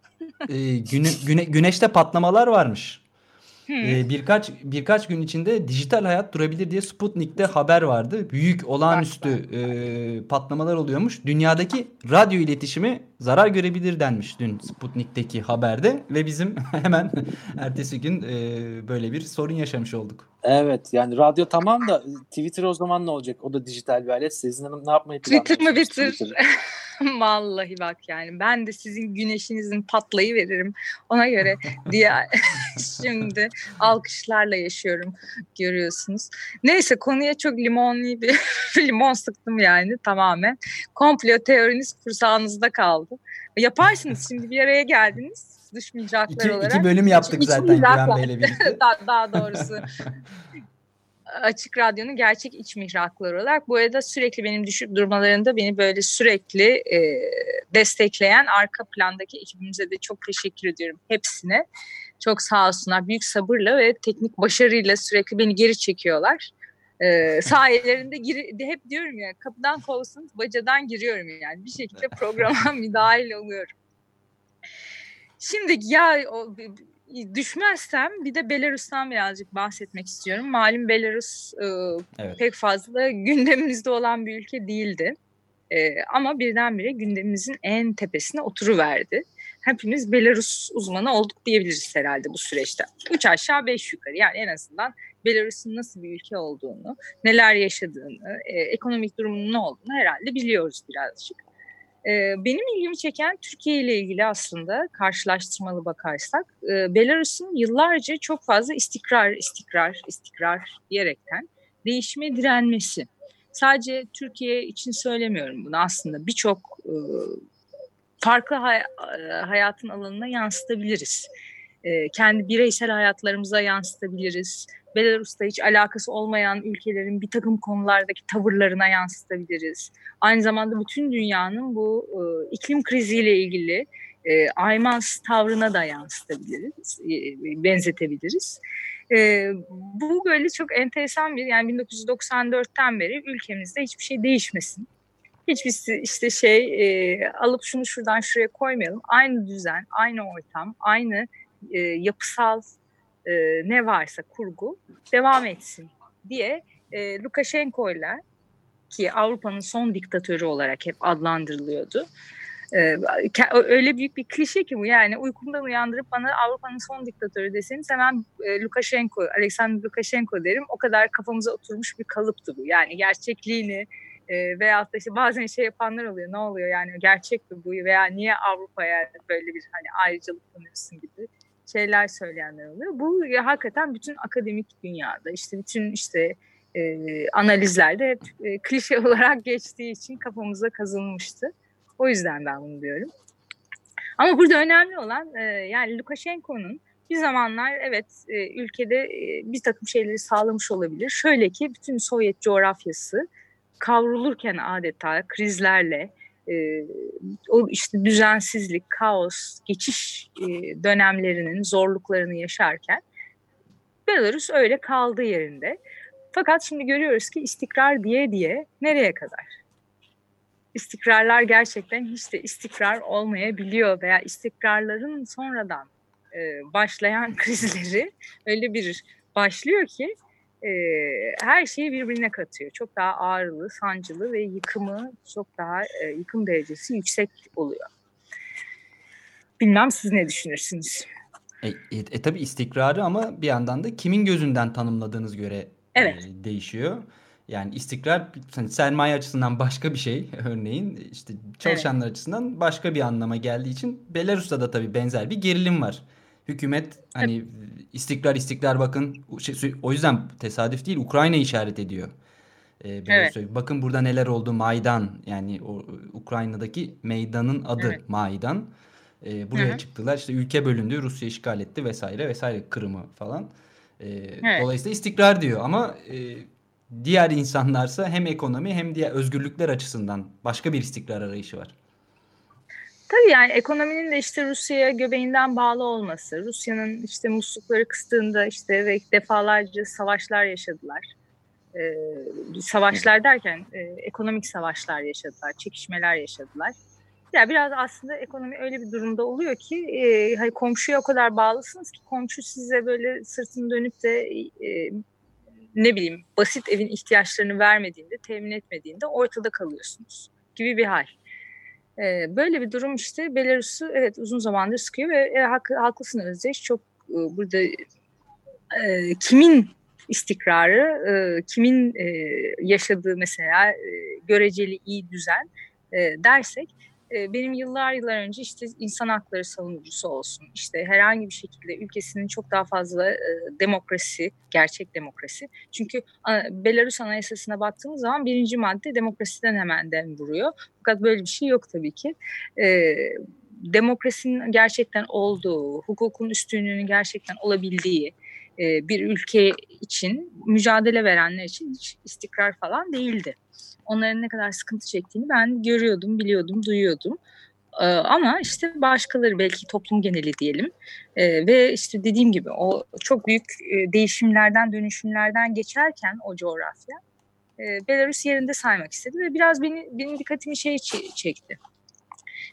Ee, güne- güne- güneşte patlamalar varmış. Hı. Ee, birkaç birkaç gün içinde dijital hayat durabilir diye Sputnik'te haber vardı. Büyük olağanüstü e, patlamalar oluyormuş. Dünyadaki radyo iletişimi zarar görebilir denmiş dün Sputnik'teki haberde ve bizim hemen ertesi gün e, böyle bir sorun yaşamış olduk. Evet yani radyo tamam da Twitter o zaman ne olacak? O da dijital bir alet. Sezin Hanım ne yapmayı Twitter mı bitir? Twitter'ı? Vallahi bak yani ben de sizin güneşinizin patlayı veririm ona göre diye şimdi alkışlarla yaşıyorum görüyorsunuz. Neyse konuya çok limonlu bir limon sıktım yani tamamen. Komplo teoriniz kursağınızda kaldı. Yaparsınız şimdi bir araya geldiniz mihraklar İki, olarak. iki bölüm yaptık İç zaten Güven. Bey'le birlikte. daha, daha doğrusu Açık Radyo'nun gerçek iç mihrakları olarak. Bu arada sürekli benim düşüp durmalarında beni böyle sürekli e, destekleyen arka plandaki ekibimize de çok teşekkür ediyorum hepsine. Çok sağ olsunlar. Büyük sabırla ve teknik başarıyla sürekli beni geri çekiyorlar. E, sayelerinde gir, hep diyorum ya kapıdan kovsanız bacadan giriyorum yani. Bir şekilde programa müdahil oluyorum. Şimdi ya o, düşmezsem bir de Belarus'tan birazcık bahsetmek istiyorum. Malum Belarus e, Evet. pek fazla gündemimizde olan bir ülke değildi. E, ama birdenbire gündemimizin en tepesine oturuverdi. Hepimiz Belarus uzmanı olduk diyebiliriz herhalde bu süreçte. Üç aşağı beş yukarı yani en azından Belarus'un nasıl bir ülke olduğunu, neler yaşadığını, e, ekonomik durumunun ne olduğunu herhalde biliyoruz birazcık. Ee, Benim ilgimi çeken Türkiye ile ilgili aslında karşılaştırmalı bakarsak e, Belarus'un yıllarca çok fazla istikrar, istikrar, istikrar diyerekten değişime direnmesi. Sadece Türkiye için söylemiyorum bunu aslında birçok e, farklı hay- e, hayatın alanına yansıtabiliriz. E, Kendi bireysel hayatlarımıza yansıtabiliriz. Belarus'ta hiç alakası olmayan ülkelerin bir takım konulardaki tavırlarına yansıtabiliriz. Aynı zamanda bütün dünyanın bu e, iklim kriziyle ilgili e, aymaz tavrına da yansıtabiliriz, e, benzetebiliriz. E, bu böyle çok enteresan bir yani 1994'ten beri ülkemizde hiçbir şey değişmesin. Hiçbir işte şey e, alıp şunu şuradan şuraya koymayalım. Aynı düzen, aynı ortam, aynı e, yapısal e, ne varsa kurgu devam etsin diye e, Lukashenko ile ki Avrupa'nın son diktatörü olarak hep adlandırılıyordu. Ee, öyle büyük bir klişe ki bu yani uykumdan uyandırıp bana Avrupa'nın son diktatörü deseniz hemen e, Lukashenko, Alexander Lukashenko derim. O kadar kafamıza oturmuş bir kalıptı bu. Yani gerçekliğini e, veyahut işte bazen şey yapanlar oluyor. Ne oluyor yani gerçek mi bu veya niye Avrupa'ya böyle bir hani ayrıcalık tanıyorsun gibi şeyler söyleyenler oluyor. Bu hakikaten bütün akademik dünyada işte bütün işte e, analizlerde hep e, klişe olarak geçtiği için kafamıza kazınmıştı. O yüzden ben bunu diyorum. Ama burada önemli olan e, yani Lukashenko'nun bir zamanlar evet e, ülkede e, bir takım şeyleri sağlamış olabilir. Şöyle ki bütün Sovyet coğrafyası kavrulurken adeta krizlerle e, o işte düzensizlik, kaos, geçiş e, dönemlerinin zorluklarını yaşarken Belarus öyle kaldı yerinde. Fakat şimdi görüyoruz ki istikrar diye diye nereye kadar? istikrarlar gerçekten hiç de istikrar olmayabiliyor veya istikrarların sonradan e, başlayan krizleri öyle bir başlıyor ki e, her şeyi birbirine katıyor. Çok daha ağırlı, sancılı ve yıkımı çok daha e, yıkım derecesi yüksek oluyor. Bilmem siz ne düşünürsünüz? E, e, e tabii istikrarı ama bir yandan da kimin gözünden tanımladığınız göre evet. e, değişiyor. Yani istikrar hani sermaye açısından başka bir şey örneğin işte çalışanlar evet. açısından başka bir anlama geldiği için Belarus'ta da tabii benzer bir gerilim var. Hükümet hani istikrar istikrar bakın şey, o yüzden tesadüf değil Ukrayna işaret ediyor. Ee, evet. Bakın burada neler oldu Maydan yani o Ukrayna'daki meydanın adı evet. Maydan. Ee, buraya Hı-hı. çıktılar işte ülke bölündü Rusya işgal etti vesaire vesaire Kırım'ı falan. Ee, evet. Dolayısıyla istikrar diyor ama e, diğer insanlarsa hem ekonomi hem diğer özgürlükler açısından başka bir istikrar arayışı var. Tabii yani ekonominin de işte Rusya'ya göbeğinden bağlı olması, Rusya'nın işte muslukları kıstığında işte ve defalarca savaşlar yaşadılar. Ee, savaşlar derken e, ekonomik savaşlar yaşadılar, çekişmeler yaşadılar. Ya yani biraz aslında ekonomi öyle bir durumda oluyor ki e, hani komşuya o kadar bağlısınız ki komşu size böyle sırtını dönüp de e, ne bileyim basit evin ihtiyaçlarını vermediğinde, temin etmediğinde ortada kalıyorsunuz gibi bir hal. Ee, böyle bir durum işte Belarus'u evet uzun zamandır sıkıyor ve e, hak, haklısın Özdeş çok e, burada e, kimin istikrarı, e, kimin e, yaşadığı mesela e, göreceli iyi düzen e, dersek ee, benim yıllar yıllar önce işte insan hakları savunucusu olsun, işte herhangi bir şekilde ülkesinin çok daha fazla e, demokrasi, gerçek demokrasi. Çünkü Belarus Anayasası'na baktığımız zaman birinci madde demokrasiden hemen dem vuruyor. Fakat böyle bir şey yok tabii ki. E, demokrasinin gerçekten olduğu, hukukun üstünlüğünün gerçekten olabildiği, e, bir ülke için mücadele verenler için hiç istikrar falan değildi onların ne kadar sıkıntı çektiğini ben görüyordum, biliyordum, duyuyordum. Ee, ama işte başkaları belki toplum geneli diyelim ee, ve işte dediğim gibi o çok büyük e, değişimlerden, dönüşümlerden geçerken o coğrafya e, Belarus yerinde saymak istedi ve biraz beni, benim dikkatimi şey çekti.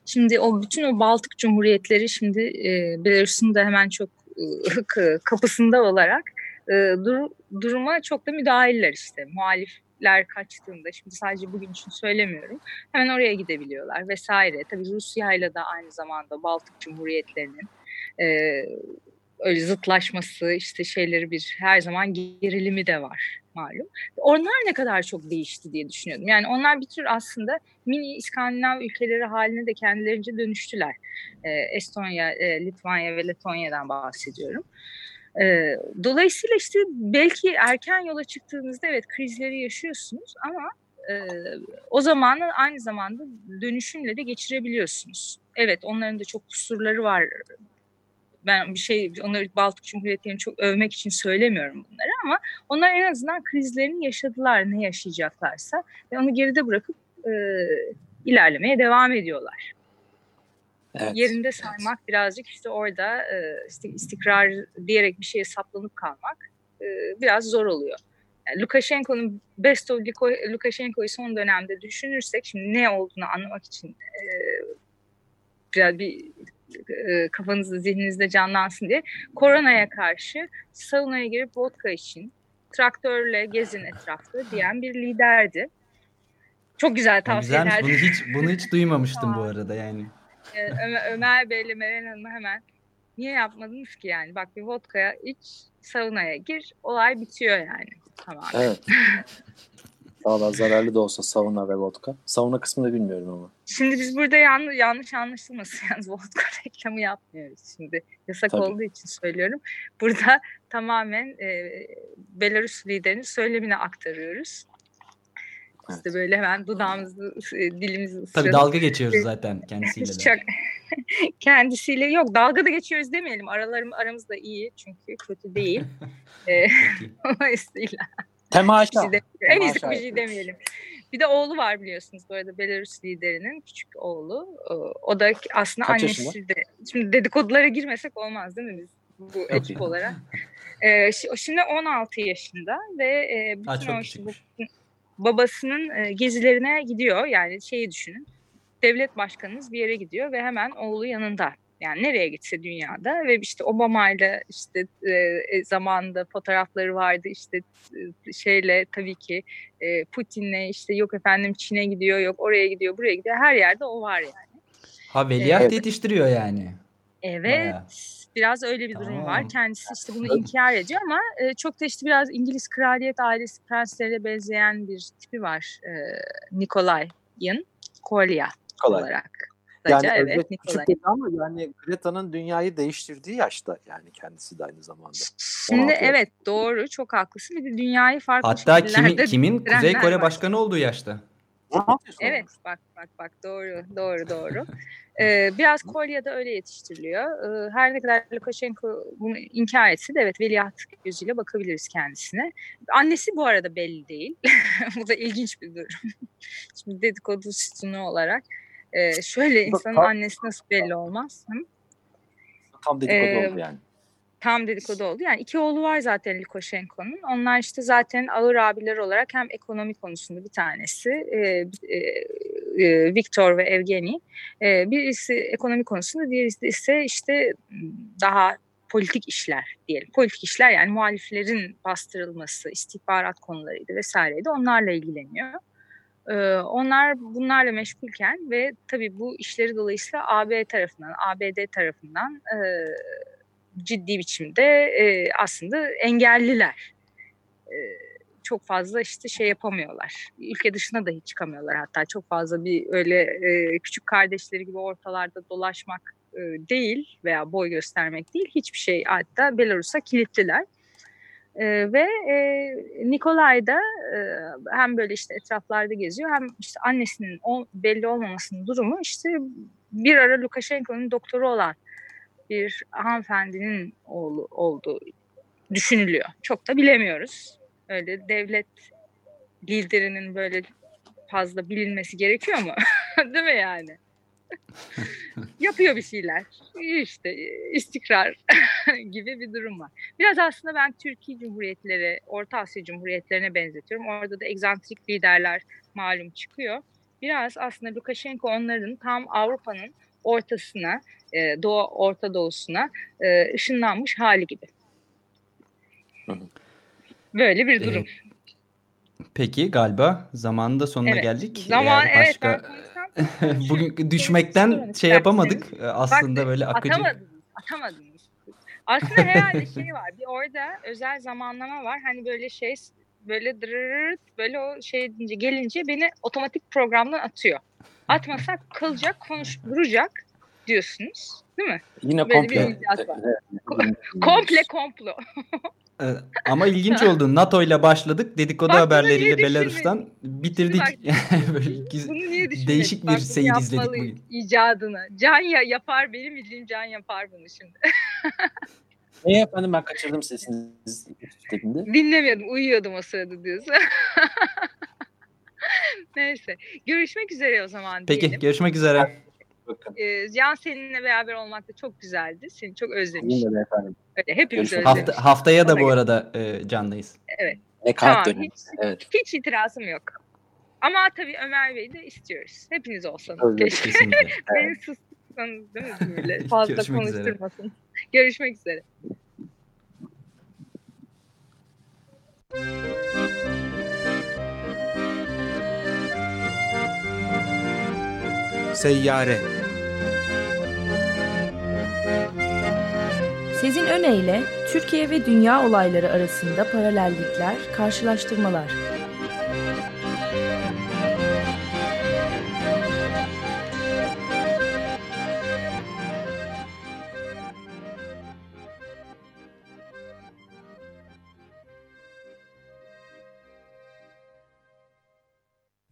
Şimdi o bütün o Baltık Cumhuriyetleri şimdi e, Belarus'un da hemen çok e, kapısında olarak e, dur, duruma çok da müdahiller işte. Muhalif ler kaçtığında şimdi sadece bugün için söylemiyorum hemen oraya gidebiliyorlar vesaire. Tabii Rusya ile de aynı zamanda Baltık Cumhuriyetlerinin e, öyle zıtlaşması işte şeyleri bir her zaman gerilimi de var malum. Onlar ne kadar çok değişti diye düşünüyordum. Yani onlar bir tür aslında mini İskandinav ülkeleri haline de kendilerince dönüştüler. E, Estonya, e, Litvanya ve Letonya'dan bahsediyorum. E, dolayısıyla işte belki erken yola çıktığınızda evet krizleri yaşıyorsunuz ama e, o zamanı aynı zamanda dönüşümle de geçirebiliyorsunuz. Evet onların da çok kusurları var. Ben bir şey onları Baltık Cumhuriyetlerini çok övmek için söylemiyorum bunları ama onlar en azından krizlerini yaşadılar ne yaşayacaklarsa ve onu geride bırakıp e, ilerlemeye devam ediyorlar. Evet. Yerinde saymak evet. birazcık işte orada e, istikrar diyerek bir şeye saplanıp kalmak e, biraz zor oluyor. Yani Lukashenko'nun best of Lukashenko'yu son dönemde düşünürsek şimdi ne olduğunu anlamak için e, biraz bir e, kafanızda zihninizde canlansın diye koronaya karşı saunaya girip vodka için traktörle gezin etrafta diyen bir liderdi. Çok güzel Yani tavsiyeler. güzelmiş. Bunu hiç bunu hiç duymamıştım bu arada yani. Ee, Ömer, Ömer Bey ile Meral Hanım'a hemen niye yapmadınız ki yani? Bak bir vodkaya iç, saunaya gir, olay bitiyor yani. Tamam. Evet. Valla zararlı da olsa sauna ve vodka. Sauna kısmını bilmiyorum ama. Şimdi biz burada yanlış, yanlış anlaşılmasın yalnız vodka reklamı yapmıyoruz şimdi. Yasak Tabii. olduğu için söylüyorum. Burada tamamen e, Belarus liderinin söylemini aktarıyoruz. Biz de böyle hemen dudağımızı, e, dilimizi Tabii ısıralım. dalga geçiyoruz zaten kendisiyle de. Çok kendisiyle yok dalga da geçiyoruz demeyelim. Aralarım aramız da iyi çünkü kötü değil. Ee, Dolayısıyla Temaşa. en iyisi Temaşa bir şey demeyelim. Bir de oğlu var biliyorsunuz bu arada Belarus liderinin küçük oğlu. Ee, O da aslında Kaç annesi yaşında? de. Şimdi dedikodulara girmesek olmaz değil mi biz bu ekip olarak? Ee, şimdi 16 yaşında ve e, bütün Ha, çok o küçükmüş. babasının e, gezilerine gidiyor. Yani şeyi düşünün. Devlet başkanınız bir yere gidiyor ve hemen oğlu yanında. Yani nereye gitse dünyada ve işte Obama'yla işte e, e, zamanında fotoğrafları vardı işte e, şeyle tabii ki e, Putin'le işte yok efendim Çin'e gidiyor yok oraya gidiyor buraya gidiyor her yerde o var yani. Ha veliaht Evet. yetiştiriyor yani. Evet. Bayağı. Biraz öyle bir durum Tamam. var. Kendisi işte bunu inkar ediyor ama e, çok da işte biraz İngiliz kraliyet ailesi prenslerine benzeyen bir tipi var. E, Nikolay'ın Kolya olarak. Yani Kısaca, evet evet, küçük dedi ama yani Greta'nın dünyayı değiştirdiği yaşta yani kendisi de aynı zamanda. Şimdi 16 yaş. evet doğru çok haklısın. Bir de dünyayı farklı Hatta kimin, kimin Kuzey Kore var. başkanı olduğu yaşta. Evet bak bak bak doğru doğru doğru. Ee, biraz Kolya'da öyle yetiştiriliyor. Ee, her ne kadar Lukashenko bunu inkar etse de evet veliaht gözüyle bakabiliriz kendisine. Annesi bu arada belli değil. bu da ilginç bir durum. Şimdi dedikodu sütunu olarak. Ee, şöyle insanın annesi nasıl belli olmaz? Hı? Tam dedikodu Ee, oldu yani. Tam dedikodu oldu. Yani iki oğlu var zaten Lukashenko'nun. Onlar işte zaten ağır abiler olarak hem ekonomi konusunda bir tanesi e, e, Viktor ve Evgeni. E, birisi ekonomi konusunda, diğerisi ise işte daha politik işler diyelim. Politik işler yani muhaliflerin bastırılması, istihbarat konularıydı vesaireydi. Onlarla ilgileniyor. Ee, onlar bunlarla meşgulken ve tabii bu işleri dolayısıyla AB tarafından, ABD tarafından e, ciddi biçimde e, aslında engelliler. E, çok fazla işte şey yapamıyorlar. Ülke dışına da hiç çıkamıyorlar hatta. Çok fazla bir öyle e, küçük kardeşleri gibi ortalarda dolaşmak e, değil veya boy göstermek değil. Hiçbir şey hatta Belarus'a kilitliler. E, ve e, Nikolay da e, hem böyle işte etraflarda geziyor hem işte annesinin o, belli olmamasının durumu işte bir ara Lukashenko'nun doktoru olan bir hanımefendinin oğlu olduğu düşünülüyor. Çok da bilemiyoruz. Öyle devlet liderinin böyle fazla bilinmesi gerekiyor mu? Değil mi yani? Yapıyor bir şeyler. İşte istikrar gibi bir durum var. Biraz aslında ben Türkiye Cumhuriyetleri, Orta Asya Cumhuriyetlerine benzetiyorum. Orada da egzantrik liderler malum çıkıyor. Biraz aslında Lukashenko onların tam Avrupa'nın ortasına, e, Doğu Orta Doğu'suna e, ışınlanmış hali gibi. Böyle bir durum. Peki galiba zamanında sonuna Evet. geldik. Zaman- Eğer evet, başka ben bugün düşmekten şey yapamadık. Aslında böyle akıcı. Atamadınız, atamadınız. Aslında herhalde şey var. Bir orada özel zamanlama var. Hani böyle şey böyle dırırırt böyle o şey deyince gelince beni otomatik programdan atıyor. Atmasak kalacak, konuşturacak diyorsunuz. Değil mi? Yine Böyle komple. bir komple komplo. Ee, Ama ilginç oldu. NATO ile başladık. Dedikodu Bak haberleriyle Belarus'tan bitirdik. Bak, Bunu niye değişik bir Bak, bunu seyir izledik bugün. icadını. Can ya yapar benim bildiğim Can yapar bunu şimdi. Ne efendim ben kaçırdım sesiniz dediğinde. Dinlemiyordum, uyuyordum o sırada diyorsun. Neyse. Görüşmek üzere o zaman Peki diyelim. görüşmek üzere. Ee, Can seninle beraber olmak da çok güzeldi. Seni çok özlemişim. Yine de efendim. Öyle, hepimiz Görüşmek özlemişiz. Hafta, haftaya da bu arada e, candayız. Evet. Nekaat Tamam, hiç, Evet. hiç itirazım yok. Ama tabii Ömer Bey'i de istiyoruz. Hepiniz olsanız Tabii, keşke. Beni sustursanız değil mi böyle? Fazla Görüşmek üzere. konuşturmasın. Görüşmek üzere. Seyyare Sezin Öne Türkiye ve dünya olayları arasında paralellikler, karşılaştırmalar.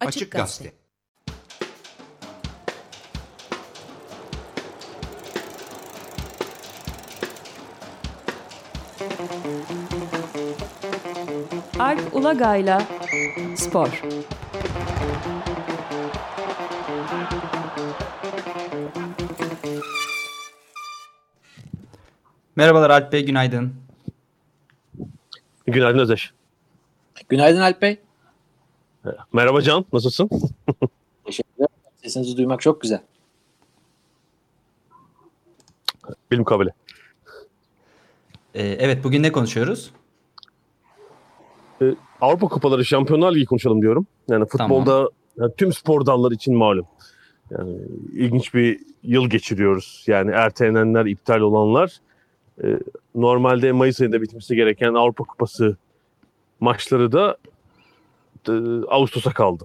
Açık Gazete. Alp Ulagay'la Spor. Merhabalar Alp Bey, günaydın. Günaydın Özdeş. Günaydın Alp Bey. Merhaba Can, nasılsın? Teşekkürler. Sesinizi duymak çok güzel. Bilim kabili. Ee, evet, bugün ne konuşuyoruz? Ee, Avrupa Kupaları Şampiyonlar Ligi konuşalım diyorum. Yani futbolda Tamam. yani tüm spor dalları için malum. Yani ilginç bir yıl geçiriyoruz. Yani ertelenenler, iptal olanlar. Ee, normalde Mayıs ayında bitmesi gereken Avrupa Kupası maçları da e, Ağustos'a kaldı.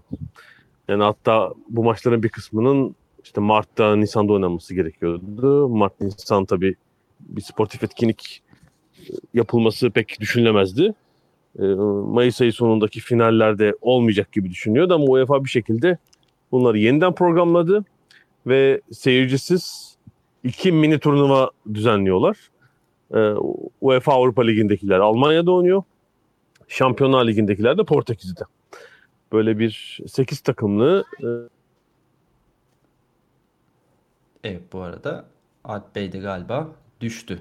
Yani hatta bu maçların bir kısmının işte Mart'ta, Nisan'da oynanması gerekiyordu. Mart, Nisan tabii bir sportif etkinlik yapılması pek düşünülemezdi. E, Mayıs ayı sonundaki finallerde olmayacak gibi düşünüyordu ama UEFA bir şekilde bunları yeniden programladı ve seyircisiz iki mini turnuva düzenliyorlar. E, UEFA Avrupa Ligi'ndekiler Almanya'da oynuyor. Şampiyonlar Ligi'ndekiler de Portekiz'de. Böyle bir 8 takımlı e, Evet, bu arada Alp Bey de galiba düştü.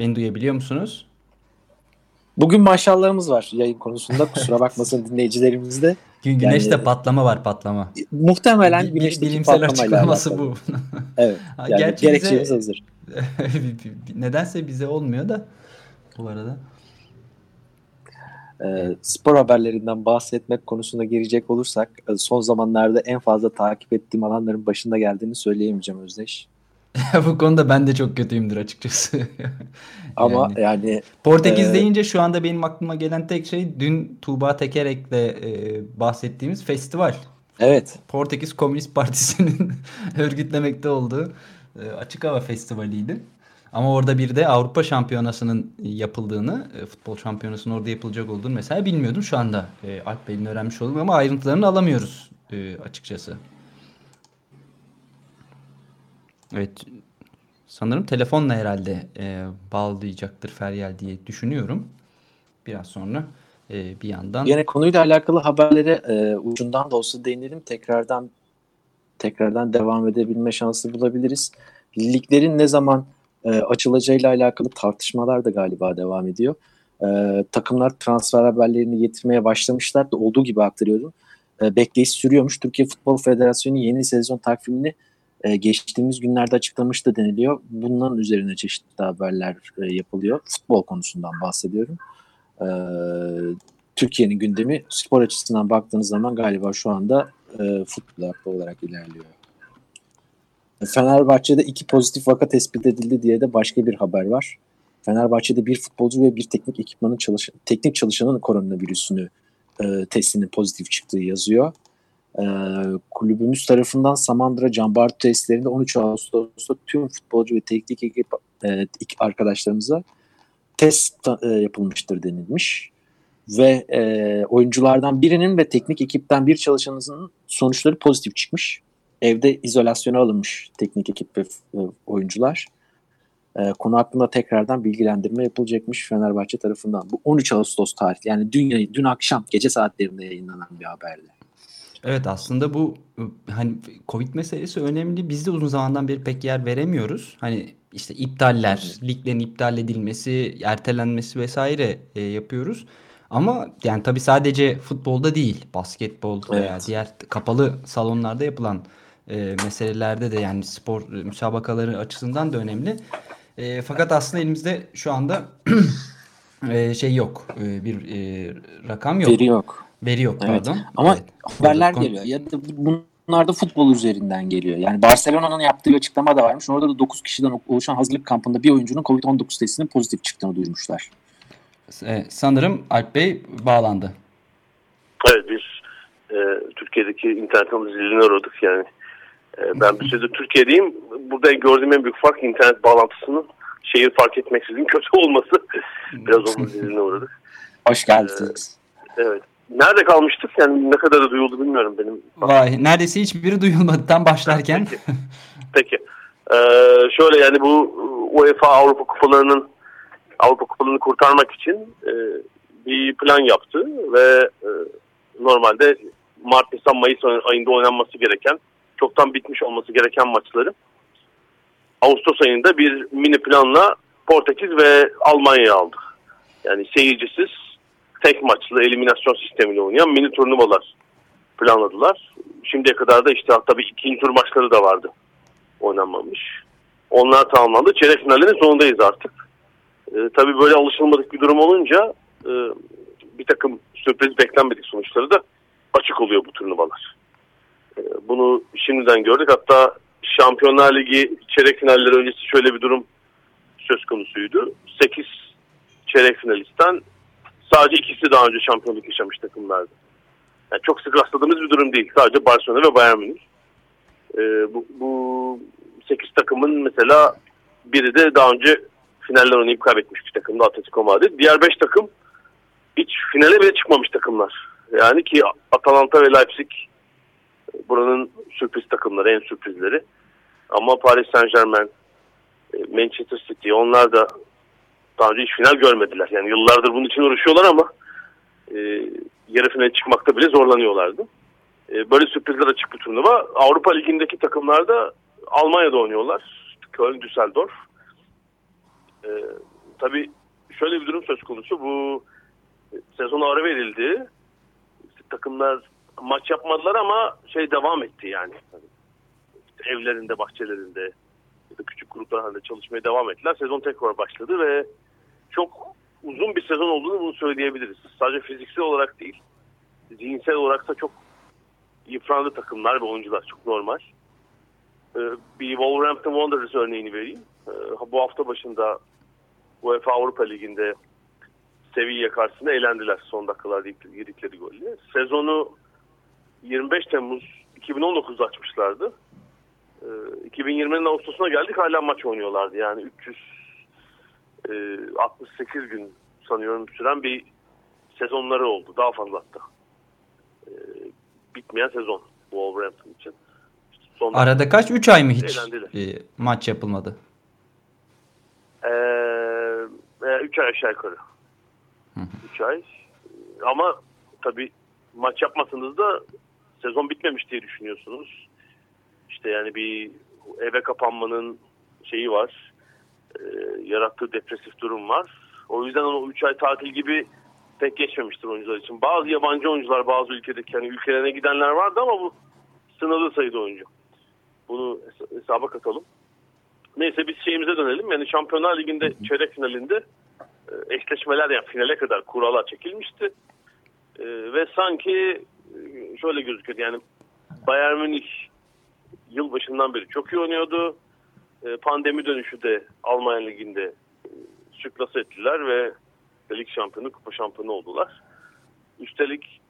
Beni duyabiliyor musunuz? Bugün maşallahımız var yayın konusunda. Kusura bakmasın dinleyicilerimiz de. Gün güneşte Yani- patlama var patlama. Muhtemelen güneşteki bilimsel açıklaması alakalı. bu. Evet. Yani gerçi gerekçemiz bize- hazır. Nedense bize olmuyor da bu arada. Ee, spor haberlerinden bahsetmek konusuna girecek olursak e, son zamanlarda en fazla takip ettiğim alanların başında geldiğini söyleyemeyeceğim Özdeş. bu konuda ben de çok kötüyümdür açıkçası. Ama Yani- yani Portekiz e, deyince şu anda benim aklıma gelen tek şey dün Tuğba Tekerek'le e, bahsettiğimiz festival. Evet. Portekiz Komünist Partisi'nin örgütlemekte olduğu e, açık hava festivaliydi. Ama orada bir de Avrupa Şampiyonası'nın yapıldığını, e, futbol şampiyonasının orada yapılacak olduğunu mesela bilmiyordum. Şu anda e, Alp Bey'in öğrenmiş oldum ama ayrıntılarını alamıyoruz e, açıkçası. Evet. Sanırım telefonla herhalde e, bağlayacaktır Feryal diye düşünüyorum. Biraz sonra e, bir yandan. Yine konuyla alakalı haberlere e, ucundan da olsa değinelim. Tekrardan tekrardan devam edebilme şansı bulabiliriz. Liglerin ne zaman e, açılacağıyla alakalı tartışmalar da galiba devam ediyor. E, takımlar transfer haberlerini getirmeye başlamışlar da olduğu gibi aktarıyorum. E, bekleyiş sürüyormuş. Türkiye Futbol Federasyonu yeni sezon takvimini e, geçtiğimiz günlerde açıklamıştı deniliyor. Bunların üzerine çeşitli haberler e, yapılıyor. Futbol konusundan bahsediyorum. E, Türkiye'nin gündemi spor açısından baktığınız zaman galiba şu anda e, futbol olarak ilerliyor. Fenerbahçe'de iki pozitif vaka tespit edildi diye de başka bir haber var. Fenerbahçe'de bir futbolcu ve bir teknik ekipmanın çalış teknik çalışanın koronavirüsünü e, testinin pozitif çıktığı yazıyor. E, kulübümüz tarafından Samandıra Can Bartu testlerinde 13 Ağustos'ta tüm futbolcu ve teknik ekip e, arkadaşlarımıza test e, yapılmıştır denilmiş ve e, oyunculardan birinin ve teknik ekipten bir çalışanının sonuçları pozitif çıkmış. Evde izolasyona alınmış teknik ekip ve e, oyuncular. E, konu hakkında tekrardan bilgilendirme yapılacakmış Fenerbahçe tarafından. Bu 13 Ağustos tarih yani dün, dün akşam gece saatlerinde yayınlanan bir haberdi. Evet aslında bu hani Covid meselesi önemli. Biz de uzun zamandan beri pek yer veremiyoruz. Hani işte iptaller, liglerin iptal edilmesi, ertelenmesi vesaire e, yapıyoruz. Ama yani tabii sadece futbolda değil, basketbol veya Evet. diğer kapalı salonlarda yapılan e, meselelerde de yani spor e, müsabakaları açısından da önemli. E, fakat aslında elimizde şu anda e, şey yok, e, bir e, rakam yok. Veri yok. Veri yok Evet. pardon. Ama Evet. haberler Kon- geliyor. Ya da bunun Onlar da futbol üzerinden geliyor. Yani Barcelona'nın yaptığı bir açıklama da varmış. Orada da 9 kişiden oluşan hazırlık kampında bir oyuncunun COVID-19 testinin pozitif çıktığını duyurmuşlar. Ee, sanırım Alp Bey bağlandı. Evet biz e, Türkiye'deki internet ziline uğradık yani. E, ben bir süredir Türkiye'deyim. Burada gördüğüm en büyük fark internet bağlantısının şehir fark etmeksizin kötü olması. Biraz onun ziline uğradık. Hoş geldiniz. E, evet. Nerede kalmıştık? Yani ne kadar da duyuldu bilmiyorum benim. Vay, neredeyse hiçbiri duyulmadı tam başlarken. Peki. Peki. Ee, şöyle yani bu UEFA Avrupa Kupalarının Avrupa Kupalarını kurtarmak için e, bir plan yaptı ve e, normalde Mart, Nisan, Mayıs ayında oynanması gereken, çoktan bitmiş olması gereken maçları Ağustos ayında bir mini planla Portekiz ve Almanya'ya aldı. Yani seyircisiz tek maçlı eliminasyon sistemiyle oynayan mini turnuvalar planladılar. Şimdiye kadar da işte hatta bir ikinci tur maçları da vardı oynanmamış. Onlar tamamlandı. Çeyrek finallerin sonundayız artık. Ee, tabii böyle alışılmadık bir durum olunca e, bir takım sürpriz beklenmedik sonuçları da açık oluyor bu turnuvalar. E, bunu şimdiden gördük. Hatta Şampiyonlar Ligi çeyrek finalleri öncesi şöyle bir durum söz konusuydu. 8 çeyrek finalistten sadece ikisi daha önce şampiyonluk yaşamış takımlardı. Yani çok sık rastladığımız bir durum değil. Sadece Barcelona ve Bayern Münih. E, bu, bu 8 takımın mesela biri de daha önce finaller oynayıp kaybetmiş bir takımda Atletico Madrid. Diğer 5 takım hiç finale bile çıkmamış takımlar. Yani ki Atalanta ve Leipzig buranın sürpriz takımları, en sürprizleri. Ama Paris Saint Germain, e, Manchester City onlar da daha önce hiç final görmediler. Yani yıllardır bunun için uğraşıyorlar ama e, yarı finale çıkmakta bile zorlanıyorlardı. E, böyle sürprizler açık bir turnuva. Avrupa Ligi'ndeki takımlarda Almanya'da oynuyorlar. Köln, Düsseldorf. E, tabii şöyle bir durum söz konusu. Bu sezon ara verildi. Takımlar maç yapmadılar ama şey devam etti yani. Evlerinde, bahçelerinde küçük gruplar halinde çalışmaya devam ettiler. Sezon tekrar başladı ve çok uzun bir sezon olduğunu bunu söyleyebiliriz. Sadece fiziksel olarak değil, zihinsel olarak da çok yıprandı takımlar ve oyuncular çok normal. Ee, bir Wolverhampton Wanderers örneğini vereyim. Ee, bu hafta başında UEFA Avrupa Ligi'nde Sevilla karşısında eğlendiler son dakikalarda yedikleri golle. Sezonu 25 Temmuz 2019'da açmışlardı. Ee, 2020'nin Ağustos'una geldik hala maç oynuyorlardı. Yani 300 e, 68 gün sanıyorum süren bir sezonları oldu. Daha fazla hatta. E, bitmeyen sezon Wolverhampton için. Son Arada kaç? 3 ay mı hiç eğlendiler. E, maç yapılmadı? 3 ee, ay aşağı yukarı. 3 ay. Ama tabii maç yapmasanız da sezon bitmemiş diye düşünüyorsunuz. İşte yani bir eve kapanmanın şeyi var e, yarattığı depresif durum var. O yüzden o 3 ay tatil gibi pek geçmemiştir oyuncular için. Bazı yabancı oyuncular bazı ülkedeki yani ülkelerine gidenler vardı ama bu sınırlı sayıda oyuncu. Bunu hesaba katalım. Neyse biz şeyimize dönelim. Yani Şampiyonlar Ligi'nde çeyrek finalinde e, eşleşmeler yani finale kadar kurala çekilmişti. E, ve sanki şöyle gözüküyor yani Bayern Münih yıl başından beri çok iyi oynuyordu. Pandemi dönüşü de Almanya Ligi'nde e, ettiler ve lig şampiyonu, kupa şampiyonu oldular. Üstelik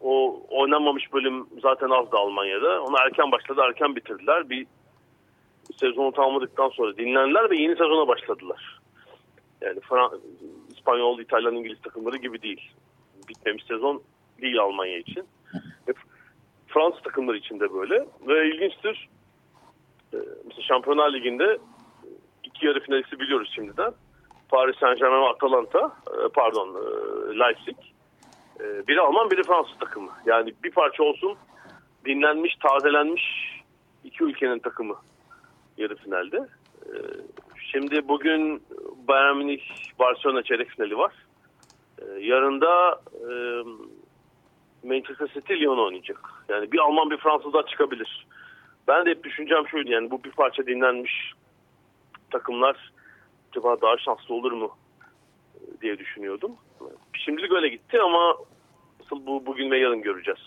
o oynanmamış bölüm zaten azdı Almanya'da. Onu erken başladı, erken bitirdiler. Bir sezonu tamamladıktan sonra dinlendiler ve yeni sezona başladılar. Yani Fran İspanyol, İtalyan, İngiliz takımları gibi değil. Bitmemiş sezon değil Almanya için. Fransız takımları için de böyle. Ve ilginçtir. Ee, mesela Şampiyonlar Ligi'nde iki yarı finalisti biliyoruz şimdiden. Paris Saint Germain ve Atalanta, e, pardon e, Leipzig. E, biri Alman biri Fransız takımı. Yani bir parça olsun dinlenmiş, tazelenmiş iki ülkenin takımı yarı finalde. Şimdi bugün Bayern Münih Barcelona çeyrek finali var. Yarın da Manchester City Lyon oynayacak. Yani bir Alman bir Fransız daha çıkabilir. Ben de hep düşüncem şuydu yani bu bir parça dinlenmiş takımlar acaba daha şanslı olur mu diye düşünüyordum. Şimdilik öyle gitti ama asıl bu bugün ve yarın göreceğiz.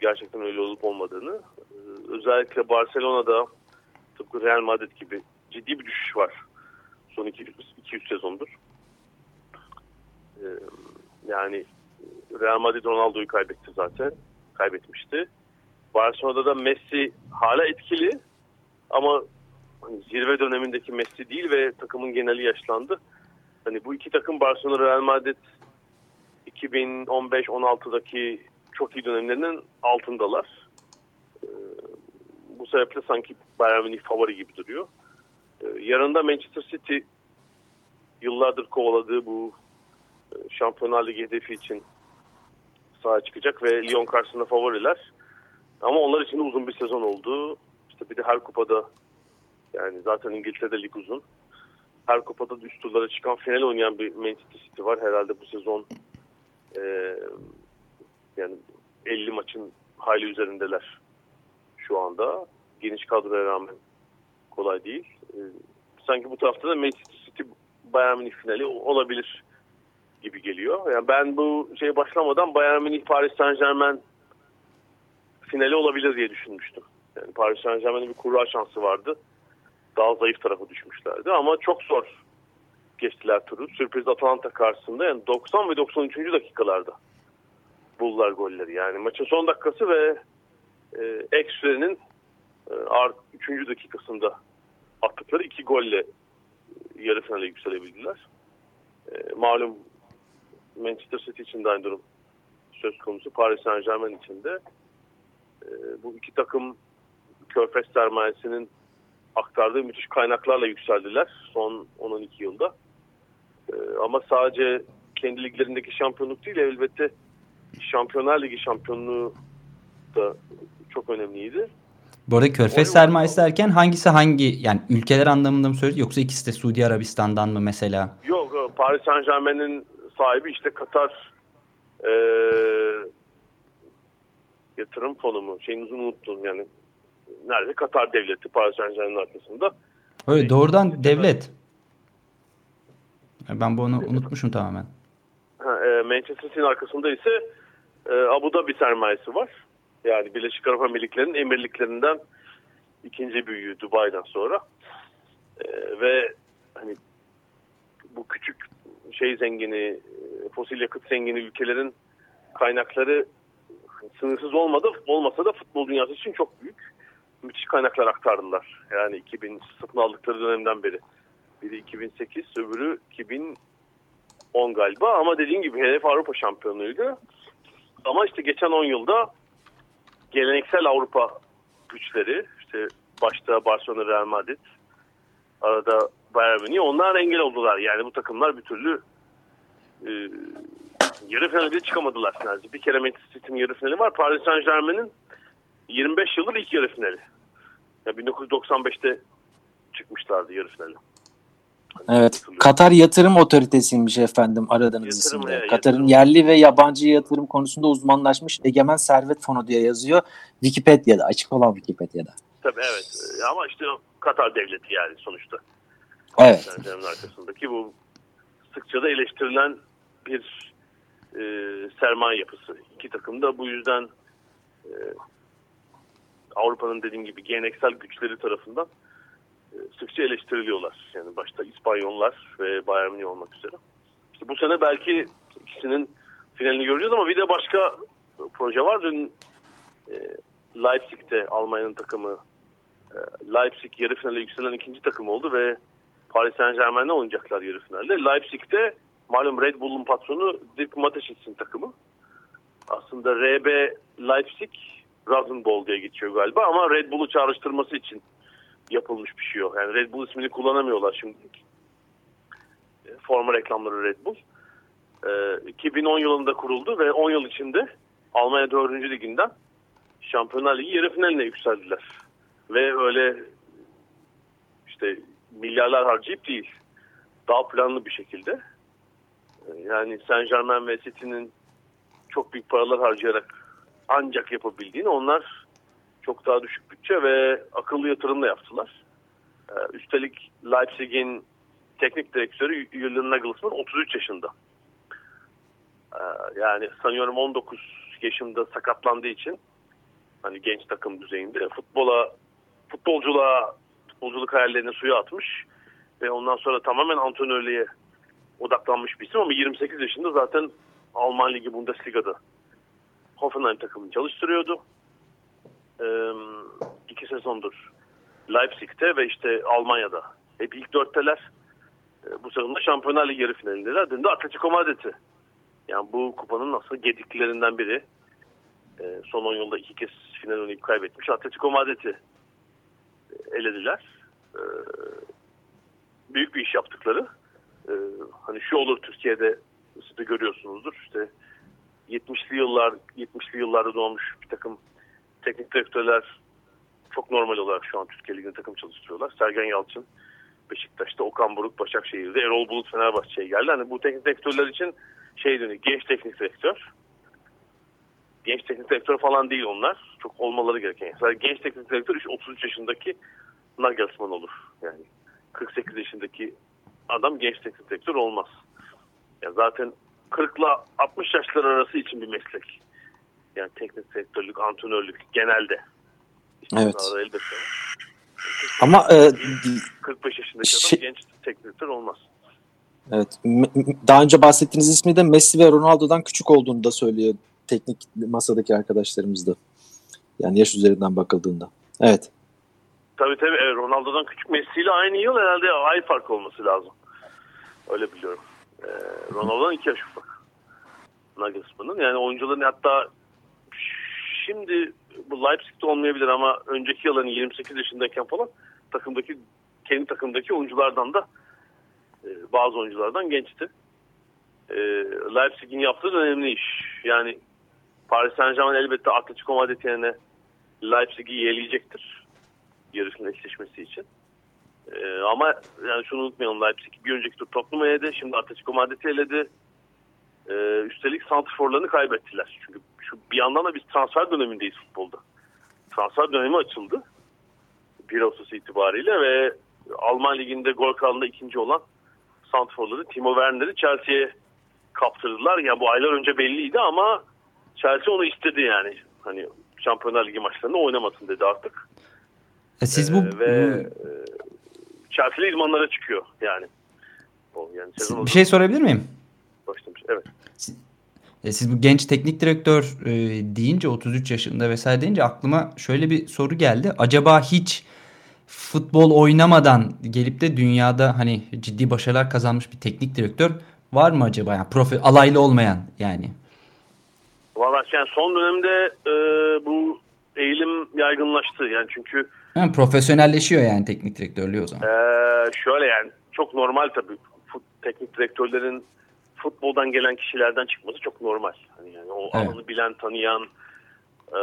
gerçekten öyle olup olmadığını. Özellikle Barcelona'da tıpkı Real Madrid gibi ciddi bir düşüş var. Son 200 sezondur. Ee, yani Real Madrid Ronaldo'yu kaybetti zaten. Kaybetmişti. Barcelona'da da Messi hala etkili ama hani zirve dönemindeki Messi değil ve takımın geneli yaşlandı. Hani bu iki takım Barcelona Real Madrid 2015-16'daki çok iyi dönemlerinin altındalar. Ee, bu sebeple sanki Bayern Münih favori gibi duruyor. Ee, yarında Manchester City yıllardır kovaladığı bu e, Şampiyonlar Ligi hedefi için sahaya çıkacak ve Lyon karşısında favoriler. Ama onlar için de uzun bir sezon oldu. İşte bir de her kupada yani zaten İngiltere'de lig uzun. Her kupada üst turlara çıkan final oynayan bir Manchester City var. Herhalde bu sezon e, yani 50 maçın hayli üzerindeler şu anda. Geniş kadroya rağmen kolay değil. E, sanki bu tarafta da Manchester City Bayern Münih finali olabilir gibi geliyor. Yani ben bu şey başlamadan Bayern Münih Paris Saint Germain finali olabilir diye düşünmüştüm. Yani Paris Saint Germain'in bir kura şansı vardı. Daha zayıf tarafı düşmüşlerdi ama çok zor geçtiler turu. Sürpriz Atalanta karşısında yani 90 ve 93. dakikalarda buldular golleri. Yani maçın son dakikası ve e, ek sürenin e, 3. dakikasında attıkları iki golle yarı finale yükselebildiler. E, malum Manchester City için de aynı durum söz konusu. Paris Saint Germain için de e, bu iki takım Körfez sermayesinin aktardığı müthiş kaynaklarla yükseldiler son 10-12 yılda. E, ama sadece kendi liglerindeki şampiyonluk değil elbette Şampiyonlar Ligi şampiyonluğu da çok önemliydi. Bu arada Körfez sermayesi derken hangisi hangi yani ülkeler anlamında mı söylüyorsun yoksa ikisi de Suudi Arabistan'dan mı mesela? Yok Paris Saint Germain'in sahibi işte Katar e, yatırım fonu mu? Şeyin uzun unuttum yani. Nerede? Katar devleti Paris Saint Germain'in arkasında. Öyle doğrudan devlet. Ben bunu unutmuşum tamamen. Ha, e, Manchester City'nin arkasında ise e, Abu Dhabi sermayesi var. Yani Birleşik Arap Emirlikleri'nin emirliklerinden ikinci büyüğü Dubai'den sonra. E, ve hani bu küçük şey zengini, fosil yakıt zengini ülkelerin kaynakları sınırsız olmadı, olmasa da futbol dünyası için çok büyük. Müthiş kaynaklar aktardılar. Yani 2000 satın aldıkları dönemden beri. Biri 2008, öbürü 2010 galiba. Ama dediğim gibi hedef Avrupa şampiyonuydu. Ama işte geçen 10 yılda geleneksel Avrupa güçleri, işte başta Barcelona, Real Madrid, arada Bayern Münih onlar engel oldular. Yani bu takımlar bir türlü e, yarı finale çıkamadılar finalde. Bir kere Manchester City'nin yarı finali var. Paris Saint Germain'in 25 yıldır ilk yarı finali. Ya 1995'te çıkmışlardı yarı finali. Evet. Katar Yatırım Otoritesi'ymiş efendim aradığınız isimde. E, Katar'ın yerli ve yabancı yatırım konusunda uzmanlaşmış Egemen Servet Fonu diye yazıyor. Wikipedia'da, açık olan Wikipedia'da. Tabii evet. E, ama işte Katar devleti yani sonuçta. Evet. Arkasındaki bu sıkça da eleştirilen bir e, sermaye yapısı. İki takım da bu yüzden e, Avrupa'nın dediğim gibi geleneksel güçleri tarafından e, sıkça eleştiriliyorlar. Yani başta İspanyollar ve Bayern Münih olmak üzere. İşte bu sene belki ikisinin finalini göreceğiz ama bir de başka proje var. Dün e, Leipzig'te Almanya'nın takımı e, Leipzig yarı finale yükselen ikinci takım oldu ve Paris Saint Germain'le oynayacaklar yarı finalde. Leipzig'te malum Red Bull'un patronu Dirk Mateschit'in takımı. Aslında RB Leipzig Rasenball diye geçiyor galiba ama Red Bull'u çağrıştırması için yapılmış bir şey yok. Yani Red Bull ismini kullanamıyorlar şimdi. E, forma reklamları Red Bull. E, 2010 yılında kuruldu ve 10 yıl içinde Almanya 4. liginden Şampiyonlar Ligi yarı finaline yükseldiler. Ve öyle işte milyarlar harcayıp değil. Daha planlı bir şekilde. Yani Saint Germain ve City'nin çok büyük paralar harcayarak ancak yapabildiğini onlar çok daha düşük bütçe ve akıllı yatırımla yaptılar. Üstelik Leipzig'in teknik direktörü Julian Nagelsmann 33 yaşında. Yani sanıyorum 19 yaşında sakatlandığı için Hani genç takım düzeyinde. Futbola, futbolculuğa, futbolculuk hayallerini suya atmış. Ve ondan sonra tamamen antrenörlüğe odaklanmış bir isim ama 28 yaşında zaten Alman Ligi Bundesliga'da Hoffenheim takımını çalıştırıyordu. Ee, iki sezondur Leipzig'te ve işte Almanya'da. Hep ilk dörtteler. Ee, bu sezonda Şampiyonlar Ligi yarı finalindeler. Dün de Atletico Madrid'i. Yani bu kupanın aslında gediklerinden biri. Ee, son 10 yılda iki kez final oynayıp kaybetmiş. Atletico Madrid'i elediler. Ee, büyük bir iş yaptıkları. Ee, hani şu olur Türkiye'de siz de görüyorsunuzdur. İşte 70'li yıllar 70'li yıllarda doğmuş bir takım teknik direktörler çok normal olarak şu an Türkiye Ligi'nde takım çalıştırıyorlar. Sergen Yalçın Beşiktaş'ta, Okan Buruk Başakşehir'de, Erol Bulut Fenerbahçe'ye geldi. Hani bu teknik direktörler için şey dönüyor, genç teknik direktör. Genç teknik direktör falan değil onlar. Çok olmaları gereken. Mesela genç teknik direktör 33 yaşındaki Nagelsmann olur. Yani 48 yaşındaki adam genç teknik direktör olmaz. Ya zaten 40 ile 60 yaşlar arası için bir meslek. Yani teknik direktörlük, antrenörlük genelde. İşte Evet. Elbette. Ama e, 45 yaşındaki Şey- adam genç teknik direktör olmaz. evet daha önce bahsettiğiniz ismi de Messi ve Ronaldo'dan küçük olduğunu da söylüyor teknik masadaki arkadaşlarımız da. Yani yaş üzerinden bakıldığında. Evet. Tabii tabii Ronaldo'dan küçük Messi ile aynı yıl herhalde ay fark olması lazım. Öyle biliyorum. Ee, Ronaldo'dan iki yaş ufak. Nagelsmann'ın. Yani oyuncuların hatta şimdi bu Leipzig'te olmayabilir ama önceki yılların 28 yaşındayken falan takımdaki kendi takımdaki oyunculardan da e, bazı oyunculardan gençti. E, Leipzig'in yaptığı önemli iş. Yani Paris Saint Germain elbette Atletico Madrid Leipzig'i yeğleyecektir yarışın eşleşmesi için. Ee, ama yani şunu unutmayalım Leipzig bir önceki tur Tottenham'ı eledi. Şimdi Atletico Madrid'i eledi. Ee, üstelik santrforlarını kaybettiler. Çünkü şu bir yandan da biz transfer dönemindeyiz futbolda. Transfer dönemi açıldı. 1 Ağustos itibariyle ve Alman Ligi'nde gol kralında ikinci olan santrforları Timo Werner'i Chelsea'ye kaptırdılar. Yani bu aylar önce belliydi ama Chelsea onu istedi yani. Hani Şampiyonlar Ligi maçlarında oynamasın dedi artık. E, siz bu, Ee, ve e, Chelsea idmanlara çıkıyor yani. O yani bir şey sorabilir miyim? başlamış. Evet. E, Siz bu genç teknik direktör e, deyince 33 yaşında vesaire deyince aklıma şöyle bir soru geldi. Acaba hiç futbol oynamadan gelip de dünyada hani ciddi başarılar kazanmış bir teknik direktör var mı acaba? Yani profe, alaylı olmayan yani. Valla yani son dönemde e, bu eğilim yaygınlaştı. Yani çünkü Ha, profesyonelleşiyor yani teknik direktörlüğü o zaman. e, şöyle yani çok normal tabii fut, teknik direktörlerin futboldan gelen kişilerden çıkması çok normal. Hani yani o Evet. alanı bilen, tanıyan, e,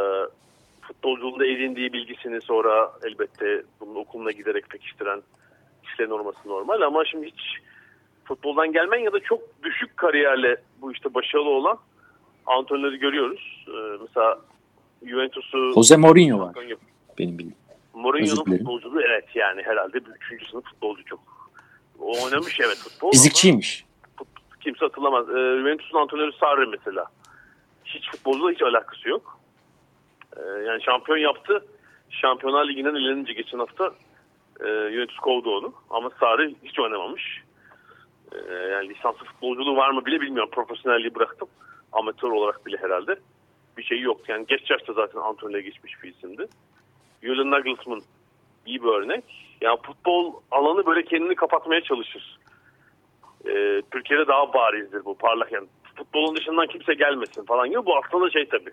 futbolculuğunda edindiği bilgisini sonra elbette bunun okuluna giderek pekiştiren kişilerin olması normal. Ama şimdi hiç futboldan gelmen ya da çok düşük kariyerle bu işte başarılı olan antrenörleri görüyoruz. E, mesela Juventus'u Jose Mourinho var. Benim bildiğim. Mourinho'nun futbolculuğu evet yani herhalde bir üçüncü sınıf futbolcu çok. O oynamış evet futbol. Fizikçiymiş. Kimse hatırlamaz. Ee, Juventus'un antrenörü Sarri mesela. Hiç futbolcuyla hiç alakası yok. Ee, yani şampiyon yaptı. Şampiyonlar Ligi'nden elenince geçen hafta e, Juventus kovdu onu. Ama Sarri hiç oynamamış. Ee, yani lisanslı futbolculuğu var mı bile bilmiyorum. Profesyonelliği bıraktım. Amatör olarak bile herhalde. Bir şey yok. Yani geç yaşta zaten antrenörle geçmiş bir isimdi. Julian Nagelsmann iyi bir örnek. Yani futbol alanı böyle kendini kapatmaya çalışır. Ee, Türkiye'de daha barizdir bu parlak. Yani futbolun dışından kimse gelmesin falan gibi. Bu aslında şey tabii.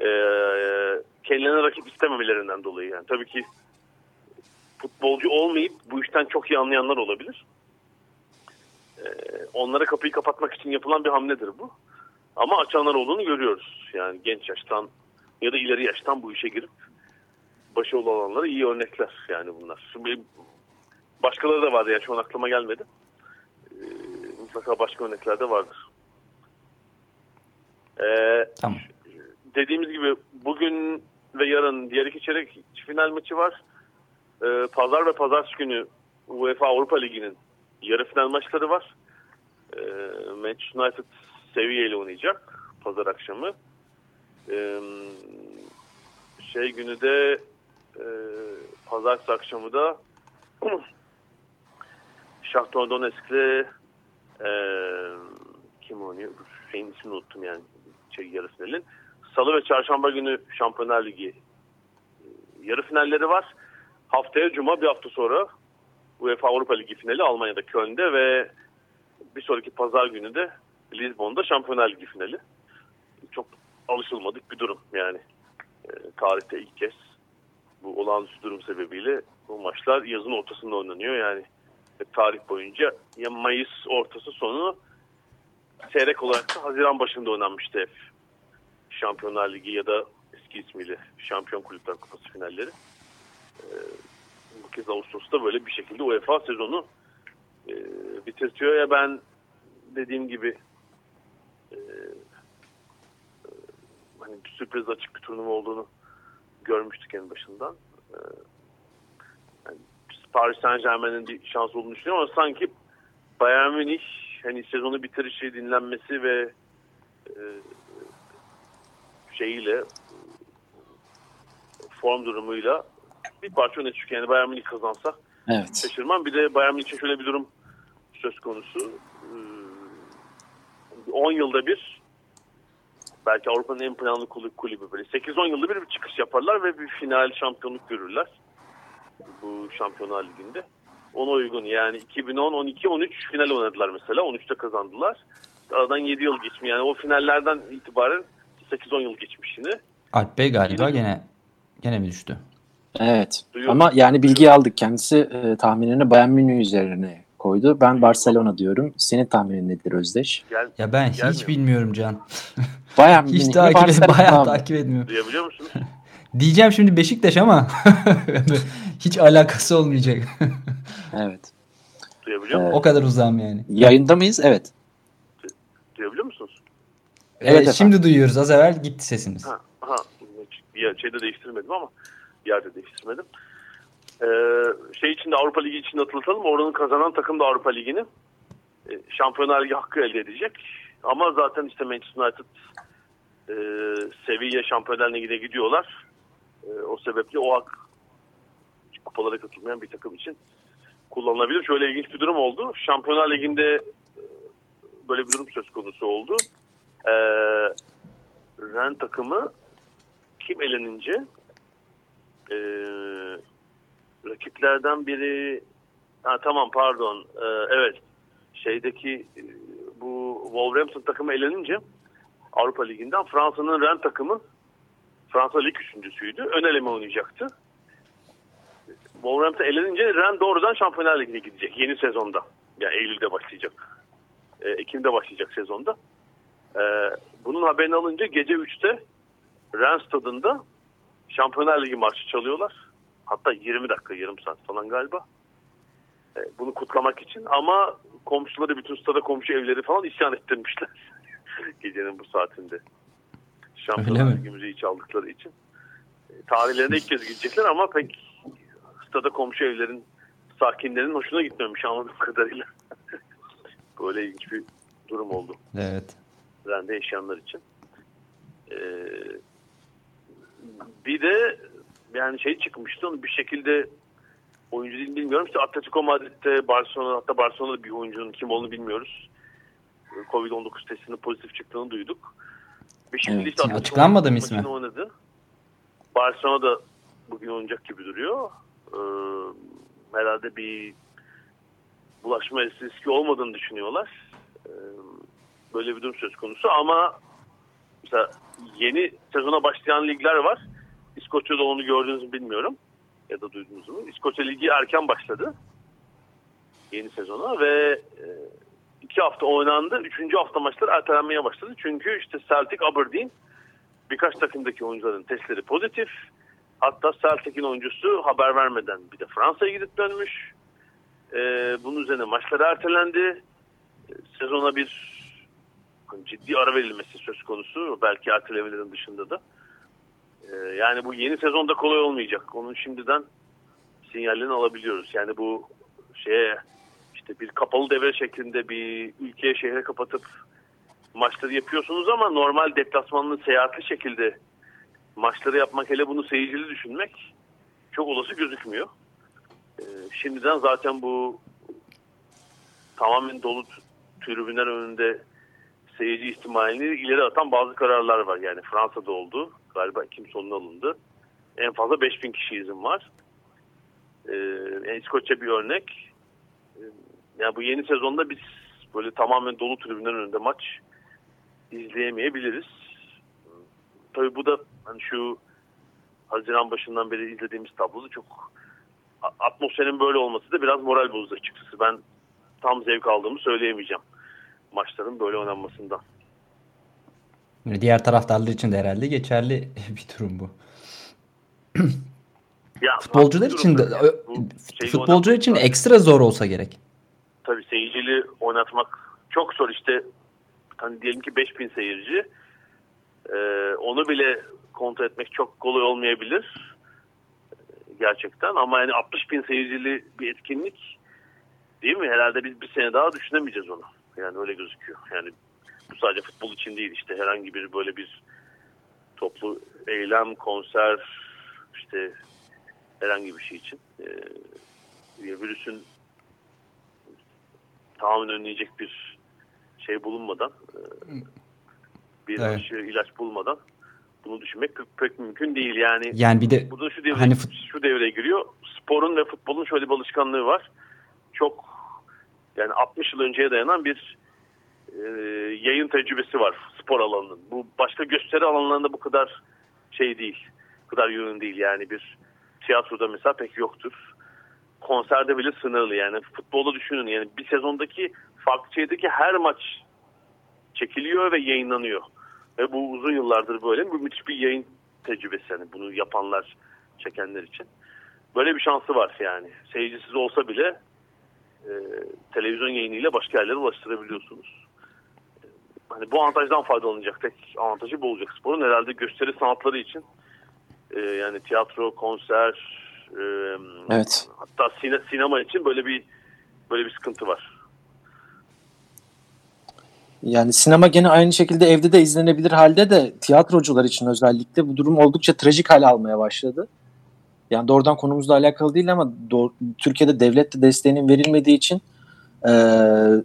Ee, kendilerine rakip istememelerinden dolayı yani. Tabii ki futbolcu olmayıp bu işten çok iyi anlayanlar olabilir. Ee, onlara kapıyı kapatmak için yapılan bir hamledir bu. Ama açanlar olduğunu görüyoruz. Yani genç yaştan ya da ileri yaştan bu işe girip başarılı olanlara iyi örnekler yani bunlar. Şimdi başkaları da vardı ya şu an aklıma gelmedi. Ee, mutlaka başka örnekler de vardır. Ee, Tamam. dediğimiz gibi bugün ve yarın diğer iki çeyrek final maçı var. Ee, Pazar ve Pazartesi günü UEFA Avrupa Ligi'nin yarı final maçları var. Ee, Manchester United Sevilla ile oynayacak pazar akşamı. Ee, şey günü de e, pazartesi akşamı da Shakhtar Donetsk'le e, kim oynuyor? Şeyin ismini unuttum yani. Şey, yarı finalin. Salı ve çarşamba günü Şampiyonlar Ligi e, yarı finalleri var. Haftaya Cuma bir hafta sonra UEFA Avrupa Ligi finali Almanya'da Köln'de ve bir sonraki pazar günü de Lizbon'da Şampiyonlar Ligi finali. Çok alışılmadık bir durum yani. E, tarihte ilk kez bu olağanüstü durum sebebiyle bu maçlar yazın ortasında oynanıyor yani. E, tarih boyunca ya Mayıs ortası sonu seyrek olarak da Haziran başında oynanmıştı hep. Şampiyonlar Ligi ya da eski ismiyle Şampiyon Kulüpler Kupası finalleri. E, bu kez Ağustos'ta böyle bir şekilde UEFA sezonu e, bitirtiyor ya ben dediğim gibi e, hani bir sürpriz açık bir turnuva olduğunu görmüştük en başından. E, yani Paris Saint Germain'in bir şans olduğunu düşünüyorum ama sanki Bayern Münih hani sezonu bitirişi, dinlenmesi ve e, şeyiyle form durumuyla bir parça öne çıkıyor. Yani Bayern Münih kazansa Evet. şaşırmam. Bir de Bayern Münih'in şöyle bir durum söz konusu. Ee, 10 yılda bir belki Avrupa'nın en planlı kulübü, kulübü böyle 8-10 yılda bir, bir çıkış yaparlar ve bir final şampiyonluk görürler. Bu Şampiyonlar Ligi'nde. Ona uygun yani 2010, 12, 13 final oynadılar mesela. 13'te kazandılar. Aradan 7 yıl geçmiş. Yani o finallerden itibaren 8-10 yıl geçmiş yine. Alp Bey galiba gene gene mi düştü? Evet. Duyuyorum. Ama yani bilgi aldık. Kendisi e, tahminini Bayern Münih üzerine koydu. Ben Barcelona diyorum. Senin tahminin nedir Özdeş? Gel, Ya ben Gelmiyor. hiç bilmiyorum Can. Bayern Münih hiç takip, et, bayağı takip etmiyorum. duyabiliyor musunuz? Diyeceğim şimdi Beşiktaş ama hiç alakası olmayacak. Evet. Duyabiliyor Evet. musunuz? o kadar uzağım yani. Yayında mıyız? Evet. Duyabiliyor musunuz? Evet Evet, efendim. şimdi duyuyoruz. Az evvel gitti sesiniz. Ha, ha, bir şeyde değiştirmedim ama bir yerde değiştirmedim. Ee, şey içinde Avrupa Ligi için hatırlatalım. Oranın kazanan takım da Avrupa Ligi'ni e, Şampiyonlar Ligi hakkı elde edecek. Ama zaten işte Manchester United e, Sevilla Şampiyonlar Ligi'ne gidiyorlar. E, o sebeple o hak kupalara katılmayan bir takım için kullanılabilir. Şöyle ilginç bir durum oldu. Şampiyonlar Ligi'nde e, böyle bir durum söz konusu oldu. Ee, Ren takımı kim elenince ee, rakiplerden biri ha, tamam pardon Ee, evet şeydeki e, bu Wolverhampton takımı elenince Avrupa Ligi'nden Fransa'nın Ren takımı Fransa Lig üçüncüsüydü. Ön eleme oynayacaktı. Wolverhampton elenince Ren doğrudan Şampiyonlar Ligi'ne gidecek yeni sezonda. Yani Eylül'de başlayacak. E, Ekim'de başlayacak sezonda. Ee, bunun haberini alınca gece 3'te Rennes stadında Şampiyonlar Ligi marşı çalıyorlar. Hatta 20 dakika, yarım saat falan galiba. Ee, bunu kutlamak için. Ama komşuları bütün stada komşu evleri falan isyan ettirmişler. Gecenin bu saatinde. Şampiyonlar Öyle mi? Ligi müziği çaldıkları için. Ee, tarihlerine ilk kez gidecekler ama pek stada komşu evlerin sakinlerinin hoşuna gitmemiş anladığım kadarıyla. Böyle ilginç bir durum oldu. Evet. Ren'de yaşayanlar için. Ee, bir de yani şey çıkmıştı onu bir şekilde oyuncu değil bilmiyorum. İşte Atletico Madrid'de Barcelona hatta Barcelona'da bir oyuncunun kim olduğunu bilmiyoruz. Covid-19 testinin pozitif çıktığını duyduk. Bir şekilde Evet. işte Açıklanmadı mı ismi? Oynadı. Barcelona'da bugün oynayacak gibi duruyor. Ee, herhalde bir bulaşma riski olmadığını düşünüyorlar. Ee, böyle bir durum söz konusu ama mesela yeni sezona başlayan ligler var. İskoçya'da onu gördünüz mü bilmiyorum ya da duydunuz mu? İskoçya Ligi erken başladı yeni sezona ve e, iki hafta oynandı. Üçüncü hafta maçlar ertelenmeye başladı. Çünkü işte Celtic, Aberdeen birkaç takımdaki oyuncuların testleri pozitif. Hatta Celtic'in oyuncusu haber vermeden bir de Fransa'ya gidip dönmüş. E, bunun üzerine maçlar ertelendi. E, sezona bir ciddi ara verilmesi söz konusu. Belki ertelemelerin dışında da. Ee, yani bu yeni sezonda kolay olmayacak. Onun şimdiden sinyallerini alabiliyoruz. Yani bu şeye işte bir kapalı devre şeklinde bir ülkeye şehre kapatıp maçları yapıyorsunuz ama normal deplasmanlı seyahatli şekilde maçları yapmak hele bunu seyircili düşünmek çok olası gözükmüyor. Ee, şimdiden zaten bu tamamen dolu tribünler önünde seyirci ihtimalini ileri atan bazı kararlar var. Yani Fransa'da oldu. Galiba Ekim sonuna alındı. En fazla 5000 kişi izin var. Ee, İskoçya bir örnek. Ee, yani bu yeni sezonda biz böyle tamamen dolu tribünler önünde maç izleyemeyebiliriz. Tabii bu da hani şu Haziran başından beri izlediğimiz tabloda çok atmosferin böyle olması da biraz moral bozucu açıkçası. Ben tam zevk aldığımı söyleyemeyeceğim maçların böyle oynanmasından. Diğer taraftarlar için de herhalde geçerli bir durum bu. ya, futbolcular için de yani. futbolcular için ekstra zor olsa gerek. Tabii seyircili oynatmak çok zor işte hani diyelim ki 5000 seyirci e, onu bile kontrol etmek çok kolay olmayabilir gerçekten ama yani 60 bin seyircili bir etkinlik değil mi? Herhalde biz bir sene daha düşünemeyeceğiz onu. Yani öyle gözüküyor. Yani bu sadece futbol için değil işte herhangi bir böyle bir toplu eylem, konser işte herhangi bir şey için ee, virüsün tamamen önleyecek bir şey bulunmadan bir evet. aşı, ilaç bulmadan bunu düşünmek pek, pek mümkün değil yani. Yani bir de burada şu devreye, hani şu devreye giriyor. Sporun ve futbolun şöyle bir alışkanlığı var. Çok yani 60 yıl önceye dayanan bir e, yayın tecrübesi var spor alanının. Bu başka gösteri alanlarında bu kadar şey değil. Bu kadar yoğun değil yani bir tiyatroda mesela pek yoktur. Konserde bile sınırlı yani futbolda düşünün yani bir sezondaki farklı şeydeki her maç çekiliyor ve yayınlanıyor. Ve bu uzun yıllardır böyle. Bu müthiş bir yayın tecrübesi yani bunu yapanlar, çekenler için. Böyle bir şansı var yani. Seyircisiz olsa bile e, televizyon yayınıyla başka yerlere ulaştırabiliyorsunuz. Hani bu avantajdan faydalanacak tek avantajı bu olacak sporun. Herhalde gösteri sanatları için e, yani tiyatro, konser, e, evet. hatta sine, sinema için böyle bir böyle bir sıkıntı var. Yani sinema gene aynı şekilde evde de izlenebilir halde de tiyatrocular için özellikle bu durum oldukça trajik hale almaya başladı. Yani doğrudan konumuzla alakalı değil ama doğru, Türkiye'de devlet desteğinin verilmediği için e,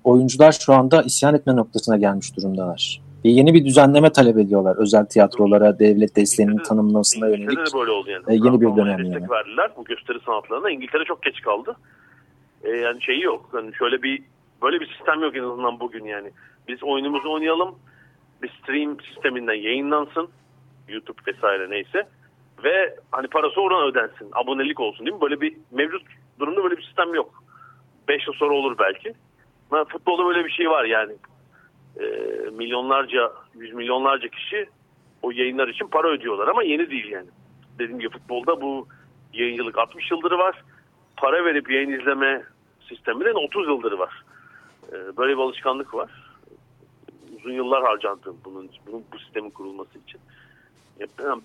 oyuncular şu anda isyan etme noktasına gelmiş durumdalar. Ve yeni bir düzenleme talep ediyorlar özel tiyatrolara devlet desteğinin tanınmasına yönelik. İngiltere'de böyle oldu yani. E, yeni bir dönem destek yani. verdiler bu gösteri sanatlarına. İngiltere çok geç kaldı. E, yani şeyi yok. Yani şöyle bir böyle bir sistem yok en azından bugün yani. Biz oyunumuzu oynayalım. Bir stream sisteminden yayınlansın. YouTube vesaire neyse. Ve hani parası oradan ödensin. Abonelik olsun değil mi? Böyle bir mevcut durumda böyle bir sistem yok. 5 yıl sonra olur belki. Ama futbolda böyle bir şey var yani. E, milyonlarca, yüz milyonlarca kişi o yayınlar için para ödüyorlar ama yeni değil yani. Dediğim gibi futbolda bu yayıncılık 60 yıldır var. Para verip yayın izleme sisteminin 30 yıldır var. E, böyle bir alışkanlık var uzun yıllar harcandı bunun, bunun bu sistemin kurulması için.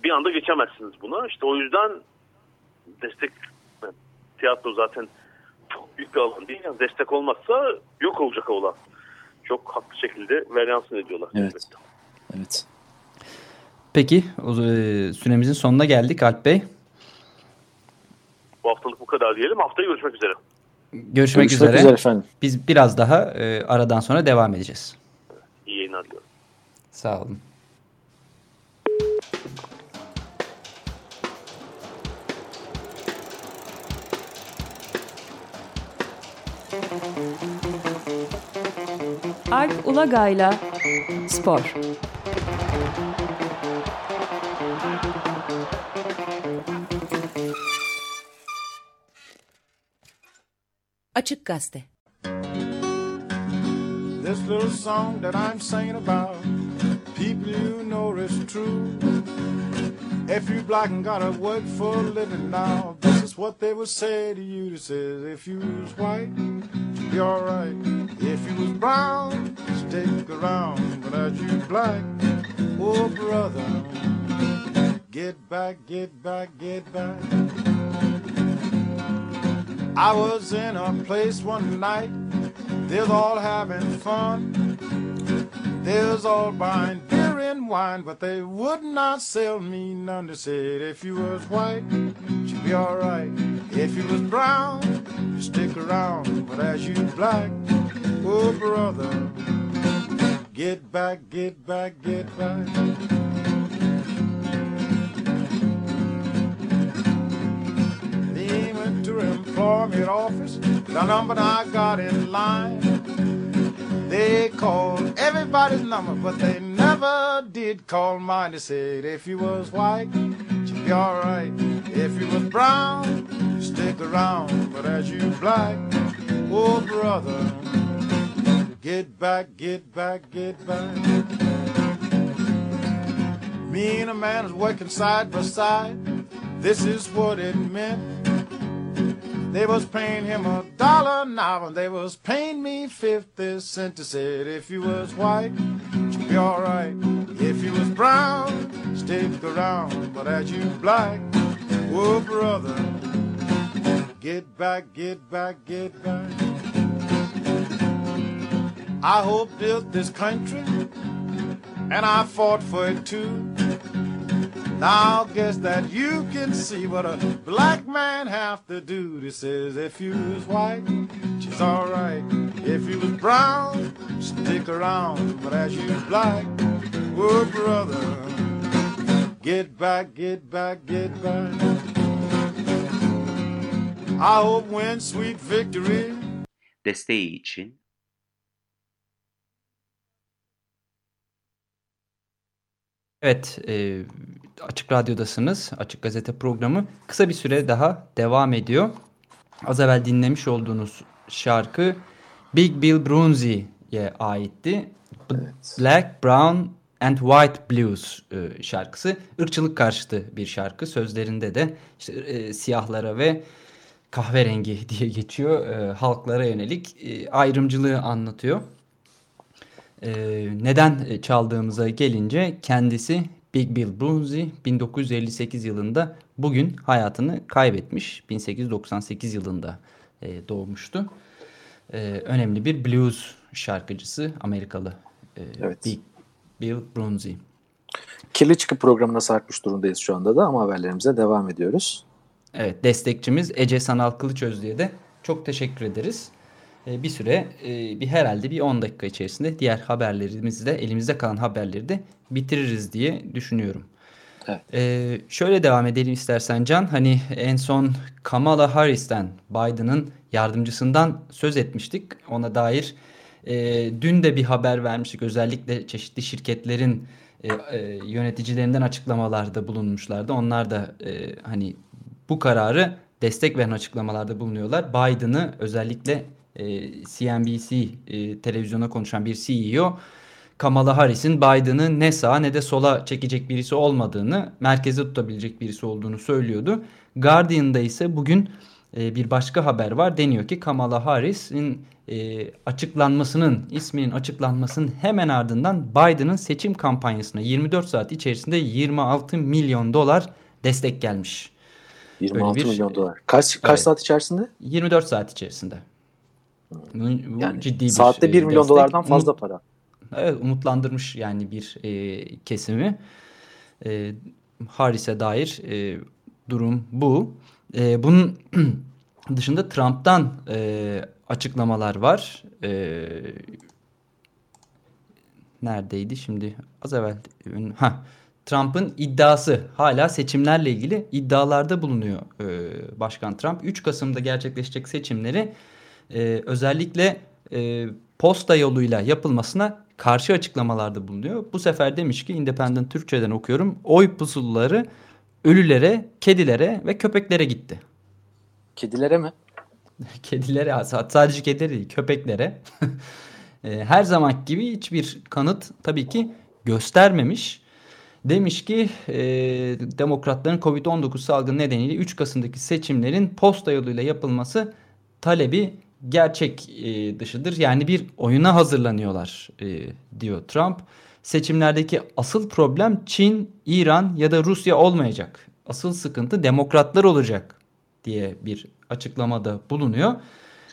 Bir anda geçemezsiniz buna. İşte o yüzden destek tiyatro zaten çok büyük bir alan değil. Yani destek olmazsa yok olacak olan. Çok haklı şekilde veryansın ediyorlar. Evet. Elbette. Evet. Peki o, e, süremizin sonuna geldik Alp Bey. Bu haftalık bu kadar diyelim. Haftaya görüşmek üzere. Görüşmek, görüşmek üzere. üzere efendim. Biz biraz daha e, aradan sonra devam edeceğiz. İyi yayınlar diliyorum. Sağ olun. Alp Ulagay'la Spor. Açık Gazete This little song that I'm singing about people you know is true. If you black and gotta work for a living now, this is what they would say to you. This is if you was white, be alright. If you was brown, stick around. But as you black, oh brother, get back, get back, get back. I was in a place one night, they was all having fun. They was all buying beer and wine, but they would not sell me none. They said if you was white, you'd be alright. If you was brown, you stick around. But as you black, oh brother, get back, get back, get back. They went to employment office, the number I got in line. They called everybody's number, but they never did call mine. They said if you was white, you'd be alright. If you was brown, you stick around. But as you black, oh brother, get back, get back, get back. Me and a man is working side by side. This is what it meant. They was paying him a dollar an hour. They was paying me 50 cents. They said if you was white, you'd be alright. If you was brown, stick around. But as you black, oh brother, get back, get back, get back. I hope built this country, and I fought for it too. Now guess that you can see what a black man have to do. This says if you was white, she's alright. If you was brown, stick around. But as you black, oh brother, get back, get back, get back. I hope win sweet victory. Desteği için Evet, e, Açık Radyo'dasınız. Açık Gazete programı kısa bir süre daha devam ediyor. Az evvel dinlemiş olduğunuz şarkı Big Bill Brunzi'ye aitti. Black, Brown and White Blues e, şarkısı. Irkçılık karşıtı bir şarkı. Sözlerinde de işte, e, siyahlara ve kahverengi diye geçiyor. E, halklara yönelik e, ayrımcılığı anlatıyor. E, neden çaldığımıza gelince kendisi Big Bill Brunzi 1958 yılında bugün hayatını kaybetmiş. 1898 yılında e, doğmuştu. E, önemli bir blues şarkıcısı Amerikalı e, Evet. Big Bill Brunzi. Kirli Çıkı programına sarkmış durumdayız şu anda da ama haberlerimize devam ediyoruz. Evet destekçimiz Ece Sanal Kılıçözlü'ye de çok teşekkür ederiz. E, bir süre e, bir herhalde bir 10 dakika içerisinde diğer haberlerimizi de elimizde kalan haberleri de bitiririz diye düşünüyorum. Evet. E, şöyle devam edelim istersen Can. Hani en son Kamala Harris'ten Biden'ın yardımcısından söz etmiştik. Ona dair e, dün de bir haber vermiştik. Özellikle çeşitli şirketlerin e, e, yöneticilerinden açıklamalarda bulunmuşlardı. Onlar da e, hani bu kararı destek veren açıklamalarda bulunuyorlar. Biden'ı özellikle e, CNBC e, televizyona konuşan bir CEO Kamala Harris'in Biden'ı ne sağa ne de sola çekecek birisi olmadığını, merkeze tutabilecek birisi olduğunu söylüyordu. Guardian'da ise bugün e, bir başka haber var. Deniyor ki Kamala Harris'in e, açıklanmasının, isminin açıklanmasının hemen ardından Biden'ın seçim kampanyasına 24 saat içerisinde 26 milyon dolar destek gelmiş. 26 Böyle bir- milyon dolar. Kaç kaç Evet. saat içerisinde? 24 saat içerisinde. Bu, bu Yani ciddi bir saatte e, 1 milyon destek. dolardan fazla Umut- para. Evet umutlandırmış yani bir e, kesimi. E, Harris'e dair e, durum bu. E, bunun dışında Trump'tan e, açıklamalar var. E, neredeydi şimdi? Az evvel. Ha, Trump'ın iddiası hala seçimlerle ilgili iddialarda bulunuyor e, Başkan Trump. 3 Kasım'da gerçekleşecek seçimleri e, özellikle e, posta yoluyla yapılmasına karşı açıklamalarda bulunuyor. Bu sefer demiş ki Independent Türkçe'den okuyorum. Oy pusuluları ölülere, kedilere ve köpeklere gitti. Kedilere mi? kedilere sadece kedilere değil köpeklere. E, Her zaman gibi hiçbir kanıt tabii ki göstermemiş. Demiş ki e, demokratların Covid-19 salgını nedeniyle 3 Kasım'daki seçimlerin posta yoluyla yapılması talebi gerçek e, dışıdır. Yani bir oyuna hazırlanıyorlar e, diyor Trump. Seçimlerdeki asıl problem Çin, İran ya da Rusya olmayacak. Asıl sıkıntı demokratlar olacak diye bir açıklamada bulunuyor.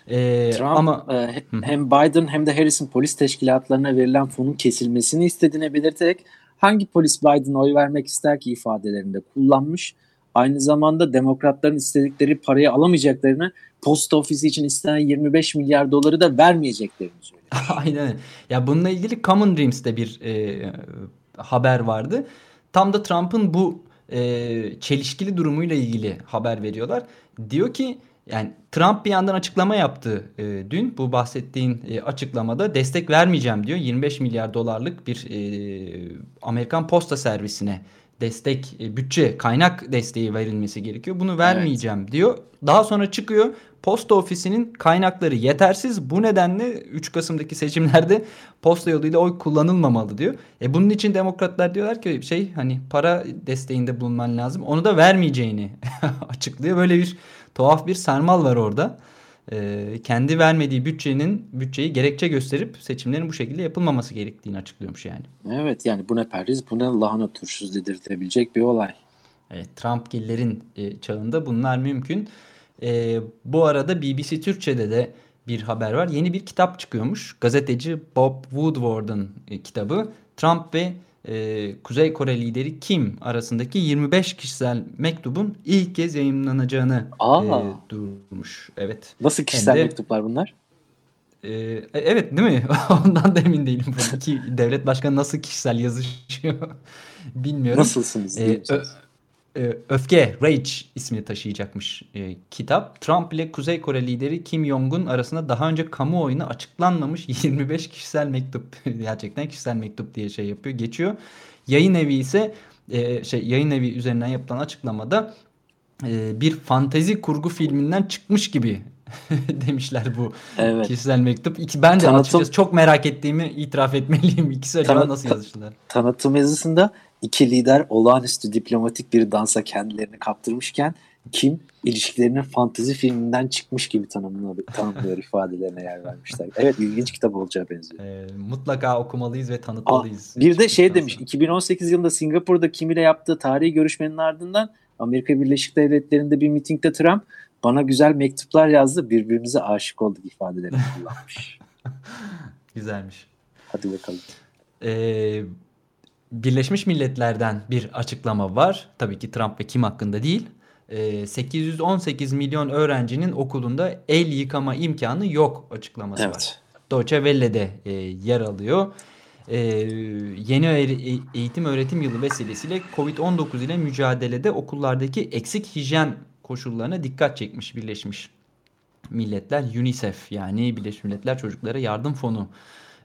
E, Trump ama e, hem Biden hem de Harris'in polis teşkilatlarına verilen fonun kesilmesini istediğini belirterek hangi polis Biden'a oy vermek ister ki ifadelerinde kullanmış. Aynı zamanda demokratların istedikleri parayı alamayacaklarını posta ofisi için istenen 25 milyar doları da vermeyeceklerini söylüyor. Aynen. Ya bununla ilgili Common Dreams'te bir e, haber vardı. Tam da Trump'ın bu e, çelişkili durumuyla ilgili haber veriyorlar. Diyor ki yani Trump bir yandan açıklama yaptı e, dün bu bahsettiğin e, açıklamada destek vermeyeceğim diyor. 25 milyar dolarlık bir e, Amerikan posta servisine destek e, bütçe kaynak desteği verilmesi gerekiyor. Bunu vermeyeceğim evet. diyor. Daha sonra çıkıyor posta ofisinin kaynakları yetersiz. Bu nedenle 3 Kasım'daki seçimlerde posta yoluyla oy kullanılmamalı diyor. E bunun için demokratlar diyorlar ki şey hani para desteğinde bulunman lazım. Onu da vermeyeceğini açıklıyor. Böyle bir tuhaf bir sarmal var orada. Ee, kendi vermediği bütçenin bütçeyi gerekçe gösterip seçimlerin bu şekilde yapılmaması gerektiğini açıklıyormuş yani. Evet yani bu ne perhiz bu ne lahana turşusu dedirtebilecek bir olay. Evet Trumpgillerin e, çağında bunlar mümkün. E, bu arada BBC Türkçe'de de bir haber var. Yeni bir kitap çıkıyormuş. Gazeteci Bob Woodward'ın e, kitabı. Trump ve e, Kuzey Kore lideri Kim arasındaki 25 kişisel mektubun ilk kez yayınlanacağını e, duyurmuş. Evet. Nasıl kişisel de, mektuplar bunlar? E, evet değil mi? Ondan da emin değilim. Buradaki devlet başkanı nasıl kişisel yazışıyor bilmiyorum. Nasılsınız? E, e, Öfke, Rage ismini taşıyacakmış e, kitap. Trump ile Kuzey Kore lideri Kim Jong-un arasında daha önce kamuoyuna açıklanmamış 25 kişisel mektup. Gerçekten kişisel mektup diye şey yapıyor, geçiyor. Yayın evi ise e, şey yayın evi üzerinden yapılan açıklamada e, bir fantezi kurgu filminden çıkmış gibi demişler bu evet. kişisel mektup. İki, ben de Tanıtım, açıkçası çok merak ettiğimi itiraf etmeliyim. İkisi acaba tanı, nasıl yazıştılar? Tanıtım yazısında iki lider olağanüstü diplomatik bir dansa kendilerini kaptırmışken kim ilişkilerinin fantezi filminden çıkmış gibi tanımlıyor, tanımlıyor ifadelerine yer vermişler. Evet ilginç kitap olacağı benziyor. E, mutlaka okumalıyız ve tanıtmalıyız. Aa, bir de şey demiş 2018 yılında Singapur'da Kim ile yaptığı tarihi görüşmenin ardından Amerika Birleşik Devletleri'nde bir mitingde Trump bana güzel mektuplar yazdı birbirimize aşık olduk ifadelerini kullanmış. Güzelmiş. Hadi bakalım. Ee, Birleşmiş Milletler'den bir açıklama var. Tabii ki Trump ve Kim hakkında değil. 818 ee, milyon öğrencinin okulunda el yıkama imkanı yok açıklaması evet. var. Deutsche Welle'de e, yer alıyor. E, yeni e, eğitim öğretim yılı vesilesiyle Covid-19 ile mücadelede okullardaki eksik hijyen koşullarına dikkat çekmiş Birleşmiş Milletler UNICEF yani Birleşmiş Milletler Çocuklara Yardım Fonu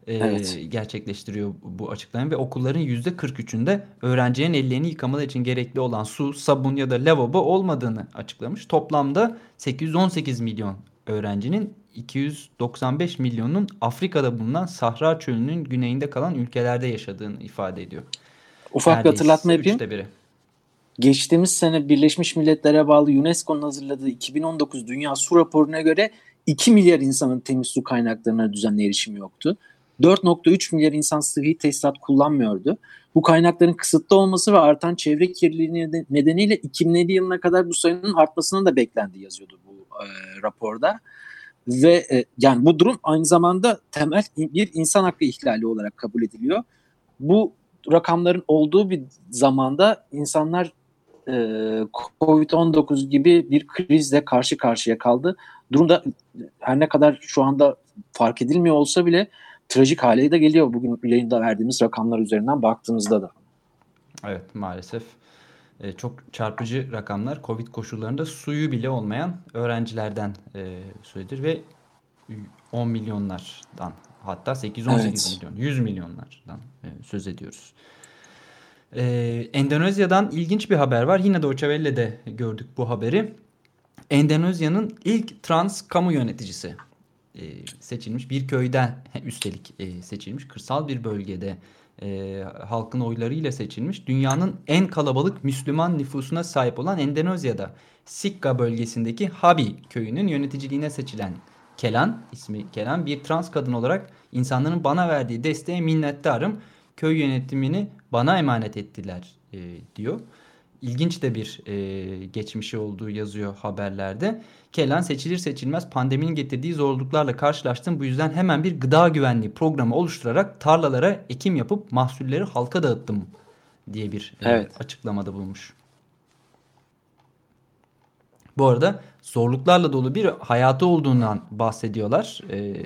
e, evet. gerçekleştiriyor bu açıklamayı ve okulların yüzde 43'ünde öğrencilerin ellerini yıkamaları için gerekli olan su, sabun ya da lavabo olmadığını açıklamış. Toplamda 818 milyon öğrencinin 295 milyonun Afrika'da bulunan Sahra Çölü'nün güneyinde kalan ülkelerde yaşadığını ifade ediyor. Ufak Neredeyse bir hatırlatma yapayım. Biri. Geçtiğimiz sene Birleşmiş Milletler'e bağlı UNESCO'nun hazırladığı 2019 Dünya Su raporuna göre 2 milyar insanın temiz su kaynaklarına düzenli erişimi yoktu. 4.3 milyar insan sıhhi tesisat kullanmıyordu. Bu kaynakların kısıtlı olması ve artan çevre kirliliği nedeniyle 2050 yılına kadar bu sayının artmasının da beklendi yazıyordu bu e, raporda. Ve e, yani bu durum aynı zamanda temel bir insan hakkı ihlali olarak kabul ediliyor. Bu rakamların olduğu bir zamanda insanlar e, Covid-19 gibi bir krizle karşı karşıya kaldı. Durumda her ne kadar şu anda fark edilmiyor olsa bile trajik hale de geliyor bugün yayında verdiğimiz rakamlar üzerinden baktığımızda da. Evet maalesef e, çok çarpıcı rakamlar. Covid koşullarında suyu bile olmayan öğrencilerden e, söyledir ve 10 milyonlardan hatta 818 evet. milyon 100 milyonlardan e, söz ediyoruz. Ee, Endonezya'dan ilginç bir haber var. Yine Deutsche Welle'de gördük bu haberi. Endonezya'nın ilk trans kamu yöneticisi e, seçilmiş. Bir köyden üstelik e, seçilmiş. Kırsal bir bölgede e, halkın oylarıyla seçilmiş. Dünyanın en kalabalık Müslüman nüfusuna sahip olan Endonezya'da Sikka bölgesindeki Habi köyünün yöneticiliğine seçilen Kelan, ismi Kelan bir trans kadın olarak insanların bana verdiği desteğe minnettarım. Köy yönetimini bana emanet ettiler e, diyor. İlginç de bir e, geçmişi olduğu yazıyor haberlerde. Kelan seçilir seçilmez pandeminin getirdiği zorluklarla karşılaştım. Bu yüzden hemen bir gıda güvenliği programı oluşturarak tarlalara ekim yapıp mahsulleri halka dağıttım diye bir e, Evet. açıklamada bulunmuş. Bu arada zorluklarla dolu bir hayatı olduğundan bahsediyorlar e,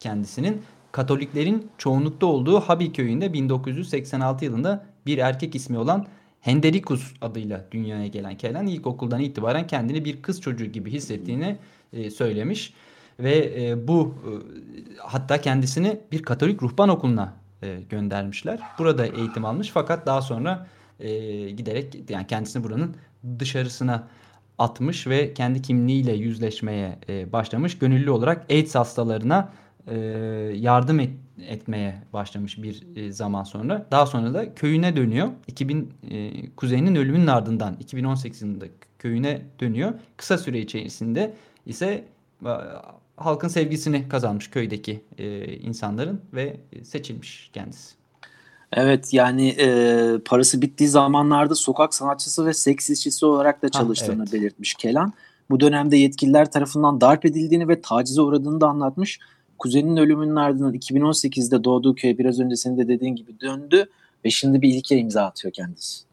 kendisinin. Katoliklerin çoğunlukta olduğu Habi köyünde 1986 yılında bir erkek ismi olan Henderikus adıyla dünyaya gelen Kellen ilkokuldan itibaren kendini bir kız çocuğu gibi hissettiğini e, söylemiş. Ve e, bu e, hatta kendisini bir Katolik ruhban okuluna göndermişler. Burada eğitim almış fakat daha sonra giderek yani kendisini buranın dışarısına atmış ve kendi kimliğiyle yüzleşmeye başlamış. Gönüllü olarak AIDS hastalarına e, yardım et, etmeye başlamış bir e, zaman sonra. Daha sonra da köyüne dönüyor. 2000 e, ölümünün ardından 2018 yılında köyüne dönüyor. Kısa süre içerisinde ise e, halkın sevgisini kazanmış köydeki e, insanların ve seçilmiş kendisi. Evet yani e, parası bittiği zamanlarda sokak sanatçısı ve seks işçisi olarak da çalıştığını evet. belirtmiş Kelan. Bu dönemde yetkililer tarafından darp edildiğini ve tacize uğradığını da anlatmış. Kuzeninin ölümünün ardından 2018'de doğduğu köye biraz önce senin de dediğin gibi döndü ve şimdi bir ilke imza atıyor kendisi.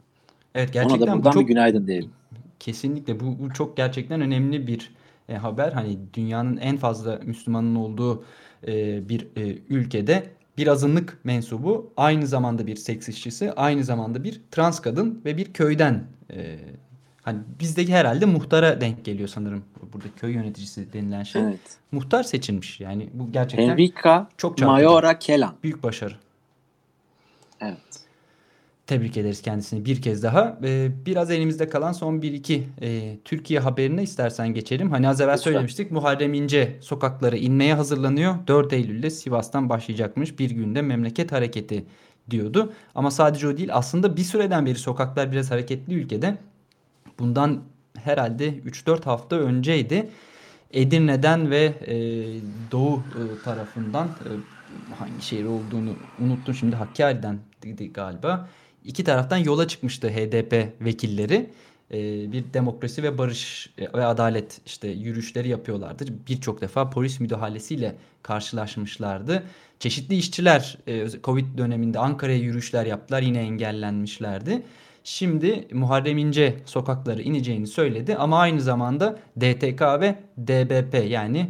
Evet Ona da gerçekten bu buradan çok bir günaydın diyelim. Kesinlikle bu, bu çok gerçekten önemli bir e, haber. Hani dünyanın en fazla Müslümanın olduğu e, bir e, ülkede bir azınlık mensubu aynı zamanda bir seks işçisi, aynı zamanda bir trans kadın ve bir köyden e, hani bizdeki herhalde muhtara denk geliyor sanırım. Burada köy yöneticisi denilen şey. Evet. Muhtar seçilmiş. Yani bu gerçekten Enrica çok çarpıcı. Mayora Kelan. Büyük başarı. Evet. Tebrik ederiz kendisini bir kez daha. Ee, biraz elimizde kalan son bir iki e, Türkiye haberine istersen geçelim. Hani az evvel Lütfen. söylemiştik Muharrem İnce sokaklara inmeye hazırlanıyor. 4 Eylül'de Sivas'tan başlayacakmış. Bir günde memleket hareketi diyordu. Ama sadece o değil aslında bir süreden beri sokaklar biraz hareketli ülkede. Bundan herhalde 3-4 hafta önceydi. Edirne'den ve e, Doğu e, tarafından e, hangi şehir olduğunu unuttum şimdi Hakkari'den galiba. İki taraftan yola çıkmıştı HDP vekilleri. E, bir demokrasi ve barış e, ve adalet işte yürüyüşleri yapıyorlardı. Birçok defa polis müdahalesiyle karşılaşmışlardı. Çeşitli işçiler e, Covid döneminde Ankara'ya yürüyüşler yaptılar yine engellenmişlerdi. Şimdi Muharrem İnce sokaklara ineceğini söyledi ama aynı zamanda DTK ve DBP yani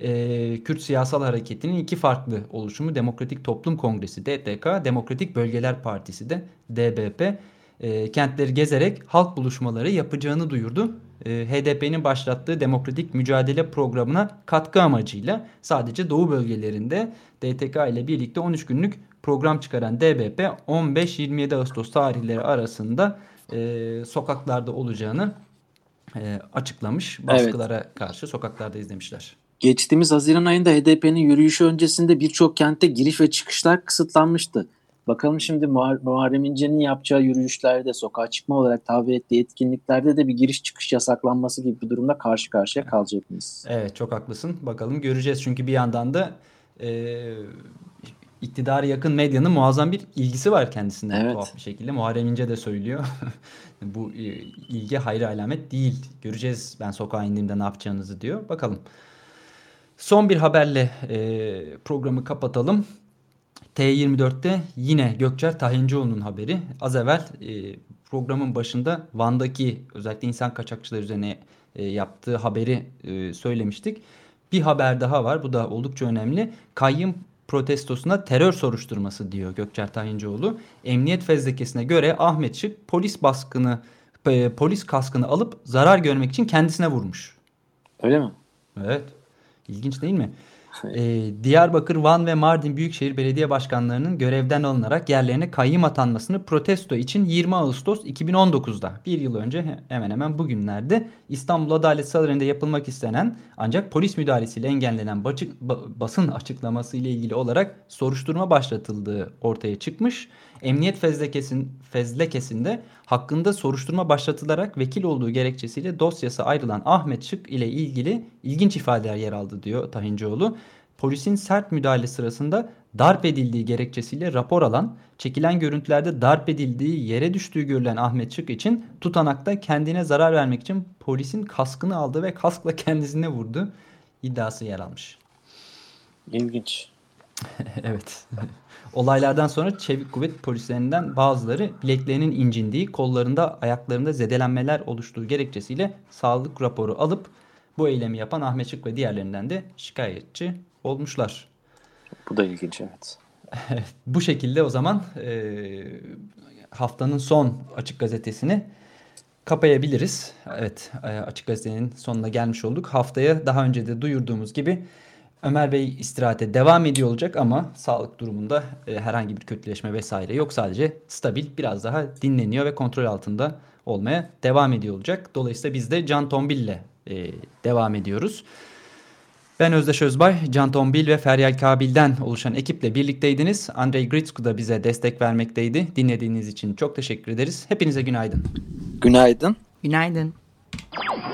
e, Kürt Siyasal Hareketi'nin iki farklı oluşumu Demokratik Toplum Kongresi DTK, Demokratik Bölgeler Partisi de DBP e, kentleri gezerek halk buluşmaları yapacağını duyurdu. E, HDP'nin başlattığı demokratik mücadele programına katkı amacıyla sadece doğu bölgelerinde DTK ile birlikte 13 günlük program çıkaran DBP 15-27 Ağustos tarihleri arasında e, sokaklarda olacağını e, açıklamış. Baskılara karşı sokaklarda izlemişler. Geçtiğimiz Haziran ayında HDP'nin yürüyüşü öncesinde birçok kentte giriş ve çıkışlar kısıtlanmıştı. Bakalım şimdi Muhar- Muharrem İnce'nin yapacağı yürüyüşlerde, sokağa çıkma olarak tabir ettiği etkinliklerde de bir giriş çıkış yasaklanması gibi bir durumda karşı karşıya kalacak mıyız? Evet çok haklısın. Bakalım göreceğiz. Çünkü bir yandan da e, iktidara yakın medyanın muazzam bir ilgisi var kendisine Evet. tuhaf bir şekilde. Muharrem İnce de söylüyor. Bu e, ilgi hayra alamet değil. Göreceğiz ben sokağa indiğimde ne yapacağınızı diyor. Bakalım. Son bir haberle e, programı kapatalım. T24'te yine Gökçer Tahincioğlu'nun haberi. Az evvel e, programın başında Van'daki özellikle insan kaçakçıları üzerine e, yaptığı haberi e, söylemiştik. Bir haber daha var. Bu da oldukça önemli. Kayyım protestosuna terör soruşturması diyor Gökçer Tahincioğlu. Emniyet fezlekesine göre Ahmet Şık polis baskını e, polis kaskını alıp zarar görmek için kendisine vurmuş. Öyle mi? Evet. İlginç değil mi? Ee, Diyarbakır, Van ve Mardin Büyükşehir Belediye Başkanlarının görevden alınarak yerlerine kayyım atanmasını protesto için 20 Ağustos 2019'da bir yıl önce he- hemen hemen bugünlerde İstanbul Adalet Sarayı'nda yapılmak istenen ancak polis müdahalesiyle engellenen basın açıklaması ile ilgili olarak soruşturma başlatıldığı ortaya çıkmış. Emniyet fezlekesin, fezlekesinde hakkında soruşturma başlatılarak vekil olduğu gerekçesiyle dosyası ayrılan Ahmet Şık ile ilgili ilginç ifadeler yer aldı diyor Tahincioğlu. Polisin sert müdahale sırasında darp edildiği gerekçesiyle rapor alan, çekilen görüntülerde darp edildiği yere düştüğü görülen Ahmet Şık için tutanakta kendine zarar vermek için polisin kaskını aldı ve kaskla kendisine vurdu iddiası yer almış. İlginç. evet. Olaylardan sonra çevik kuvvet polislerinden bazıları bileklerinin incindiği, kollarında, ayaklarında zedelenmeler oluştuğu gerekçesiyle sağlık raporu alıp bu eylemi yapan Ahmet Şık ve diğerlerinden de şikayetçi olmuşlar. Bu da ilginç evet. bu şekilde o zaman e, haftanın son Açık Gazetesi'ni kapayabiliriz. Evet e, Açık Gazete'nin sonuna gelmiş olduk. Haftaya daha önce de duyurduğumuz gibi Ömer Bey istirahate devam ediyor olacak ama sağlık durumunda e, herhangi bir kötüleşme vesaire yok. Sadece stabil biraz daha dinleniyor ve kontrol altında olmaya devam ediyor olacak. Dolayısıyla biz de Can Tombil ile e, devam ediyoruz. Ben Özdeş Özbay, Can Tombil ve Feryal Kabil'den oluşan ekiple birlikteydiniz. Andrei Gritsku da bize destek vermekteydi. Dinlediğiniz için çok teşekkür ederiz. Hepinize günaydın. Günaydın. Günaydın. Yeah.